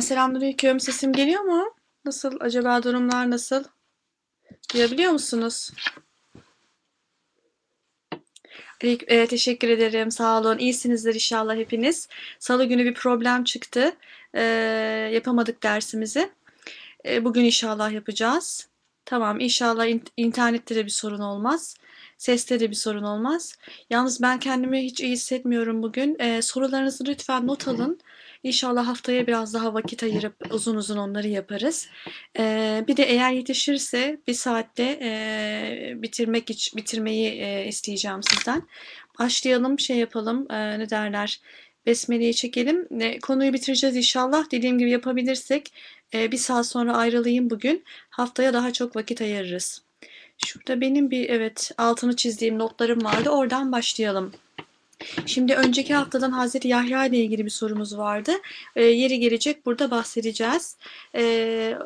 Selamünaleyküm. Sesim geliyor mu? Nasıl acaba durumlar nasıl? Duyabiliyor musunuz? Eee, teşekkür ederim. Sağ olun. İyisinizdir inşallah hepiniz. Salı günü bir problem çıktı. Eee, yapamadık dersimizi. Eee, bugün inşallah yapacağız. Tamam, inşallah in internette de bir sorun olmaz. Seste de bir sorun olmaz. Yalnız ben kendimi hiç iyi hissetmiyorum bugün. Eee, sorularınızı lütfen not alın. İnşallah haftaya biraz daha vakit ayırıp uzun uzun onları yaparız. Eee, bir de eğer yetişirse bir saatte eee, bitirmek iç, bitirmeyi eee, isteyeceğim sizden. Başlayalım, şey yapalım, eee, ne derler? Besmele'yi çekelim. E, konuyu bitireceğiz inşallah. Dediğim gibi yapabilirsek e, bir saat sonra ayrılayım bugün. Haftaya daha çok vakit ayırırız. Şurada benim bir evet altını çizdiğim notlarım vardı. Oradan başlayalım. Şimdi önceki haftadan Hazreti Yahya ile ilgili bir sorumuz vardı. E, yeri gelecek burada bahsedeceğiz. E,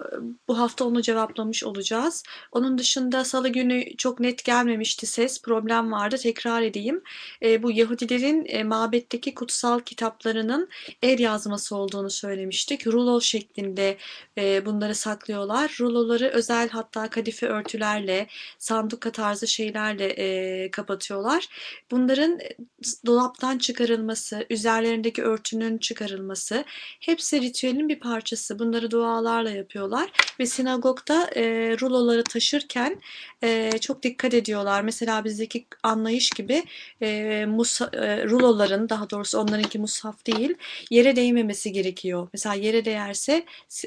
bu hafta onu cevaplamış olacağız. Onun dışında salı günü çok net gelmemişti ses, problem vardı. Tekrar edeyim. E, bu Yahudilerin e, mabetteki kutsal kitaplarının el yazması olduğunu söylemiştik. Rulo şeklinde e, bunları saklıyorlar. Ruloları özel hatta kadife örtülerle, sanduka tarzı şeylerle e, kapatıyorlar. Bunların dolaptan çıkarılması, üzerlerindeki örtünün çıkarılması hepsi ritüelin bir parçası. Bunları dualarla yapıyorlar ve sinagogda e, ruloları taşırken e, çok dikkat ediyorlar. Mesela bizdeki anlayış gibi e, musa, e, ruloların daha doğrusu onlarınki mushaf değil yere değmemesi gerekiyor. Mesela yere değerse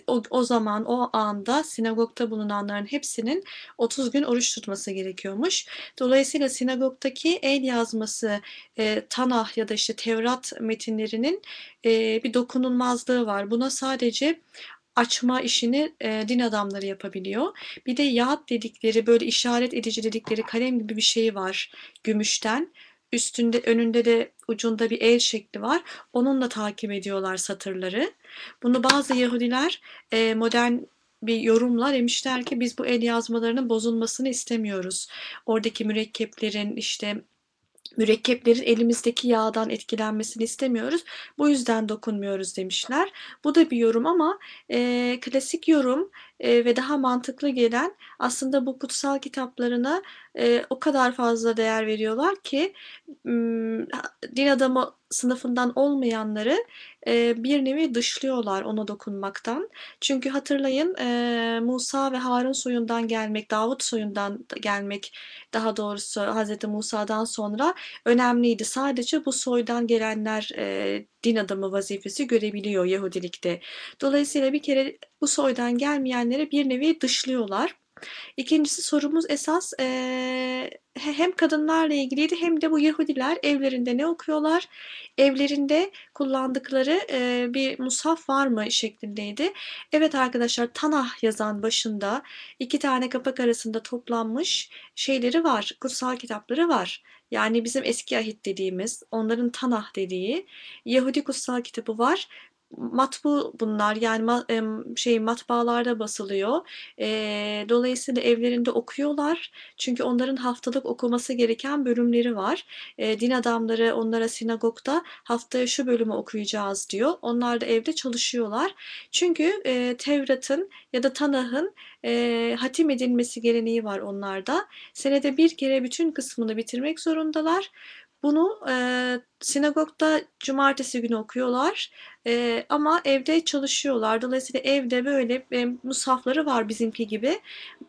o, o zaman o anda sinagogda bulunanların hepsinin 30 gün oruç tutması gerekiyormuş. Dolayısıyla sinagogdaki el yazması e, Tanah ya da işte Tevrat metinlerinin e, bir dokunulmazlığı var. Buna sadece açma işini e, din adamları yapabiliyor. Bir de yağıt dedikleri böyle işaret edici dedikleri kalem gibi bir şey var gümüşten. Üstünde önünde de ucunda bir el şekli var. Onunla takip ediyorlar satırları. Bunu bazı Yahudiler e, modern bir yorumla demişler ki biz bu el yazmalarının bozulmasını istemiyoruz. Oradaki mürekkeplerin işte mürekkeplerin elimizdeki yağdan etkilenmesini istemiyoruz. Bu yüzden dokunmuyoruz demişler. Bu da bir yorum ama e, klasik yorum e, ve daha mantıklı gelen aslında bu kutsal kitaplarına e, o kadar fazla değer veriyorlar ki din adamı sınıfından olmayanları e, bir nevi dışlıyorlar ona dokunmaktan. Çünkü hatırlayın Musa ve Harun soyundan gelmek, Davut soyundan gelmek daha doğrusu Hz. Musa'dan sonra önemliydi. Sadece bu soydan gelenler din adamı vazifesi görebiliyor Yahudilikte. Dolayısıyla bir kere bu soydan gelmeyenleri bir nevi dışlıyorlar. İkincisi sorumuz esas e, hem kadınlarla ilgiliydi hem de bu Yahudiler evlerinde ne okuyorlar? Evlerinde kullandıkları e, bir musaf var mı şeklindeydi. Evet arkadaşlar Tanah yazan başında iki tane kapak arasında toplanmış şeyleri var, kutsal kitapları var. Yani bizim eski ahit dediğimiz, onların Tanah dediği Yahudi kutsal kitabı var matbu bunlar yani ma, e, şey matbaalarda basılıyor. E, dolayısıyla evlerinde okuyorlar. Çünkü onların haftalık okuması gereken bölümleri var. E, din adamları onlara sinagogda haftaya şu bölümü okuyacağız diyor. Onlar da evde çalışıyorlar. Çünkü e, Tevrat'ın ya da Tanah'ın e, hatim edilmesi geleneği var onlarda. Senede bir kere bütün kısmını bitirmek zorundalar. Bunu e, sinagogda cumartesi günü okuyorlar e, ama evde çalışıyorlar. Dolayısıyla evde böyle e, musafları var bizimki gibi.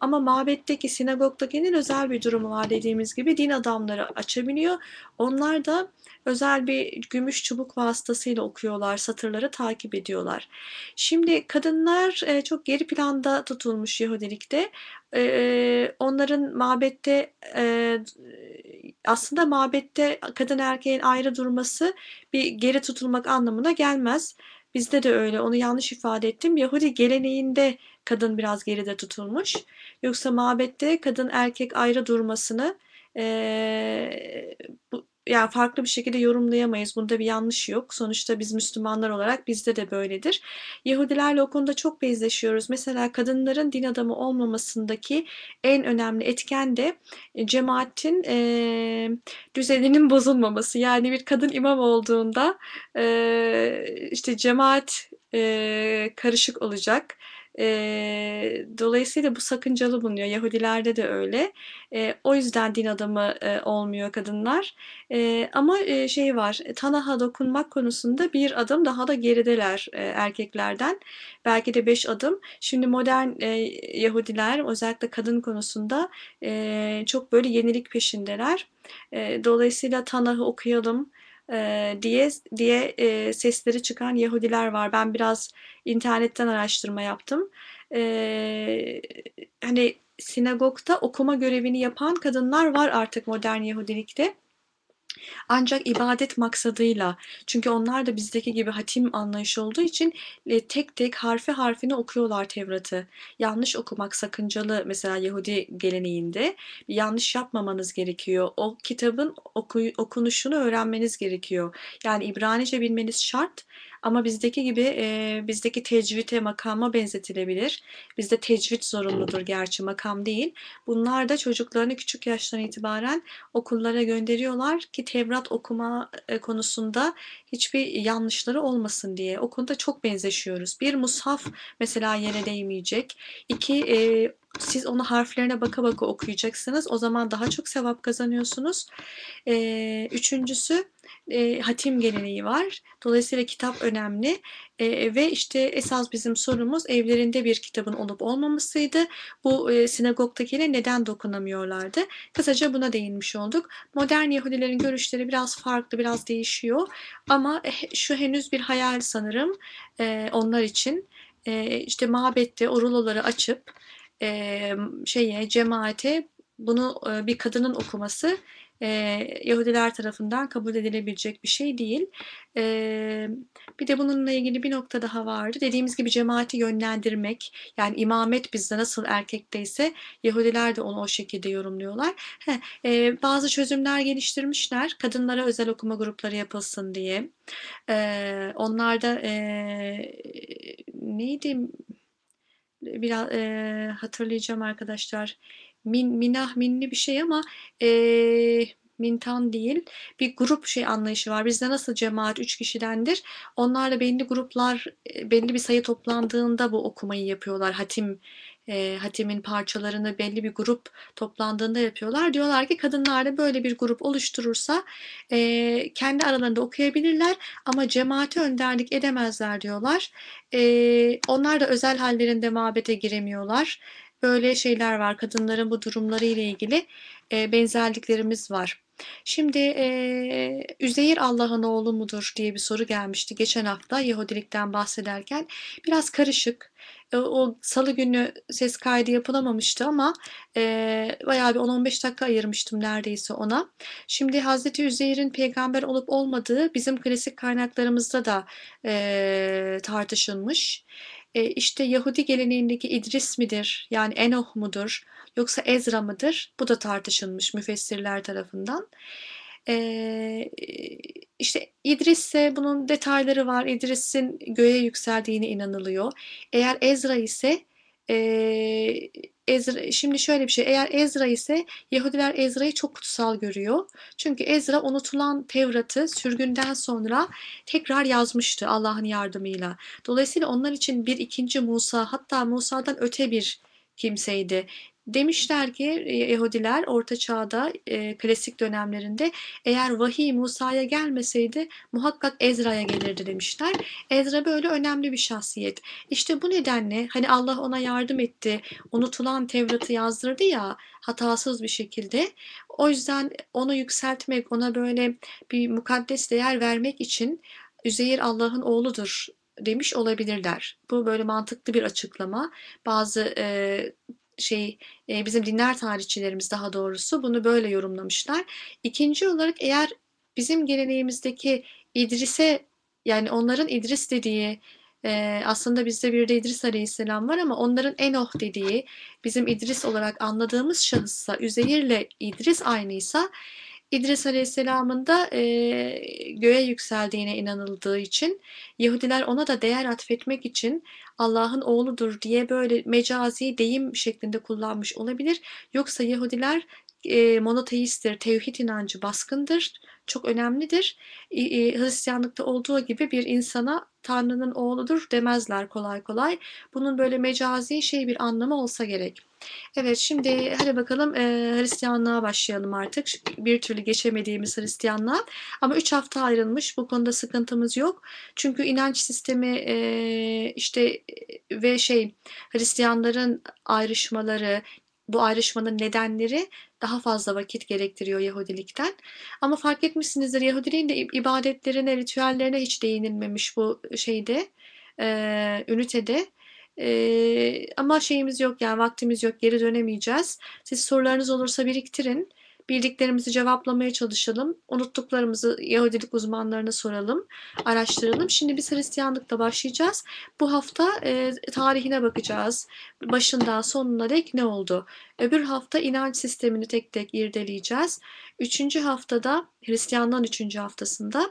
Ama mabetteki, sinagogdakinin özel bir durumu var dediğimiz gibi din adamları açabiliyor. Onlar da özel bir gümüş çubuk vasıtasıyla okuyorlar, satırları takip ediyorlar. Şimdi kadınlar e, çok geri planda tutulmuş Yahudilikte. Onların mabette aslında mabette kadın erkeğin ayrı durması bir geri tutulmak anlamına gelmez. Bizde de öyle. Onu yanlış ifade ettim. Yahudi geleneğinde kadın biraz geride tutulmuş. Yoksa mabette kadın erkek ayrı durmasını e, bu, yani farklı bir şekilde yorumlayamayız. Bunda bir yanlış yok. Sonuçta biz Müslümanlar olarak bizde de böyledir. Yahudilerle o konuda çok benzeşiyoruz. Mesela kadınların din adamı olmamasındaki en önemli etken de e, cemaatin e, düzeninin bozulmaması. Yani bir kadın imam olduğunda e, işte cemaat e, karışık olacak. E, dolayısıyla bu sakıncalı bulunuyor. Yahudilerde de öyle. E, o yüzden din adamı e, olmuyor kadınlar. E, ama e, şey var, Tanah'a dokunmak konusunda bir adım daha da gerideler e, erkeklerden. Belki de beş adım. Şimdi modern e, Yahudiler özellikle kadın konusunda e, çok böyle yenilik peşindeler. E, dolayısıyla Tanah'ı okuyalım e, diye diye e, sesleri çıkan Yahudiler var. Ben biraz internetten araştırma yaptım. E, hani sinagogda okuma görevini yapan kadınlar var artık modern Yahudilikte. Ancak ibadet maksadıyla çünkü onlar da bizdeki gibi hatim anlayışı olduğu için e, tek tek harfi harfine okuyorlar Tevrat'ı. Yanlış okumak sakıncalı mesela Yahudi geleneğinde. Yanlış yapmamanız gerekiyor. O kitabın oku, okunuşunu öğrenmeniz gerekiyor. Yani İbranice bilmeniz şart ama bizdeki gibi e, bizdeki tecvite makama benzetilebilir. Bizde tecvid zorunludur gerçi makam değil. Bunlar da çocuklarını küçük yaştan itibaren okullara gönderiyorlar ki Tevrat okuma e, konusunda hiçbir yanlışları olmasın diye. O konuda çok benzeşiyoruz. Bir mushaf mesela yere değmeyecek. İki e, siz onu harflerine baka baka okuyacaksınız. O zaman daha çok sevap kazanıyorsunuz. E, üçüncüsü e, hatim geleneği var. Dolayısıyla kitap önemli. E, ve işte esas bizim sorumuz evlerinde bir kitabın olup olmamasıydı. Bu e, sinagogdakiyle neden dokunamıyorlardı? Kısaca buna değinmiş olduk. Modern Yahudilerin görüşleri biraz farklı, biraz değişiyor. Ama şu henüz bir hayal sanırım e, onlar için. E, işte mabette o ruloları açıp e, şeye cemaate bunu e, bir kadının okuması e, Yahudiler tarafından kabul edilebilecek bir şey değil. E, bir de bununla ilgili bir nokta daha vardı. Dediğimiz gibi cemaati yönlendirmek, yani imamet bizde nasıl erkekteyse Yahudiler de onu o şekilde yorumluyorlar. He, e, bazı çözümler geliştirmişler. Kadınlara özel okuma grupları yapılsın diye. E, onlar e, neydi? Biraz e, hatırlayacağım arkadaşlar min, minah minli bir şey ama e, mintan değil bir grup şey anlayışı var. Bizde nasıl cemaat üç kişidendir. Onlarla belli gruplar belli bir sayı toplandığında bu okumayı yapıyorlar. Hatim e, hatimin parçalarını belli bir grup toplandığında yapıyorlar. Diyorlar ki kadınlar da böyle bir grup oluşturursa e, kendi aralarında okuyabilirler ama cemaati önderlik edemezler diyorlar. E, onlar da özel hallerinde mabete giremiyorlar böyle şeyler var. Kadınların bu durumları ile ilgili e, benzerliklerimiz var. Şimdi e, Üzeyir Allah'ın oğlu mudur diye bir soru gelmişti geçen hafta Yahudilikten bahsederken. Biraz karışık. E, o salı günü ses kaydı yapılamamıştı ama e, bayağı bir 10-15 dakika ayırmıştım neredeyse ona. Şimdi Hazreti Üzeyr'in peygamber olup olmadığı bizim klasik kaynaklarımızda da e, tartışılmış. E, işte Yahudi geleneğindeki İdris midir yani Enoh mudur yoksa Ezra mıdır? Bu da tartışılmış müfessirler tarafından. E, işte İdris ise bunun detayları var. İdris'in göğe yükseldiğine inanılıyor. Eğer Ezra ise e, Ezra, şimdi şöyle bir şey, eğer Ezra ise Yahudiler Ezra'yı çok kutsal görüyor. Çünkü Ezra unutulan Tevrat'ı sürgünden sonra tekrar yazmıştı Allah'ın yardımıyla. Dolayısıyla onlar için bir ikinci Musa, hatta Musa'dan öte bir kimseydi. Demişler ki e, Yahudiler Orta Çağ'da e, klasik dönemlerinde eğer vahiy Musa'ya gelmeseydi muhakkak Ezra'ya gelirdi demişler. Ezra böyle önemli bir şahsiyet. İşte bu nedenle hani Allah ona yardım etti. Unutulan Tevrat'ı yazdırdı ya hatasız bir şekilde. O yüzden onu yükseltmek, ona böyle bir mukaddes değer vermek için Üzeyir Allah'ın oğludur demiş olabilirler. Bu böyle mantıklı bir açıklama. Bazı e, şey e, bizim dinler tarihçilerimiz daha doğrusu bunu böyle yorumlamışlar. İkinci olarak eğer bizim geleneğimizdeki İdris'e yani onların İdris dediği e, aslında bizde bir de İdris Aleyhisselam var ama onların Enoh dediği bizim İdris olarak anladığımız şahıssa Üzeyir'le İdris aynıysa İdris Aleyhisselam'ın da e, göğe yükseldiğine inanıldığı için Yahudiler ona da değer atfetmek için Allah'ın oğludur diye böyle mecazi deyim şeklinde kullanmış olabilir. Yoksa Yahudiler e, monoteisttir, tevhid inancı baskındır, çok önemlidir. E, e, Hristiyanlıkta olduğu gibi bir insana Tanrı'nın oğludur demezler kolay kolay. Bunun böyle mecazi şey bir anlamı olsa gerek. Evet şimdi hadi bakalım e, Hristiyanlığa başlayalım artık. Bir türlü geçemediğimiz Hristiyanlığa. Ama üç hafta ayrılmış. Bu konuda sıkıntımız yok. Çünkü inanç sistemi e, işte ve şey Hristiyanların ayrışmaları, bu ayrışmanın nedenleri daha fazla vakit gerektiriyor Yahudilikten. Ama fark etmişsinizdir Yahudiliğin de ibadetlerine, ritüellerine hiç değinilmemiş bu şeyde, e, ünitede. E, ama şeyimiz yok yani vaktimiz yok geri dönemeyeceğiz. Siz sorularınız olursa biriktirin. Bildiklerimizi cevaplamaya çalışalım. Unuttuklarımızı Yahudilik uzmanlarına soralım, araştıralım. Şimdi biz Hristiyanlıkla başlayacağız. Bu hafta e, tarihine bakacağız. Başından sonuna dek ne oldu? Öbür hafta inanç sistemini tek tek irdeleyeceğiz. Üçüncü haftada, Hristiyanlığın üçüncü haftasında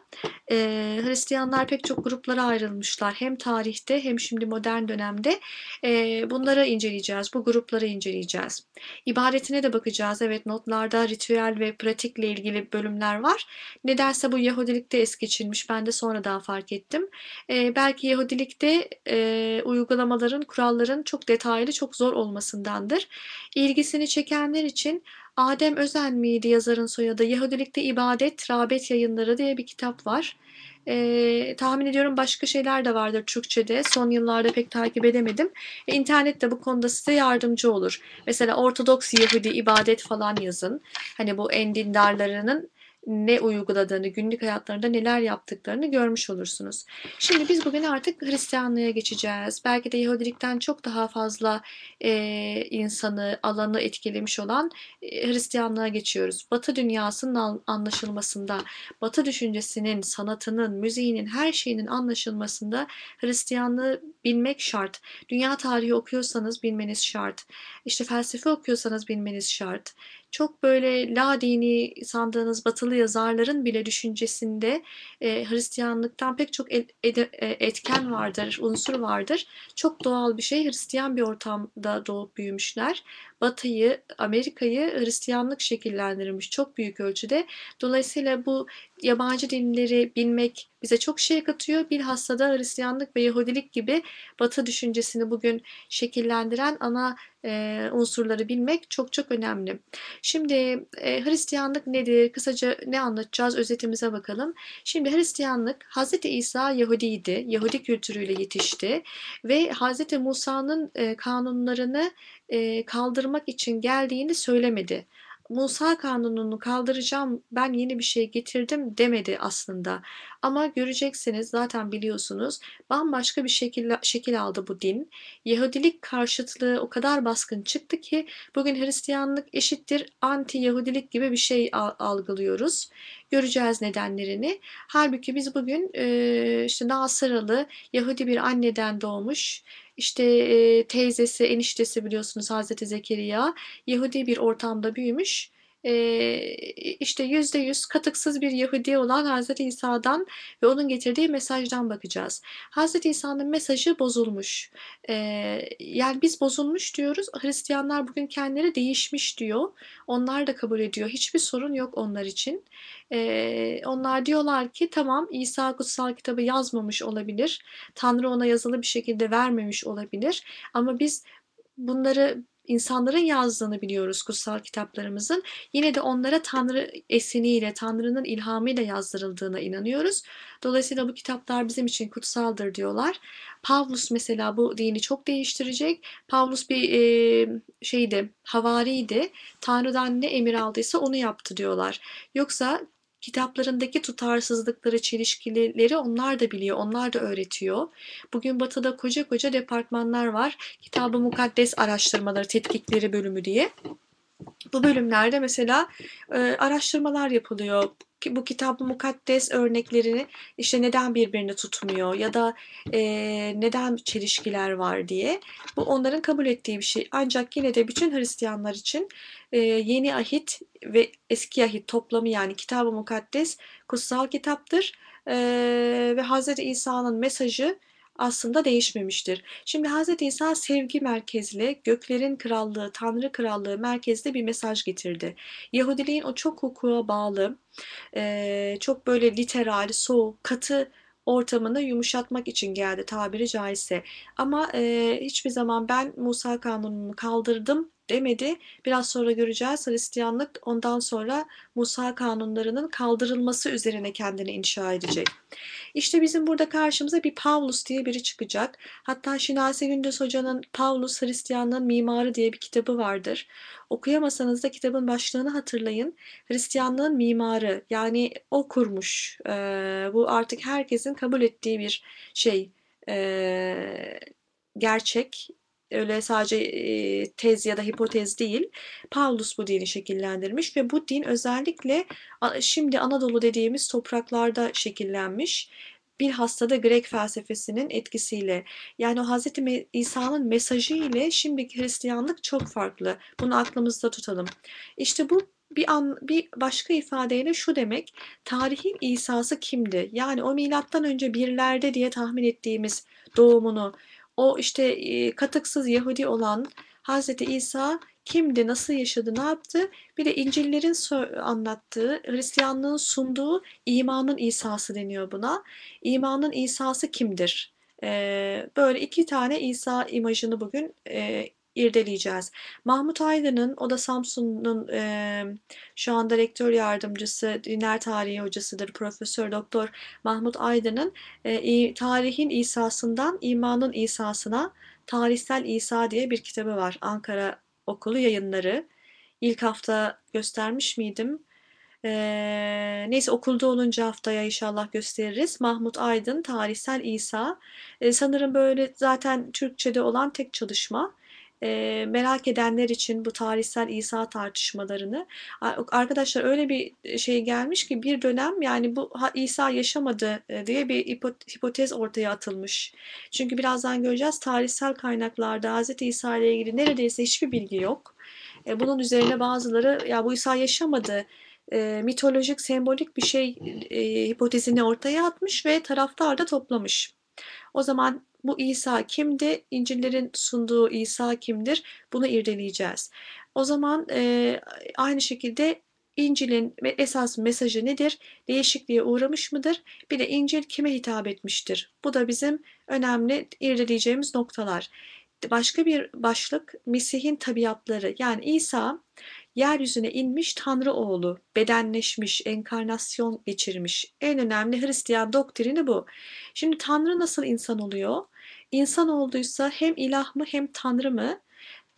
e, Hristiyanlar pek çok gruplara ayrılmışlar. Hem tarihte hem şimdi modern dönemde e, bunları inceleyeceğiz. Bu grupları inceleyeceğiz. İbadetine de bakacağız. Evet notlarda ritüel ve pratikle ilgili bölümler var. Nedense bu Yahudilikte es geçilmiş. Ben de sonradan fark ettim. E, belki Yahudilikte e, uygulamaların, kuralların çok detaylı, çok zor olmasındandır. İlgisini çekenler için Adem Özen miydi yazarın soyadı? Yahudilikte İbadet, Rağbet Yayınları diye bir kitap var. Ee, tahmin ediyorum başka şeyler de vardır Türkçe'de. Son yıllarda pek takip edemedim. E, de bu konuda size yardımcı olur. Mesela Ortodoks Yahudi ibadet falan yazın. Hani bu en dindarlarının ne uyguladığını, günlük hayatlarında neler yaptıklarını görmüş olursunuz. Şimdi biz bugün artık Hristiyanlığa geçeceğiz. Belki de Yahudilikten çok daha fazla e, insanı, alanı etkilemiş olan e, Hristiyanlığa geçiyoruz. Batı dünyasının anlaşılmasında, Batı düşüncesinin, sanatının, müziğinin, her şeyinin anlaşılmasında Hristiyanlığı bilmek şart. Dünya tarihi okuyorsanız bilmeniz şart. İşte felsefe okuyorsanız bilmeniz şart çok böyle la dini sandığınız batılı yazarların bile düşüncesinde e, Hristiyanlıktan pek çok et, et, etken vardır, unsur vardır. Çok doğal bir şey. Hristiyan bir ortamda doğup büyümüşler. Batı'yı, Amerika'yı Hristiyanlık şekillendirmiş çok büyük ölçüde. Dolayısıyla bu yabancı dinleri bilmek bize çok şey katıyor. Bilhassa da Hristiyanlık ve Yahudilik gibi Batı düşüncesini bugün şekillendiren ana e, unsurları bilmek çok çok önemli. Şimdi e, Hristiyanlık nedir? Kısaca ne anlatacağız? Özetimize bakalım. Şimdi Hristiyanlık Hz. İsa Yahudiydi. Yahudi kültürüyle yetişti ve Hz. Musa'nın e, kanunlarını e, kaldırmak için geldiğini söylemedi. Musa kanununu kaldıracağım, ben yeni bir şey getirdim demedi aslında. Ama göreceksiniz zaten biliyorsunuz bambaşka bir şekil, şekil aldı bu din. Yahudilik karşıtlığı o kadar baskın çıktı ki bugün Hristiyanlık eşittir anti-Yahudilik gibi bir şey algılıyoruz. Göreceğiz nedenlerini. Halbuki biz bugün e, işte Nasıralı Yahudi bir anneden doğmuş işte e, teyzesi, eniştesi biliyorsunuz Hazreti Zekeriya Yahudi bir ortamda büyümüş işte yüzde yüz katıksız bir Yahudi olan Hazreti İsa'dan ve onun getirdiği mesajdan bakacağız. Hazreti İsa'nın mesajı bozulmuş. Yani biz bozulmuş diyoruz. Hristiyanlar bugün kendileri değişmiş diyor. Onlar da kabul ediyor. Hiçbir sorun yok onlar için. Onlar diyorlar ki tamam İsa kutsal kitabı yazmamış olabilir. Tanrı ona yazılı bir şekilde vermemiş olabilir. Ama biz bunları insanların yazdığını biliyoruz kutsal kitaplarımızın. Yine de onlara Tanrı esiniyle, Tanrı'nın ilhamıyla yazdırıldığına inanıyoruz. Dolayısıyla bu kitaplar bizim için kutsaldır diyorlar. Pavlus mesela bu dini çok değiştirecek. Pavlus bir e, şeydi, havariydi. Tanrı'dan ne emir aldıysa onu yaptı diyorlar. Yoksa kitaplarındaki tutarsızlıkları, çelişkileri onlar da biliyor, onlar da öğretiyor. Bugün Batı'da koca koca departmanlar var. Kitabı Mukaddes Araştırmaları, Tetkikleri bölümü diye. Bu bölümlerde mesela e, araştırmalar yapılıyor bu kitabı mukaddes örneklerini işte neden birbirini tutmuyor ya da e, neden çelişkiler var diye bu onların kabul ettiği bir şey. Ancak yine de bütün Hristiyanlar için e, yeni ahit ve eski ahit toplamı yani kitabı mukaddes kutsal kitaptır e, ve Hz. İsa'nın mesajı aslında değişmemiştir. Şimdi Hz. İsa sevgi merkezli, göklerin krallığı, Tanrı krallığı merkezli bir mesaj getirdi. Yahudiliğin o çok hukuka bağlı, çok böyle literal, soğuk, katı ortamını yumuşatmak için geldi tabiri caizse. Ama e, hiçbir zaman ben Musa kanununu kaldırdım demedi. Biraz sonra göreceğiz Hristiyanlık ondan sonra Musa kanunlarının kaldırılması üzerine kendini inşa edecek. İşte bizim burada karşımıza bir Paulus diye biri çıkacak. Hatta Şinasi Gündüz Hoca'nın Paulus Hristiyanlığın Mimarı diye bir kitabı vardır. Okuyamasanız da kitabın başlığını hatırlayın. Hristiyanlığın mimarı yani o kurmuş. Ee, bu artık herkesin kabul ettiği bir şey. Ee, gerçek öyle sadece tez ya da hipotez değil. Paulus bu dini şekillendirmiş ve bu din özellikle şimdi Anadolu dediğimiz topraklarda şekillenmiş bilhassa da Grek felsefesinin etkisiyle yani o Hz. İsa'nın mesajı ile şimdiki Hristiyanlık çok farklı. Bunu aklımızda tutalım. İşte bu bir an bir başka ifadeyle şu demek tarihin İsa'sı kimdi? Yani o milattan önce birlerde diye tahmin ettiğimiz doğumunu o işte katıksız Yahudi olan Hazreti İsa kimdi, nasıl yaşadı, ne yaptı? Bir de İncil'lerin anlattığı, Hristiyanlığın sunduğu imanın İsa'sı deniyor buna. İmanın İsa'sı kimdir? Böyle iki tane İsa imajını bugün irdeleyeceğiz. Mahmut Aydın'ın, o da Samsun'un e, şu anda rektör yardımcısı, dinler tarihi hocasıdır, Profesör Doktor Mahmut Aydın'ın e, Tarihin İsa'sından İmanın İsa'sına Tarihsel İsa diye bir kitabı var. Ankara Okulu yayınları. İlk hafta göstermiş miydim? Ee, neyse okulda olunca haftaya inşallah gösteririz. Mahmut Aydın Tarihsel İsa. Ee, sanırım böyle zaten Türkçe'de olan tek çalışma e, merak edenler için bu tarihsel İsa tartışmalarını arkadaşlar öyle bir şey gelmiş ki bir dönem yani bu İsa yaşamadı diye bir hipotez ortaya atılmış. Çünkü birazdan göreceğiz tarihsel kaynaklarda Hz. İsa ile ilgili neredeyse hiçbir bilgi yok. E, bunun üzerine bazıları ya bu İsa yaşamadı e, mitolojik, sembolik bir şey e, hipotezini ortaya atmış ve taraftar da toplamış. O zaman bu İsa kimdi? İncil'lerin sunduğu İsa kimdir? Bunu irdeleyeceğiz. O zaman e, aynı şekilde İncil'in esas mesajı nedir? Değişikliğe uğramış mıdır? Bir de İncil kime hitap etmiştir? Bu da bizim önemli irdeleyeceğimiz noktalar. Başka bir başlık Mesih'in tabiatları. Yani İsa yeryüzüne inmiş Tanrı oğlu, bedenleşmiş, enkarnasyon geçirmiş. En önemli Hristiyan doktrini bu. Şimdi Tanrı nasıl insan oluyor? İnsan olduysa hem ilah mı hem tanrı mı?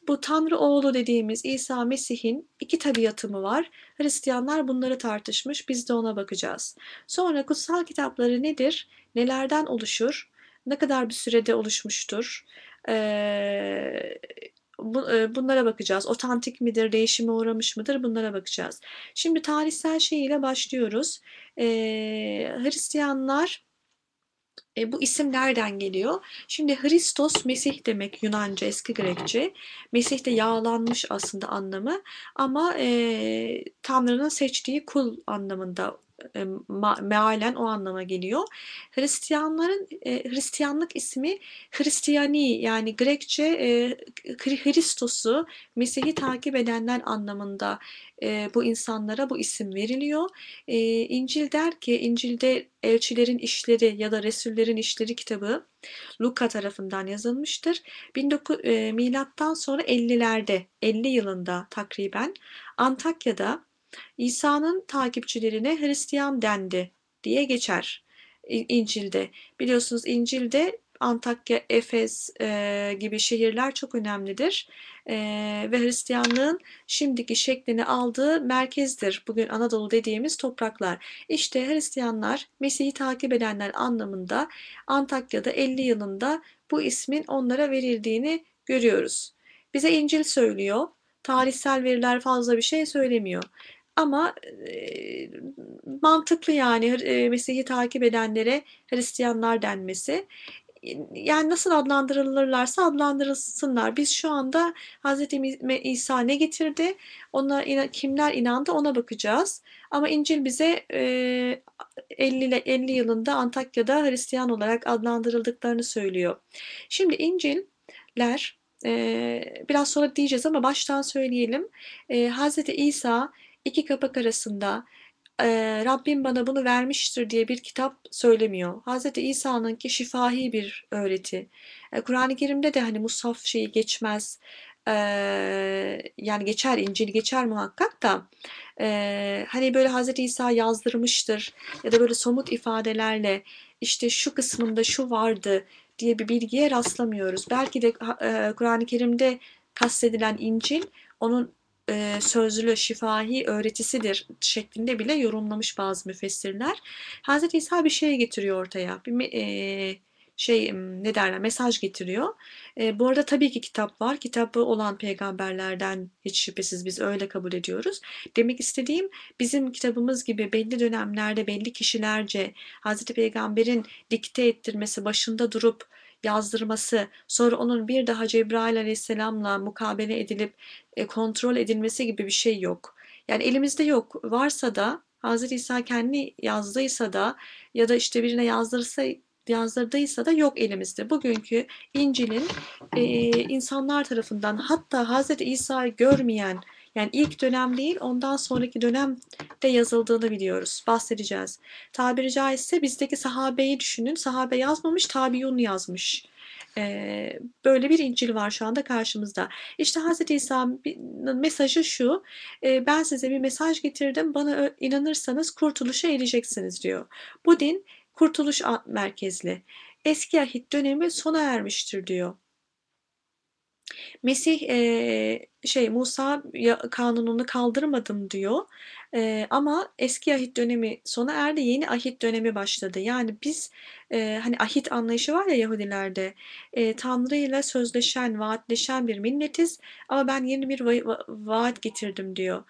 Bu Tanrı oğlu dediğimiz İsa Mesih'in iki tabiatı mı var? Hristiyanlar bunları tartışmış. Biz de ona bakacağız. Sonra kutsal kitapları nedir? Nelerden oluşur? Ne kadar bir sürede oluşmuştur? Ee, bunlara bakacağız. Otantik midir, değişime uğramış mıdır? Bunlara bakacağız. Şimdi tarihsel şeyiyle başlıyoruz. Ee, Hristiyanlar e, bu isim nereden geliyor? Şimdi Hristos Mesih demek Yunanca eski Grekçe. Mesih de yağlanmış aslında anlamı ama e, Tanrı'nın seçtiği kul anlamında mealen o anlama geliyor. Hristiyanların e, Hristiyanlık ismi Hristiyani yani Grekçe e, Hristos'u Mesih'i takip edenler anlamında e, bu insanlara bu isim veriliyor. E, İncil der ki İncil'de elçilerin işleri ya da Resullerin işleri kitabı Luka tarafından yazılmıştır. 19, e, milattan sonra 50'lerde 50 yılında takriben Antakya'da İsa'nın takipçilerine Hristiyan dendi diye geçer İncil'de. Biliyorsunuz İncil'de Antakya, Efes e, gibi şehirler çok önemlidir e, ve Hristiyanlığın şimdiki şeklini aldığı merkezdir. Bugün Anadolu dediğimiz topraklar. İşte Hristiyanlar Mesih'i takip edenler anlamında Antakya'da 50 yılında bu ismin onlara verildiğini görüyoruz. Bize İncil söylüyor. Tarihsel veriler fazla bir şey söylemiyor. Ama e, mantıklı yani e, Mesih'i takip edenlere Hristiyanlar denmesi. yani nasıl adlandırılırlarsa adlandırılsınlar. Biz şu anda Hz. İsa ne getirdi, ona kimler inandı ona bakacağız. Ama İncil bize 50, 50 yılında Antakya'da Hristiyan olarak adlandırıldıklarını söylüyor. Şimdi İncil'ler biraz sonra diyeceğiz ama baştan söyleyelim. Hz. İsa iki kapak arasında Rabbim bana bunu vermiştir diye bir kitap söylemiyor. Hz. İsa'nınki şifahi bir öğreti. Kur'an-ı Kerim'de de hani musaf şeyi geçmez. yani geçer, İncil geçer muhakkak da hani böyle Hz. İsa yazdırmıştır ya da böyle somut ifadelerle işte şu kısmında şu vardı diye bir bilgiye rastlamıyoruz. Belki de Kur'an-ı Kerim'de kastedilen İncil onun e, sözlü şifahi öğretisidir şeklinde bile yorumlamış bazı müfessirler. Hz. İsa bir şey getiriyor ortaya. Bir e, şey ne derler mesaj getiriyor. E, bu arada tabii ki kitap var. Kitabı olan peygamberlerden hiç şüphesiz biz öyle kabul ediyoruz. Demek istediğim bizim kitabımız gibi belli dönemlerde belli kişilerce Hazreti Peygamber'in dikte ettirmesi, başında durup yazdırması, sonra onun bir daha Cebrail aleyhisselamla mukabele edilip e, kontrol edilmesi gibi bir şey yok. Yani elimizde yok. Varsa da Hz. İsa kendi yazdıysa da ya da işte birine yazdırsa yazdırdıysa da yok elimizde. Bugünkü İncil'in e, insanlar tarafından hatta Hz. İsa'yı görmeyen yani ilk dönem değil ondan sonraki dönemde yazıldığını biliyoruz. Bahsedeceğiz. Tabiri caizse bizdeki sahabeyi düşünün. Sahabe yazmamış, tabiun yazmış. Ee, böyle bir İncil var şu anda karşımızda. İşte Hz. İsa'nın mesajı şu. E, ben size bir mesaj getirdim. Bana inanırsanız kurtuluşa ereceksiniz diyor. Bu din kurtuluş merkezli. Eski ahit dönemi sona ermiştir diyor. Mesih e, şey Musa kanununu kaldırmadım diyor. E, ama eski ahit dönemi sona erdi, yeni ahit dönemi başladı. Yani biz e, hani ahit anlayışı var ya Yahudilerde. E, Tanrı ile sözleşen, vaatleşen bir milletiz ama ben yeni bir va- va- vaat getirdim diyor.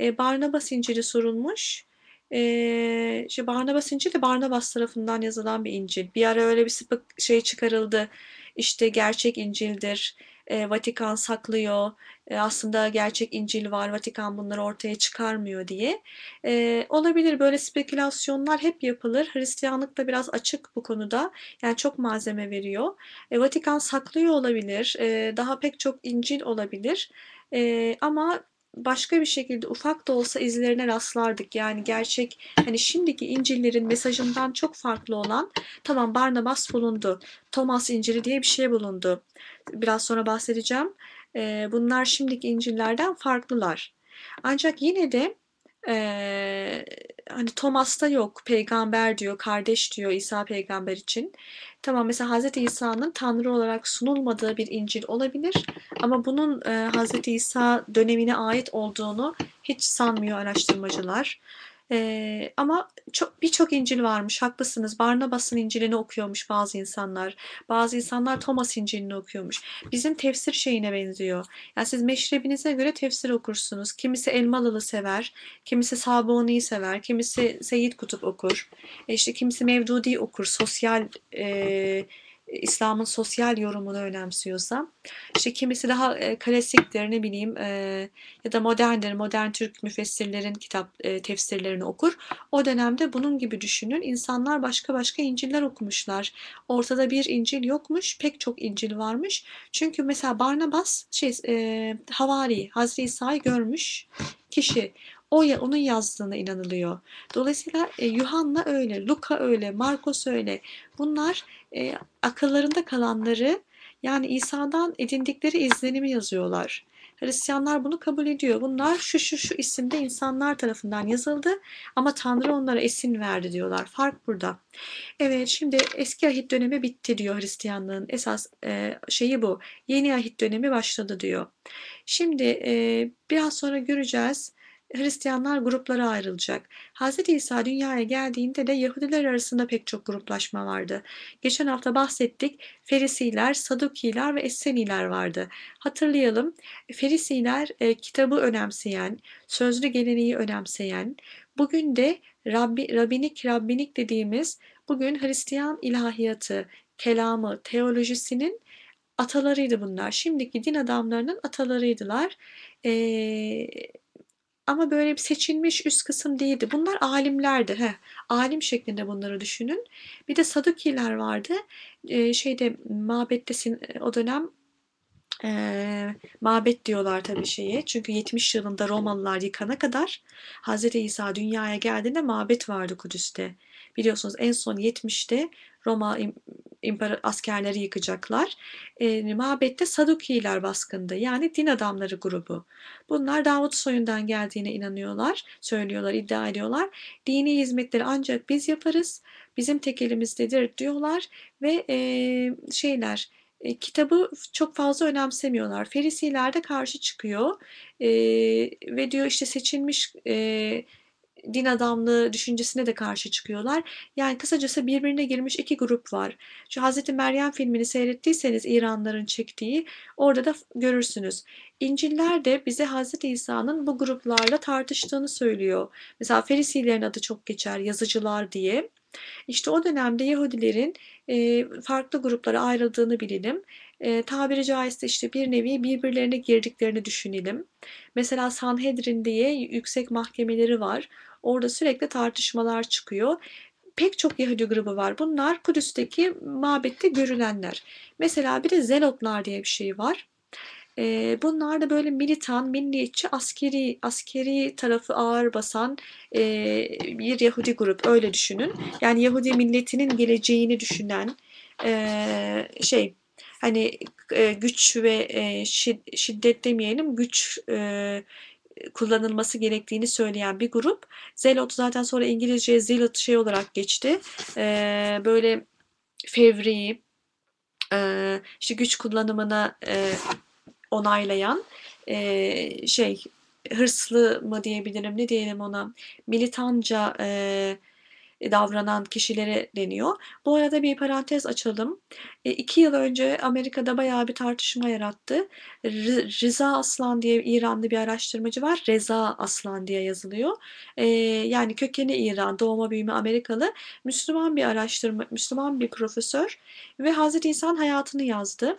E, Barnabas İncil'i sorulmuş. Ee, işte Barnabas İncil de Barnabas tarafından yazılan bir İncil. Bir ara öyle bir şey çıkarıldı. İşte gerçek İncil'dir e, Vatikan saklıyor. E, aslında gerçek İncil var, Vatikan bunları ortaya çıkarmıyor diye. E, olabilir böyle spekülasyonlar hep yapılır. Hristiyanlık da biraz açık bu konuda. Yani çok malzeme veriyor. E, Vatikan saklıyor olabilir. E, daha pek çok İncil olabilir. E, ama başka bir şekilde ufak da olsa izlerine rastlardık. Yani gerçek hani şimdiki İncil'lerin mesajından çok farklı olan tamam Barnabas bulundu. Thomas İncil'i diye bir şey bulundu. Biraz sonra bahsedeceğim. Bunlar şimdiki İncil'lerden farklılar. Ancak yine de ee, hani Thomas'ta yok peygamber diyor, kardeş diyor İsa peygamber için. Tamam mesela Hz. İsa'nın Tanrı olarak sunulmadığı bir İncil olabilir ama bunun e, Hz. İsa dönemine ait olduğunu hiç sanmıyor araştırmacılar. Ee, ama çok birçok İncil varmış. Haklısınız. Barnabas'ın İncil'ini okuyormuş bazı insanlar. Bazı insanlar Thomas İncil'ini okuyormuş. Bizim tefsir şeyine benziyor. Yani siz meşrebinize göre tefsir okursunuz. Kimisi Elmalılı sever, kimisi Sabuni'yi sever, kimisi Seyyid Kutup okur. E işte kimisi Mevdudi okur. Sosyal e, İslam'ın sosyal yorumunu önemsiyorsa işte kimisi daha e, klasiktir ne bileyim e, ya da moderndir modern Türk müfessirlerin kitap e, tefsirlerini okur. O dönemde bunun gibi düşünün insanlar başka başka İncil'ler okumuşlar. Ortada bir İncil yokmuş pek çok İncil varmış. Çünkü mesela Barnabas şey e, Havari Hazreti İsa'yı görmüş kişi o ya onun yazdığına inanılıyor. Dolayısıyla e, Yuhanna öyle, Luka öyle, Markos öyle. Bunlar e, akıllarında kalanları yani İsa'dan edindikleri izlenimi yazıyorlar. Hristiyanlar bunu kabul ediyor. Bunlar şu şu şu isimde insanlar tarafından yazıldı ama Tanrı onlara esin verdi diyorlar. Fark burada. Evet şimdi eski ahit dönemi bitti diyor Hristiyanlığın. Esas e, şeyi bu. Yeni ahit dönemi başladı diyor. Şimdi e, biraz sonra göreceğiz. Hristiyanlar gruplara ayrılacak. Hz. İsa dünyaya geldiğinde de Yahudiler arasında pek çok gruplaşma vardı. Geçen hafta bahsettik. Ferisiler, Sadukiler ve Esseniler vardı. Hatırlayalım. Ferisiler e, kitabı önemseyen, sözlü geleneği önemseyen, bugün de Rabbi, Rabbinik Rabbinik dediğimiz bugün Hristiyan ilahiyatı kelamı, teolojisinin atalarıydı bunlar. Şimdiki din adamlarının atalarıydılar. Ee, ama böyle bir seçilmiş üst kısım değildi. Bunlar alimlerdi. Heh, alim şeklinde bunları düşünün. Bir de Sadukiler vardı. Ee, şeyde mabette o dönem e, mabet diyorlar tabii şeye. Çünkü 70 yılında Romalılar yıkana kadar Hz. İsa dünyaya geldiğinde mabet vardı Kudüs'te. Biliyorsunuz en son 70'te Roma imparator askerleri yıkacaklar. E, mabette Sadukiler baskındı. Yani din adamları grubu. Bunlar Davut soyundan geldiğine inanıyorlar, söylüyorlar, iddia ediyorlar. Dini hizmetleri ancak biz yaparız. Bizim tek elimizdedir diyorlar ve e, şeyler e, kitabı çok fazla önemsemiyorlar. Ferisiler de karşı çıkıyor e, ve diyor işte seçilmiş e, din adamlığı düşüncesine de karşı çıkıyorlar. Yani kısacası birbirine girmiş iki grup var. Şu Hazreti Meryem filmini seyrettiyseniz İranların çektiği orada da görürsünüz. İnciller de bize Hazreti İsa'nın bu gruplarla tartıştığını söylüyor. Mesela Ferisilerin adı çok geçer yazıcılar diye. İşte o dönemde Yahudilerin e, farklı gruplara ayrıldığını bilelim. E, tabiri caizse işte bir nevi birbirlerine girdiklerini düşünelim. Mesela Sanhedrin diye yüksek mahkemeleri var. Orada sürekli tartışmalar çıkıyor. Pek çok Yahudi grubu var. Bunlar Kudüs'teki mabette görülenler. Mesela bir de Zelotlar diye bir şey var. Bunlar da böyle militan, milliyetçi, askeri askeri tarafı ağır basan bir Yahudi grup. Öyle düşünün. Yani Yahudi milletinin geleceğini düşünen şey hani güç ve şiddet demeyelim güç kullanılması gerektiğini söyleyen bir grup. Zelot zaten sonra İngilizce zealot şey olarak geçti. E, böyle fevri, e, işte güç kullanımına e, onaylayan e, şey hırslı mı diyebilirim ne diyelim ona militanca e, davranan kişilere deniyor. Bu arada bir parantez açalım. E, iki yıl önce Amerika'da bayağı bir tartışma yarattı. Rıza Aslan diye İranlı bir araştırmacı var. Reza Aslan diye yazılıyor. E, yani kökeni İran, doğma büyüme Amerikalı. Müslüman bir araştırma, Müslüman bir profesör ve Hazreti İnsan hayatını yazdı.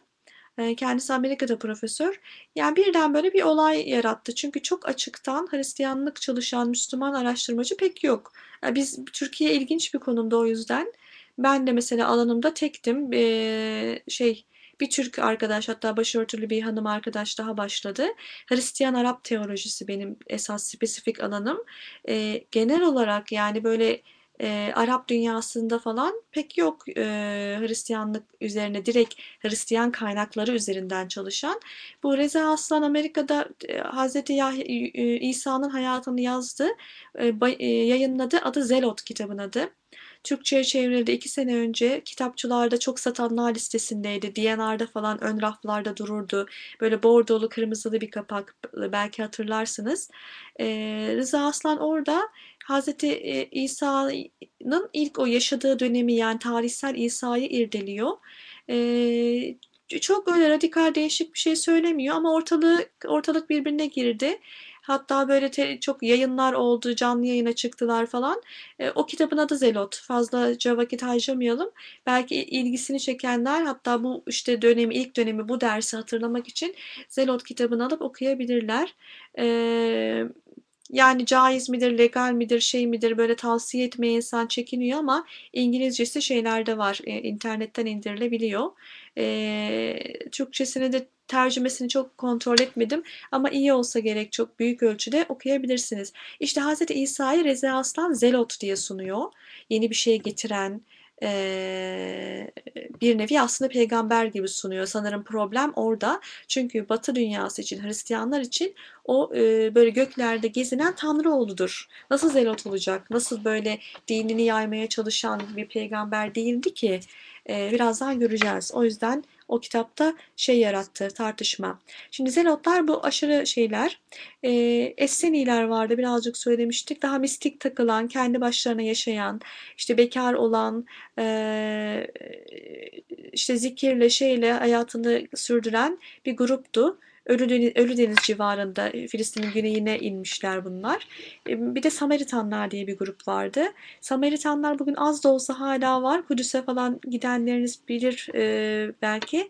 Kendisi Amerika'da profesör. Yani birden böyle bir olay yarattı. Çünkü çok açıktan Hristiyanlık çalışan Müslüman araştırmacı pek yok. Biz Türkiye ilginç bir konumda o yüzden. Ben de mesela alanımda tektim. şey bir Türk arkadaş hatta başörtülü bir hanım arkadaş daha başladı. Hristiyan Arap teolojisi benim esas spesifik alanım. genel olarak yani böyle e, Arap dünyasında falan pek yok e, Hristiyanlık üzerine direkt Hristiyan kaynakları üzerinden çalışan. Bu Reza Aslan Amerika'da e, Hazreti Yahya, İsa'nın hayatını yazdı, e, e, yayınladı. Adı Zelot kitabın adı. Türkçe'ye çevrildi. iki sene önce kitapçılarda çok satanlar listesindeydi. DNR'da falan ön raflarda dururdu. Böyle bordolu kırmızılı bir kapak belki hatırlarsınız. Ee, Rıza Aslan orada Hazreti e, İsa'nın ilk o yaşadığı dönemi yani tarihsel İsa'yı irdeliyor. Ee, çok öyle radikal değişik bir şey söylemiyor ama ortalık ortalık birbirine girdi. Hatta böyle te, çok yayınlar oldu, canlı yayına çıktılar falan. E, o kitabın adı Zelot. Fazlaca vakit harcamayalım. Belki ilgisini çekenler hatta bu işte dönemi, ilk dönemi bu dersi hatırlamak için Zelot kitabını alıp okuyabilirler. Eee yani caiz midir, legal midir, şey midir böyle tavsiye etmeye insan çekiniyor ama İngilizcesi şeylerde var. E, internetten indirilebiliyor. E, Türkçesini de tercümesini çok kontrol etmedim ama iyi olsa gerek çok büyük ölçüde okuyabilirsiniz. İşte Hz. İsa'yı Reza Aslan Zelot diye sunuyor. Yeni bir şey getiren, bir nevi aslında peygamber gibi sunuyor. Sanırım problem orada. Çünkü Batı dünyası için, Hristiyanlar için o böyle göklerde gezinen Tanrı oğludur. Nasıl zelot olacak? Nasıl böyle dinini yaymaya çalışan bir peygamber değildi ki? Birazdan göreceğiz. O yüzden o kitapta şey yarattı, tartışma. Şimdi Zelotlar bu aşırı şeyler. E, Esseniler vardı birazcık söylemiştik. Daha mistik takılan, kendi başlarına yaşayan, işte bekar olan, e, işte zikirle şeyle hayatını sürdüren bir gruptu. Ölü Deniz, Ölü Deniz civarında Filistin'in güneyine inmişler bunlar. Bir de Samaritanlar diye bir grup vardı. Samaritanlar bugün az da olsa hala var. Kudüs'e falan gidenleriniz bilir belki.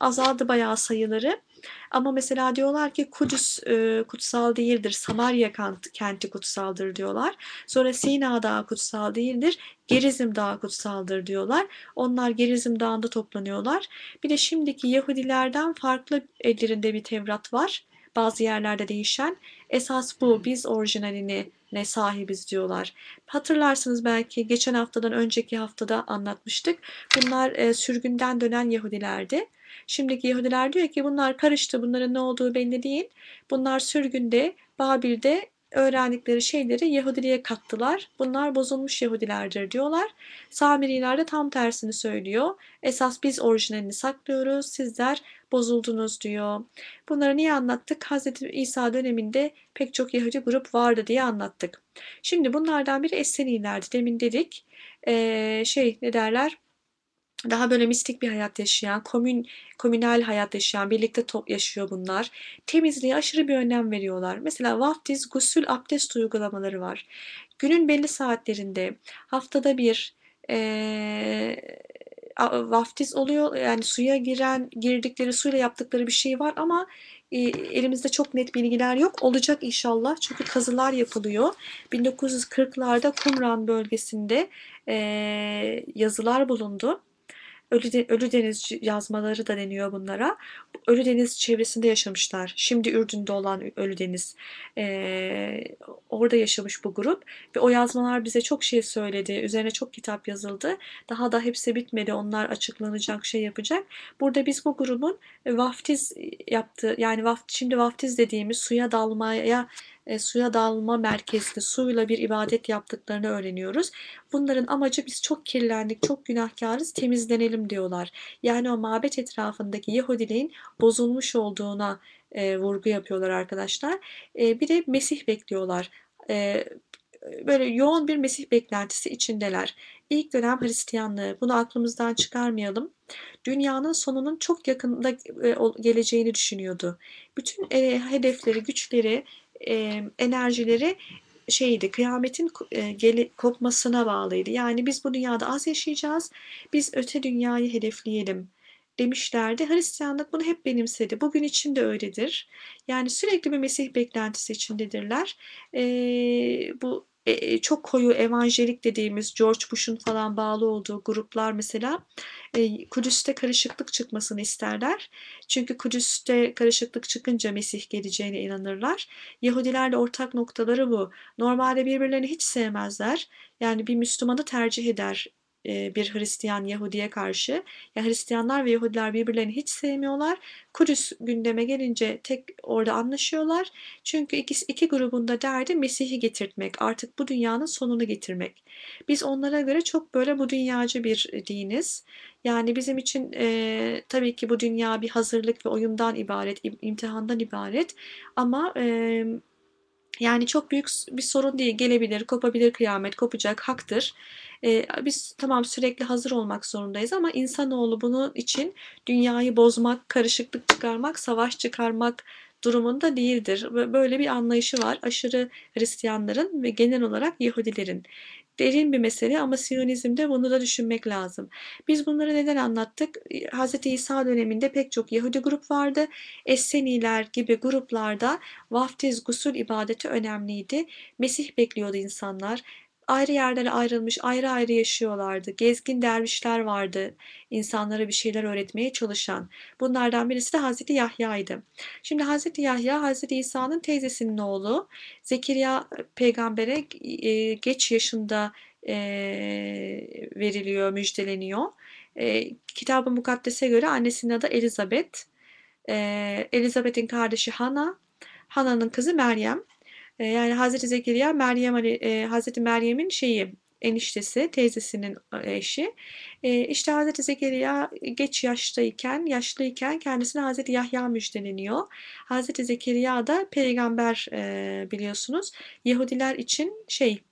Azaldı bayağı sayıları. Ama mesela diyorlar ki Kudüs e, kutsal değildir, Samarya kenti kutsaldır diyorlar. Sonra Sina Dağı kutsal değildir, Gerizim Dağı kutsaldır diyorlar. Onlar Gerizim Dağı'nda toplanıyorlar. Bir de şimdiki Yahudilerden farklı ellerinde bir Tevrat var. Bazı yerlerde değişen. Esas bu. Biz orijinalini ne sahibiz diyorlar. Hatırlarsınız belki geçen haftadan önceki haftada anlatmıştık. Bunlar e, sürgünden dönen Yahudilerdi. Şimdiki Yahudiler diyor ki bunlar karıştı, bunların ne olduğu belli değil. Bunlar sürgünde, Babil'de öğrendikleri şeyleri Yahudiliğe kattılar. Bunlar bozulmuş Yahudilerdir diyorlar. Samiriler de tam tersini söylüyor. Esas biz orijinalini saklıyoruz, sizler bozuldunuz diyor. Bunları niye anlattık? Hz. İsa döneminde pek çok Yahudi grup vardı diye anlattık. Şimdi bunlardan biri Essenilerdi. Demin dedik. Ee, şey ne derler? Daha böyle mistik bir hayat yaşayan, komün, komünal hayat yaşayan, birlikte top yaşıyor bunlar. Temizliğe aşırı bir önem veriyorlar. Mesela vaftiz, gusül, abdest uygulamaları var. Günün belli saatlerinde, haftada bir ee, vaftiz oluyor. Yani suya giren, girdikleri suyla yaptıkları bir şey var ama elimizde çok net bilgiler yok. Olacak inşallah çünkü kazılar yapılıyor. 1940'larda Kumran bölgesinde e, yazılar bulundu. Ölü, Ölü Deniz yazmaları da deniyor bunlara. Ölü Deniz çevresinde yaşamışlar. Şimdi Ürdün'de olan Ölü Deniz. Ee, orada yaşamış bu grup. Ve o yazmalar bize çok şey söyledi. Üzerine çok kitap yazıldı. Daha da hepsi bitmedi. Onlar açıklanacak, şey yapacak. Burada biz bu grubun vaftiz yaptı. Yani vaft, şimdi vaftiz dediğimiz suya dalmaya e, suya dalma merkezli suyla bir ibadet yaptıklarını öğreniyoruz. Bunların amacı biz çok kirlendik, çok günahkarız, temizlenelim diyorlar. Yani o mabet etrafındaki Yahudiliğin bozulmuş olduğuna e, vurgu yapıyorlar arkadaşlar. E, bir de Mesih bekliyorlar. E, böyle yoğun bir Mesih beklentisi içindeler. İlk dönem Hristiyanlığı, bunu aklımızdan çıkarmayalım. Dünyanın sonunun çok yakında e, geleceğini düşünüyordu. Bütün e, hedefleri, güçleri e, enerjileri şeydi kıyametin geli, kopmasına bağlıydı. Yani biz bu dünyada az yaşayacağız. Biz öte dünyayı hedefleyelim demişlerdi. Hristiyanlık bunu hep benimsedi. Bugün için de öyledir. Yani sürekli bir Mesih beklentisi içindedirler. E, bu e, e, çok koyu evangelik dediğimiz George Bush'un falan bağlı olduğu gruplar mesela e, Kudüs'te karışıklık çıkmasını isterler. Çünkü Kudüs'te karışıklık çıkınca Mesih geleceğine inanırlar. Yahudilerle ortak noktaları bu. Normalde birbirlerini hiç sevmezler. Yani bir Müslümanı tercih eder bir Hristiyan Yahudi'ye karşı. Ya Hristiyanlar ve Yahudiler birbirlerini hiç sevmiyorlar. Kudüs gündeme gelince tek orada anlaşıyorlar. Çünkü ikisi iki grubunda derdi Mesih'i getirtmek, artık bu dünyanın sonunu getirmek. Biz onlara göre çok böyle bu dünyacı bir diniz. Yani bizim için e, tabii ki bu dünya bir hazırlık ve oyundan ibaret, imtihandan ibaret. Ama e, yani çok büyük bir sorun değil. Gelebilir, kopabilir kıyamet, kopacak, haktır. Ee, biz tamam sürekli hazır olmak zorundayız ama insanoğlu bunun için dünyayı bozmak, karışıklık çıkarmak, savaş çıkarmak durumunda değildir. Böyle bir anlayışı var aşırı Hristiyanların ve genel olarak Yahudilerin. Derin bir mesele ama Siyonizmde bunu da düşünmek lazım. Biz bunları neden anlattık? Hz. İsa döneminde pek çok Yahudi grup vardı. Esseniler gibi gruplarda vaftiz, gusül ibadeti önemliydi. Mesih bekliyordu insanlar ayrı yerlere ayrılmış, ayrı ayrı yaşıyorlardı. Gezgin dervişler vardı, insanlara bir şeyler öğretmeye çalışan. Bunlardan birisi de Hazreti Yahya'ydı. Şimdi Hazreti Yahya, Hazreti İsa'nın teyzesinin oğlu. Zekeriya peygambere e, geç yaşında e, veriliyor, müjdeleniyor. E, Kitab-ı Mukaddes'e göre annesinin adı Elizabeth. Elizabeth'in kardeşi Hana, Hana'nın kızı Meryem. Ee, yani Hazreti Zekeriya Meryem e, Hazreti Meryem'in şeyi eniştesi, teyzesinin e, eşi. E, işte Hazreti Zekeriya geç yaştayken, yaşlıyken kendisine Hazreti Yahya müjdeleniyor. Hazreti Zekeriya da peygamber e, biliyorsunuz. Yahudiler için şey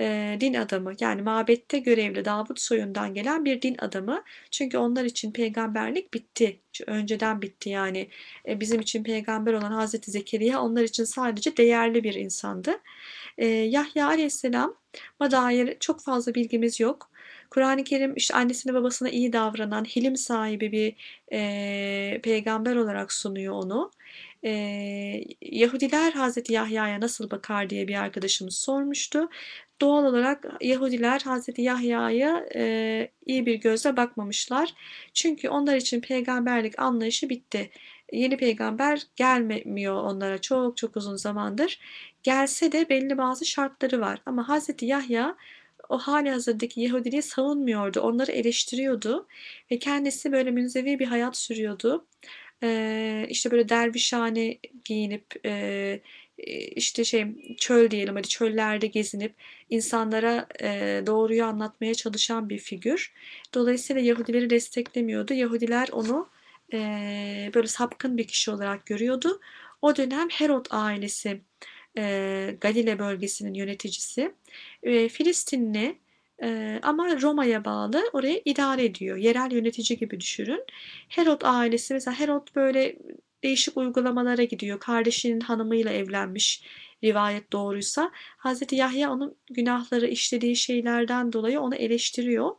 e, din adamı yani mabette görevli Davut soyundan gelen bir din adamı. Çünkü onlar için peygamberlik bitti. Önceden bitti yani. E, bizim için peygamber olan Hazreti Zekeriya onlar için sadece değerli bir insandı. E, Yahya Aleyhisselam'a dair çok fazla bilgimiz yok. Kur'an-ı Kerim işte annesine babasına iyi davranan, hilim sahibi bir e, peygamber olarak sunuyor onu. E, Yahudiler Hazreti Yahya'ya nasıl bakar diye bir arkadaşımız sormuştu. Doğal olarak Yahudiler Hazreti Yahya'ya e, iyi bir gözle bakmamışlar. Çünkü onlar için peygamberlik anlayışı bitti. Yeni peygamber gelmiyor onlara çok çok uzun zamandır. Gelse de belli bazı şartları var. Ama Hazreti Yahya o hali hazırdaki Yahudiliği savunmuyordu. Onları eleştiriyordu ve kendisi böyle münzevi bir hayat sürüyordu. Ee, işte böyle dervişhane giyinip e, işte şey çöl diyelim hadi çöllerde gezinip insanlara e, doğruyu anlatmaya çalışan bir figür. Dolayısıyla Yahudileri desteklemiyordu. Yahudiler onu e, böyle sapkın bir kişi olarak görüyordu. O dönem Herod ailesi e, Galile bölgesinin yöneticisi. E, Filistinli e, ama Roma'ya bağlı orayı idare ediyor. Yerel yönetici gibi düşünün. Herod ailesi mesela Herod böyle değişik uygulamalara gidiyor. Kardeşinin hanımıyla evlenmiş rivayet doğruysa Hazreti Yahya onun günahları işlediği şeylerden dolayı onu eleştiriyor.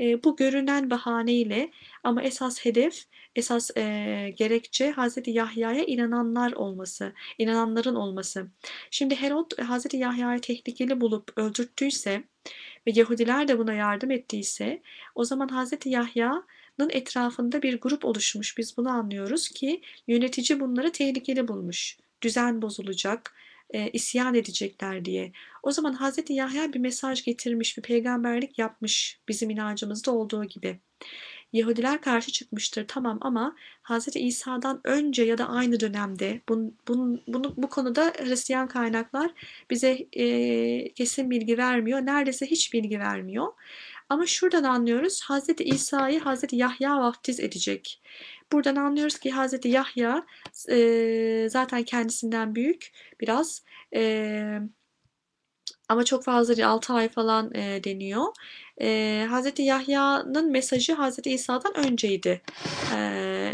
E, bu görünen bahaneyle ama esas hedef esas e, gerekçe Hazreti Yahya'ya inananlar olması, inananların olması. Şimdi Herod Hazreti Yahya'yı tehlikeli bulup öldürttüyse ve Yahudiler de buna yardım ettiyse o zaman Hazreti Yahya'nın etrafında bir grup oluşmuş. Biz bunu anlıyoruz ki yönetici bunları tehlikeli bulmuş. Düzen bozulacak, e, isyan edecekler diye. O zaman Hazreti Yahya bir mesaj getirmiş, bir peygamberlik yapmış bizim inancımızda olduğu gibi. Yahudiler karşı çıkmıştır tamam ama Hz. İsa'dan önce ya da aynı dönemde bunu, bunu, bunu, bu konuda Hristiyan kaynaklar bize e, kesin bilgi vermiyor. Neredeyse hiç bilgi vermiyor. Ama şuradan anlıyoruz Hz. İsa'yı Hz. Yahya vaftiz edecek. Buradan anlıyoruz ki Hz. Yahya e, zaten kendisinden büyük biraz e, ama çok fazla değil 6 ay falan e, deniyor. E, Hz. Yahya'nın mesajı Hz. İsa'dan önceydi. E,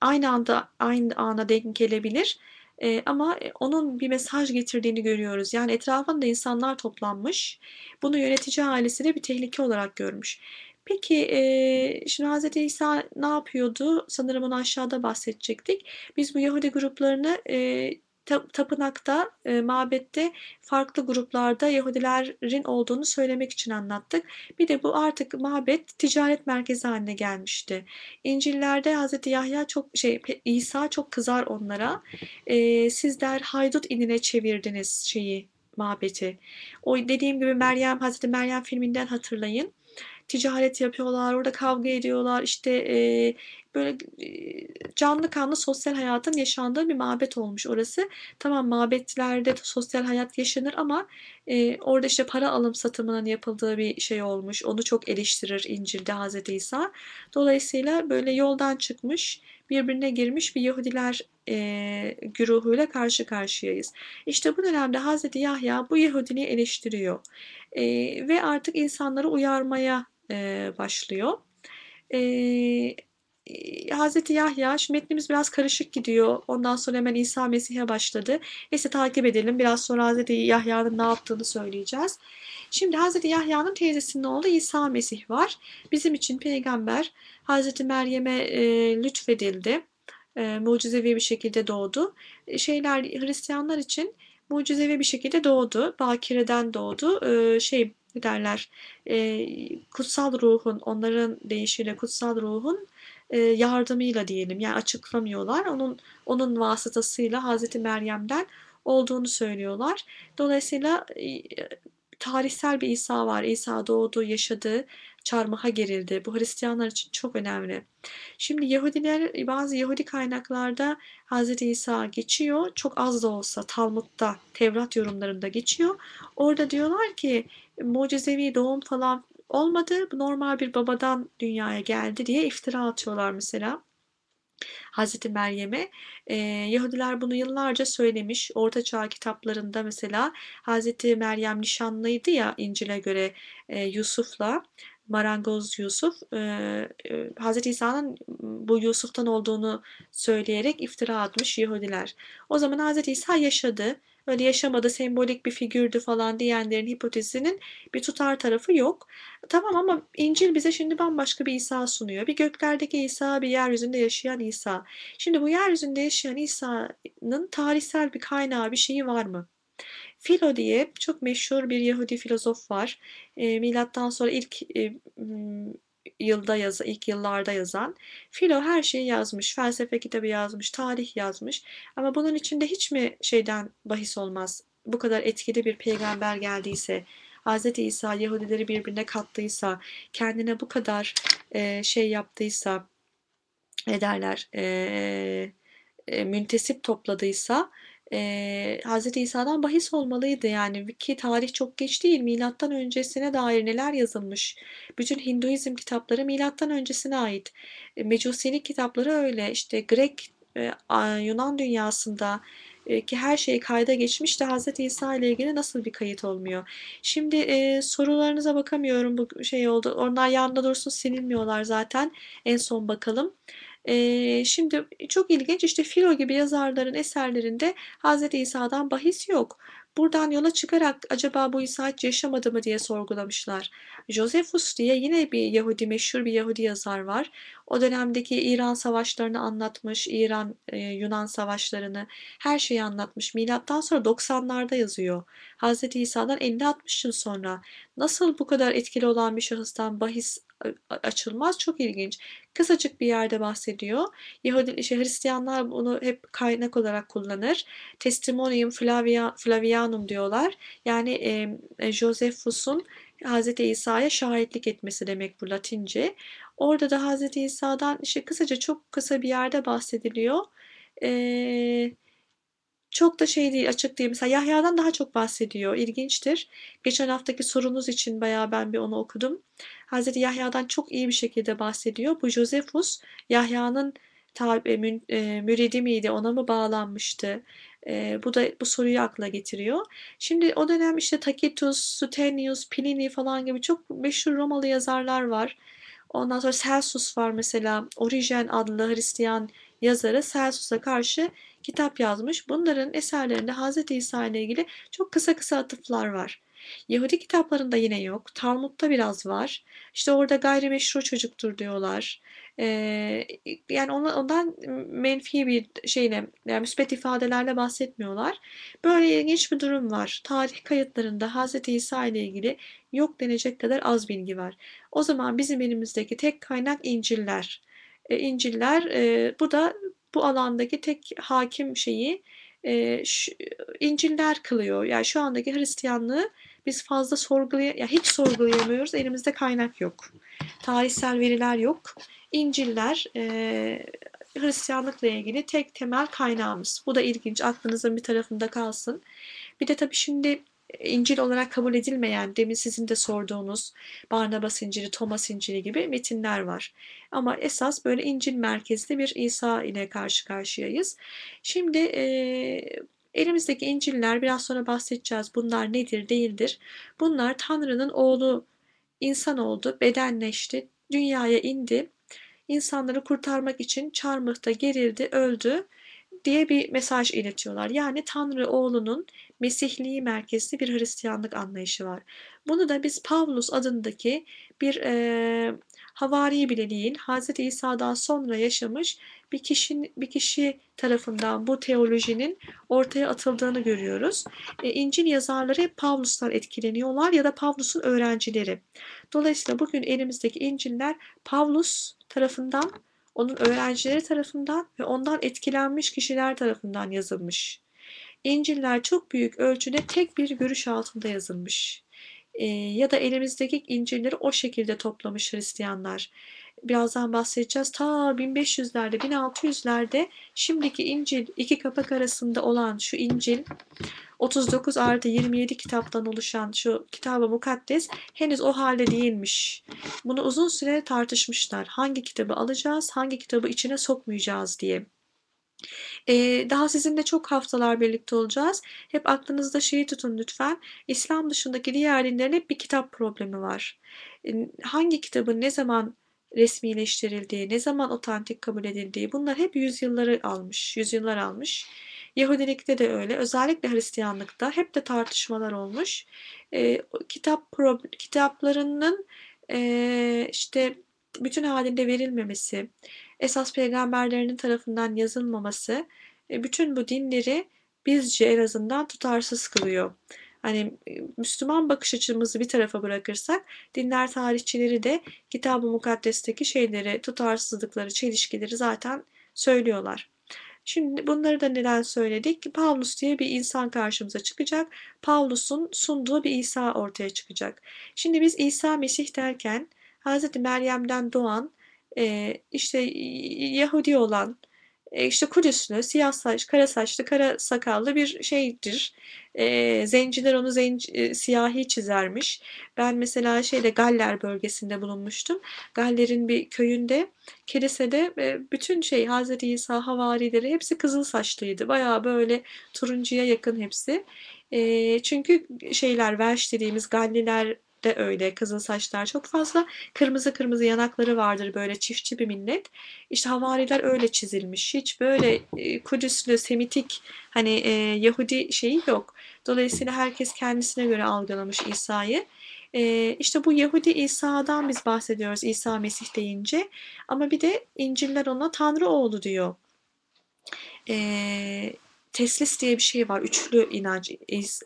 aynı anda aynı ana denk gelebilir. E, ama onun bir mesaj getirdiğini görüyoruz. Yani etrafında insanlar toplanmış. Bunu yönetici ailesi de bir tehlike olarak görmüş. Peki e, şimdi Hz. İsa ne yapıyordu? Sanırım onu aşağıda bahsedecektik. Biz bu Yahudi gruplarını e, tapınakta, e, mabette farklı gruplarda Yahudilerin olduğunu söylemek için anlattık. Bir de bu artık mabet ticaret merkezi haline gelmişti. İncil'lerde Hz. Yahya çok şey İsa çok kızar onlara. E, sizler haydut inine çevirdiniz şeyi mabeti. O dediğim gibi Meryem Hazreti Meryem filminden hatırlayın ticaret yapıyorlar, orada kavga ediyorlar. İşte e, böyle canlı kanlı sosyal hayatın yaşandığı bir mabet olmuş orası. Tamam mabetlerde sosyal hayat yaşanır ama e, orada işte para alım satımının yapıldığı bir şey olmuş. Onu çok eleştirir İncil'de Hz. İsa. Dolayısıyla böyle yoldan çıkmış, birbirine girmiş bir Yahudiler e, güruhuyla karşı karşıyayız. İşte bu dönemde Hz. Yahya bu Yahudiliği eleştiriyor. E, ve artık insanları uyarmaya e, başlıyor. E, Hazreti Yahya, şimdi metnimiz biraz karışık gidiyor. Ondan sonra hemen İsa Mesih'e başladı. Neyse takip edelim. Biraz sonra Hazreti Yahya'nın ne yaptığını söyleyeceğiz. Şimdi Hazreti Yahya'nın teyzesinin oğlu İsa Mesih var. Bizim için peygamber Hazreti Meryem'e e, lütfedildi. E, mucizevi bir şekilde doğdu. E, şeyler Hristiyanlar için mucizevi bir şekilde doğdu. Bakire'den doğdu. E, şey ne derler? E, kutsal ruhun, onların deyişiyle kutsal ruhun e, yardımıyla diyelim yani açıklamıyorlar. Onun onun vasıtasıyla Hazreti Meryem'den olduğunu söylüyorlar. Dolayısıyla e, tarihsel bir İsa var. İsa doğdu, yaşadı, çarmıha gerildi. Bu Hristiyanlar için çok önemli. Şimdi Yahudiler bazı Yahudi kaynaklarda Hz. İsa geçiyor. Çok az da olsa Talmud'da, Tevrat yorumlarında geçiyor. Orada diyorlar ki mucizevi doğum falan olmadı. Normal bir babadan dünyaya geldi diye iftira atıyorlar mesela. Hazreti Meryem'e. E, Yahudiler bunu yıllarca söylemiş. Orta Çağ kitaplarında mesela Hazreti Meryem nişanlıydı ya İncil'e göre e, Yusuf'la marangoz Yusuf e, e, Hazreti İsa'nın bu Yusuf'tan olduğunu söyleyerek iftira atmış Yahudiler. O zaman Hazreti İsa yaşadı. Öyle yaşamadı, sembolik bir figürdü falan diyenlerin hipotezinin bir tutar tarafı yok. Tamam ama İncil bize şimdi bambaşka bir İsa sunuyor. Bir göklerdeki İsa, bir yeryüzünde yaşayan İsa. Şimdi bu yeryüzünde yaşayan İsa'nın tarihsel bir kaynağı, bir şeyi var mı? Philo diye çok meşhur bir Yahudi filozof var. E, milattan sonra ilk e, yılda yaz, ilk yıllarda yazan. Philo her şeyi yazmış. Felsefe kitabı yazmış, tarih yazmış. Ama bunun içinde hiç mi şeyden bahis olmaz? Bu kadar etkili bir peygamber geldiyse, Hz. İsa Yahudileri birbirine kattıysa, kendine bu kadar e, şey yaptıysa, ne derler, e, e, müntesip topladıysa, e, Hz. İsa'dan bahis olmalıydı yani ki tarih çok geç değil milattan öncesine dair neler yazılmış. Bütün Hinduizm kitapları milattan öncesine ait. E, Mecusilik kitapları öyle işte Grek e, Yunan dünyasında e, ki her şey kayda geçmiş de Hz. İsa ile ilgili nasıl bir kayıt olmuyor? Şimdi e, sorularınıza bakamıyorum bu şey oldu. Onlar yanında dursun silinmiyorlar zaten. En son bakalım. E, şimdi çok ilginç işte Filo gibi yazarların eserlerinde Hz. İsa'dan bahis yok. Buradan yola çıkarak acaba bu İsa hiç yaşamadı mı diye sorgulamışlar. Josephus diye yine bir Yahudi, meşhur bir Yahudi yazar var. O dönemdeki İran savaşlarını anlatmış, İran e, Yunan savaşlarını, her şeyi anlatmış. Milattan sonra 90'larda yazıyor. Hz. İsa'dan 50-60 yıl sonra nasıl bu kadar etkili olan bir şahıstan bahis açılmaz. Çok ilginç. Kısacık bir yerde bahsediyor. Yahudi, işte Hristiyanlar bunu hep kaynak olarak kullanır. Testimonium Flavia, Flavianum diyorlar. Yani e, Josephus'un Hz. İsa'ya şahitlik etmesi demek bu Latince. Orada da Hz. İsa'dan işte kısaca çok kısa bir yerde bahsediliyor. Eee çok da şey değil, açık değil. Mesela Yahya'dan daha çok bahsediyor. İlginçtir. Geçen haftaki sorunuz için bayağı ben bir onu okudum. Hazreti Yahya'dan çok iyi bir şekilde bahsediyor. Bu Josephus Yahya'nın tabi, e, müridi miydi? Ona mı bağlanmıştı? E, bu da bu soruyu akla getiriyor. Şimdi o dönem işte Tacitus, Suetonius, Pliny falan gibi çok meşhur Romalı yazarlar var. Ondan sonra Celsus var mesela. Origen adlı Hristiyan yazarı Celsus'a karşı kitap yazmış. Bunların eserlerinde Hz. İsa ile ilgili çok kısa kısa atıflar var. Yahudi kitaplarında yine yok. Talmud'da biraz var. İşte orada gayrimeşru çocuktur diyorlar. Ee, yani ondan menfi bir şeyle, yani müspet ifadelerle bahsetmiyorlar. Böyle ilginç bir durum var. Tarih kayıtlarında Hz. İsa ile ilgili yok denecek kadar az bilgi var. O zaman bizim elimizdeki tek kaynak İncil'ler. E, İncil'ler e, bu da bu alandaki tek hakim şeyi e, şu, İncil'ler kılıyor. Yani şu andaki Hristiyanlığı biz fazla sorgulay ya hiç sorgulayamıyoruz. Elimizde kaynak yok. Tarihsel veriler yok. İncil'ler e, Hristiyanlıkla ilgili tek temel kaynağımız. Bu da ilginç. Aklınızın bir tarafında kalsın. Bir de tabii şimdi İncil olarak kabul edilmeyen, demin sizin de sorduğunuz Barnabas İncili, Thomas İncili gibi metinler var. Ama esas böyle İncil merkezli bir İsa ile karşı karşıyayız. Şimdi e, elimizdeki İncil'ler biraz sonra bahsedeceğiz. Bunlar nedir, değildir. Bunlar Tanrı'nın oğlu insan oldu, bedenleşti, dünyaya indi. İnsanları kurtarmak için çarmıhta gerildi, öldü diye bir mesaj iletiyorlar. Yani Tanrı oğlunun Mesihliği merkezli bir Hristiyanlık anlayışı var. Bunu da biz Pavlus adındaki bir e, havari bile değil, Hz. İsa'dan sonra yaşamış bir kişinin bir kişi tarafından bu teolojinin ortaya atıldığını görüyoruz. E, İncil yazarları hep Pavlus'tan etkileniyorlar ya da Pavlus'un öğrencileri. Dolayısıyla bugün elimizdeki İncil'ler Pavlus tarafından onun öğrencileri tarafından ve ondan etkilenmiş kişiler tarafından yazılmış. İncil'ler çok büyük ölçüde tek bir görüş altında yazılmış. E, ya da elimizdeki İncil'leri o şekilde toplamış Hristiyanlar. Birazdan bahsedeceğiz. Ta 1500'lerde, 1600'lerde şimdiki İncil iki kapak arasında olan şu İncil 39 artı 27 kitaptan oluşan şu kitabı mukaddes henüz o halde değilmiş. Bunu uzun süre tartışmışlar. Hangi kitabı alacağız, hangi kitabı içine sokmayacağız diye. Ee, daha sizinle çok haftalar birlikte olacağız. Hep aklınızda şeyi tutun lütfen. İslam dışındaki diğer dinlerin hep bir kitap problemi var. Hangi kitabın ne zaman resmileştirildiği, ne zaman otantik kabul edildiği bunlar hep yüzyılları almış, yüzyıllar almış. Yahudilikte de öyle, özellikle Hristiyanlıkta hep de tartışmalar olmuş. E, kitap kitaplarının e, işte bütün halinde verilmemesi, esas peygamberlerinin tarafından yazılmaması, e, bütün bu dinleri bizce en azından tutarsız kılıyor. Hani Müslüman bakış açımızı bir tarafa bırakırsak dinler tarihçileri de Kitab-ı Mukaddes'teki şeyleri, tutarsızlıkları, çelişkileri zaten söylüyorlar. Şimdi bunları da neden söyledik? Pavlus diye bir insan karşımıza çıkacak. Pavlus'un sunduğu bir İsa ortaya çıkacak. Şimdi biz İsa Mesih derken Hz. Meryem'den doğan, işte Yahudi olan, e, işte Kudüslü, siyah saç, kara saçlı, kara sakallı bir şeydir. E, zenciler onu zenci, e, siyahi çizermiş. Ben mesela şeyde Galler bölgesinde bulunmuştum. Galler'in bir köyünde, kilisede e, bütün şey Hazreti İsa havarileri hepsi kızıl saçlıydı. Bayağı böyle turuncuya yakın hepsi. E, çünkü şeyler Welsh dediğimiz Galliler de öyle. Kızıl saçlar çok fazla. Kırmızı kırmızı yanakları vardır böyle çiftçi bir millet. İşte havariler öyle çizilmiş. Hiç böyle e, Kudüslü, Semitik hani e, Yahudi şeyi yok. Dolayısıyla herkes kendisine göre algılamış İsa'yı. E, işte bu Yahudi İsa'dan biz bahsediyoruz İsa Mesih deyince. Ama bir de İncil'ler ona Tanrı oğlu diyor. E, teslis diye bir şey var. Üçlü inanç.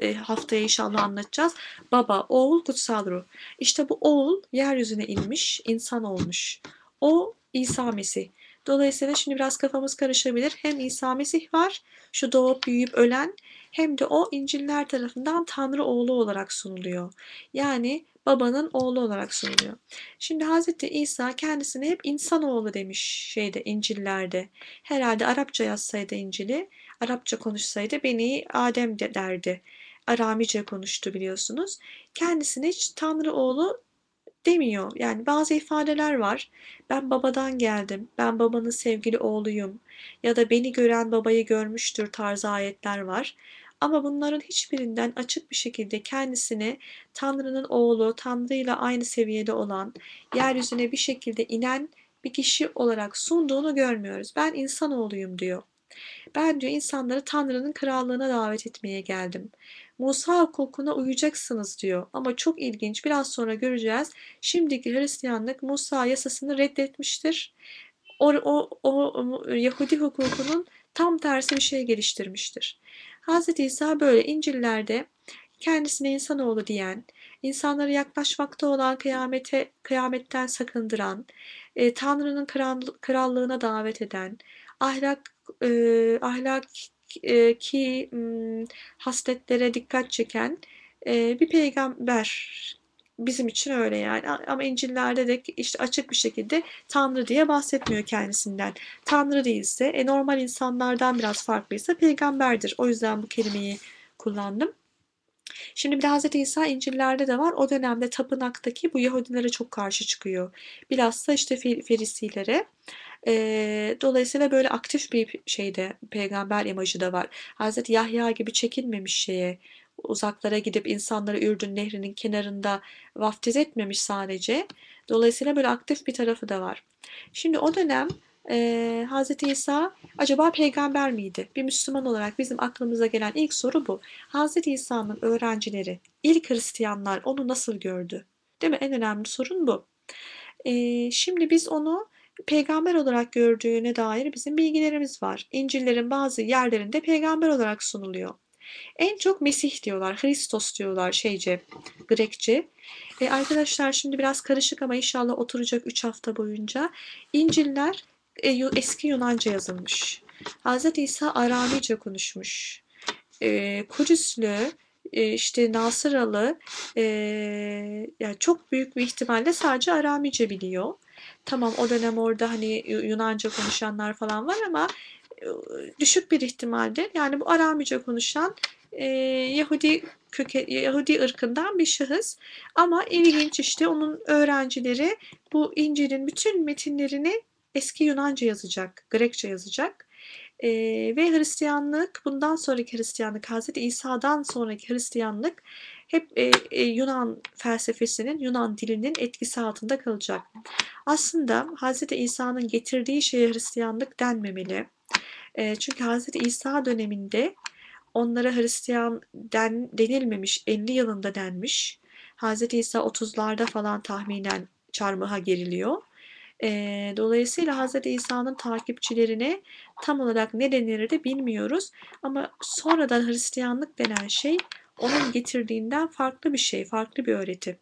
E, haftaya inşallah anlatacağız. Baba, oğul, kutsal ruh. İşte bu oğul yeryüzüne inmiş, insan olmuş. O İsa Mesih. Dolayısıyla şimdi biraz kafamız karışabilir. Hem İsa Mesih var, şu doğup büyüyüp ölen, hem de o İncil'ler tarafından Tanrı oğlu olarak sunuluyor. Yani babanın oğlu olarak sunuluyor. Şimdi Hz. İsa kendisine hep insanoğlu demiş şeyde İncil'lerde. Herhalde Arapça yazsaydı İncil'i Arapça konuşsaydı beni Adem de derdi. Aramice konuştu biliyorsunuz. Kendisine hiç Tanrı oğlu demiyor. Yani bazı ifadeler var. Ben babadan geldim. Ben babanın sevgili oğluyum. Ya da beni gören babayı görmüştür tarzı ayetler var. Ama bunların hiçbirinden açık bir şekilde kendisini Tanrı'nın oğlu, Tanrı ile aynı seviyede olan, yeryüzüne bir şekilde inen bir kişi olarak sunduğunu görmüyoruz. Ben insanoğluyum diyor. Ben diyor insanları Tanrı'nın krallığına davet etmeye geldim. Musa hukukuna uyacaksınız diyor. Ama çok ilginç biraz sonra göreceğiz. Şimdiki Hristiyanlık Musa yasasını reddetmiştir. O, o, o Yahudi hukukunun tam tersi bir şey geliştirmiştir. Hz. İsa böyle İncil'lerde kendisine insanoğlu diyen, insanları yaklaşmakta olan kıyamete, kıyametten sakındıran, e, Tanrı'nın kral, krallığına davet eden, ahlak e, ahlaki e, hasletlere dikkat çeken e, bir peygamber bizim için öyle yani ama İncil'lerde de işte açık bir şekilde Tanrı diye bahsetmiyor kendisinden. Tanrı değilse, e, normal insanlardan biraz farklıysa peygamberdir. O yüzden bu kelimeyi kullandım. Şimdi bir de Hz. İsa İncil'lerde de var. O dönemde tapınaktaki bu Yahudilere çok karşı çıkıyor. Bilhassa işte Ferisilere. E, dolayısıyla böyle aktif bir şeyde peygamber imajı da var. Hz. Yahya gibi çekinmemiş şeye, uzaklara gidip insanları Ürdün Nehri'nin kenarında vaftiz etmemiş sadece. Dolayısıyla böyle aktif bir tarafı da var. Şimdi o dönem e, Hz. İsa acaba peygamber miydi? Bir Müslüman olarak bizim aklımıza gelen ilk soru bu. Hz. İsa'nın öğrencileri, ilk Hristiyanlar onu nasıl gördü? Değil mi? En önemli sorun bu. E, şimdi biz onu peygamber olarak gördüğüne dair bizim bilgilerimiz var. İncillerin bazı yerlerinde peygamber olarak sunuluyor. En çok Mesih diyorlar, Hristos diyorlar şeyce, Grekçe. E arkadaşlar şimdi biraz karışık ama inşallah oturacak 3 hafta boyunca. İnciller e, eski Yunanca yazılmış. Hz. İsa Aramice konuşmuş. E, Kudüslü, e, işte Nasıralı e, yani çok büyük bir ihtimalle sadece Aramice biliyor. Tamam o dönem orada hani Yunanca konuşanlar falan var ama e, düşük bir ihtimalde yani bu Aramice konuşan e, Yahudi köke, Yahudi ırkından bir şahıs. Ama ilginç işte onun öğrencileri bu İncil'in bütün metinlerini eski Yunanca yazacak, Grekçe yazacak. E, ve Hristiyanlık, bundan sonraki Hristiyanlık, Hz. İsa'dan sonraki Hristiyanlık hep e, e, Yunan felsefesinin, Yunan dilinin etkisi altında kalacak. Aslında Hz. İsa'nın getirdiği şeye Hristiyanlık denmemeli. E, çünkü Hz. İsa döneminde onlara Hristiyan den, denilmemiş, 50 yılında denmiş. Hz. İsa 30'larda falan tahminen çarmıha geriliyor. E, dolayısıyla Hz. İsa'nın takipçilerine tam olarak ne denir bilmiyoruz. Ama sonradan Hristiyanlık denen şey onun getirdiğinden farklı bir şey, farklı bir öğreti.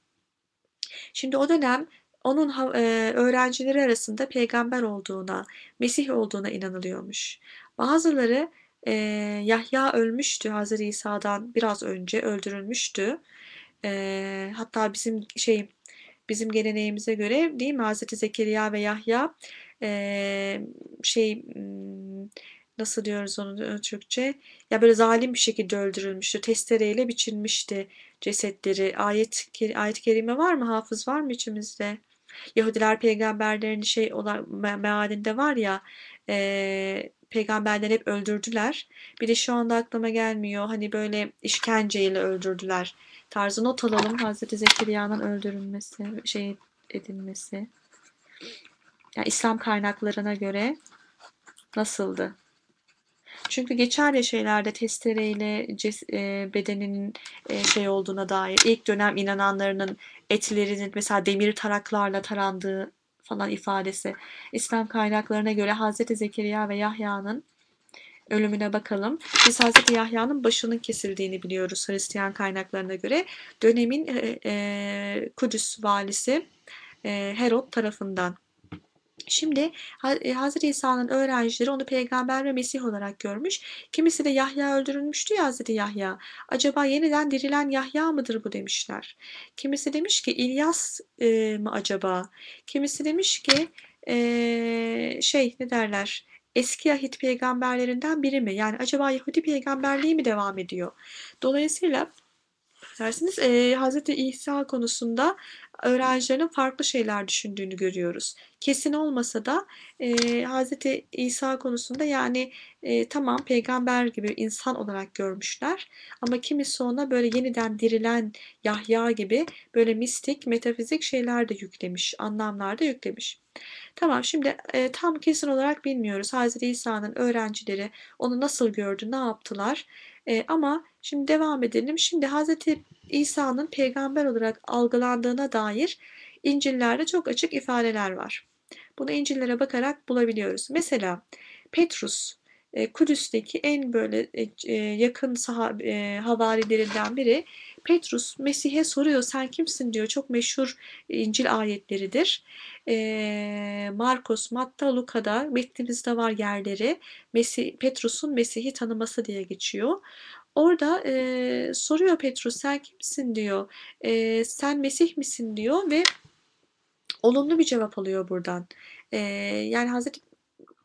Şimdi o dönem onun e, öğrencileri arasında peygamber olduğuna, Mesih olduğuna inanılıyormuş. Bazıları e, Yahya ölmüştü Hazreti İsa'dan biraz önce öldürülmüştü. E, hatta bizim şey bizim geleneğimize göre değil mi Hazreti Zekeriya ve Yahya şey hmm, nasıl diyoruz onu Türkçe? Ya böyle zalim bir şekilde öldürülmüştü. Testereyle biçilmişti cesetleri. Ayet ayet kerime var mı? Hafız var mı içimizde? Yahudiler peygamberlerini şey olan mealinde var ya e, peygamberleri hep öldürdüler. Bir de şu anda aklıma gelmiyor. Hani böyle işkenceyle öldürdüler. Tarzı not alalım. Hazreti Zekeriya'nın öldürülmesi, şey edilmesi. Yani İslam kaynaklarına göre nasıldı? Çünkü geçer ya şeylerde testereyle e, bedeninin e, şey olduğuna dair ilk dönem inananlarının etlerinin mesela demir taraklarla tarandığı falan ifadesi. İslam kaynaklarına göre Hazreti Zekeriya ve Yahya'nın ölümüne bakalım. Biz Hazreti Yahya'nın başının kesildiğini biliyoruz Hristiyan kaynaklarına göre. Dönemin e, e, Kudüs valisi e, Herod tarafından Şimdi e, Hazreti İsa'nın öğrencileri onu peygamber ve Mesih olarak görmüş. Kimisi de Yahya öldürülmüştü ya Hazreti Yahya. Acaba yeniden dirilen Yahya mıdır bu demişler. Kimisi demiş ki İlyas e, mı acaba? Kimisi demiş ki e, şey ne derler? Eski ahit peygamberlerinden biri mi? Yani acaba Yahudi peygamberliği mi devam ediyor? Dolayısıyla dersiniz e, Hz. İsa konusunda öğrencilerin farklı şeyler düşündüğünü görüyoruz. Kesin olmasa da e, Hz. İsa konusunda yani e, tamam peygamber gibi insan olarak görmüşler ama kimisi ona böyle yeniden dirilen Yahya gibi böyle mistik, metafizik şeyler de yüklemiş, anlamlar da yüklemiş. Tamam şimdi e, tam kesin olarak bilmiyoruz. Hz. İsa'nın öğrencileri onu nasıl gördü, ne yaptılar? E, ama şimdi devam edelim. Şimdi Hz. İsa'nın peygamber olarak algılandığına dair İncil'lerde çok açık ifadeler var. Bunu İncil'lere bakarak bulabiliyoruz. Mesela Petrus e, Kudüs'teki en böyle e, e, yakın sahabe, havarilerinden biri Petrus Mesih'e soruyor sen kimsin diyor. Çok meşhur İncil ayetleridir. Markos, Matta, Luka'da metnimizde var yerleri. Mesih, Petrus'un Mesih'i tanıması diye geçiyor. Orada e, soruyor Petrus sen kimsin diyor. E, sen Mesih misin diyor ve olumlu bir cevap alıyor buradan. E, yani Hazreti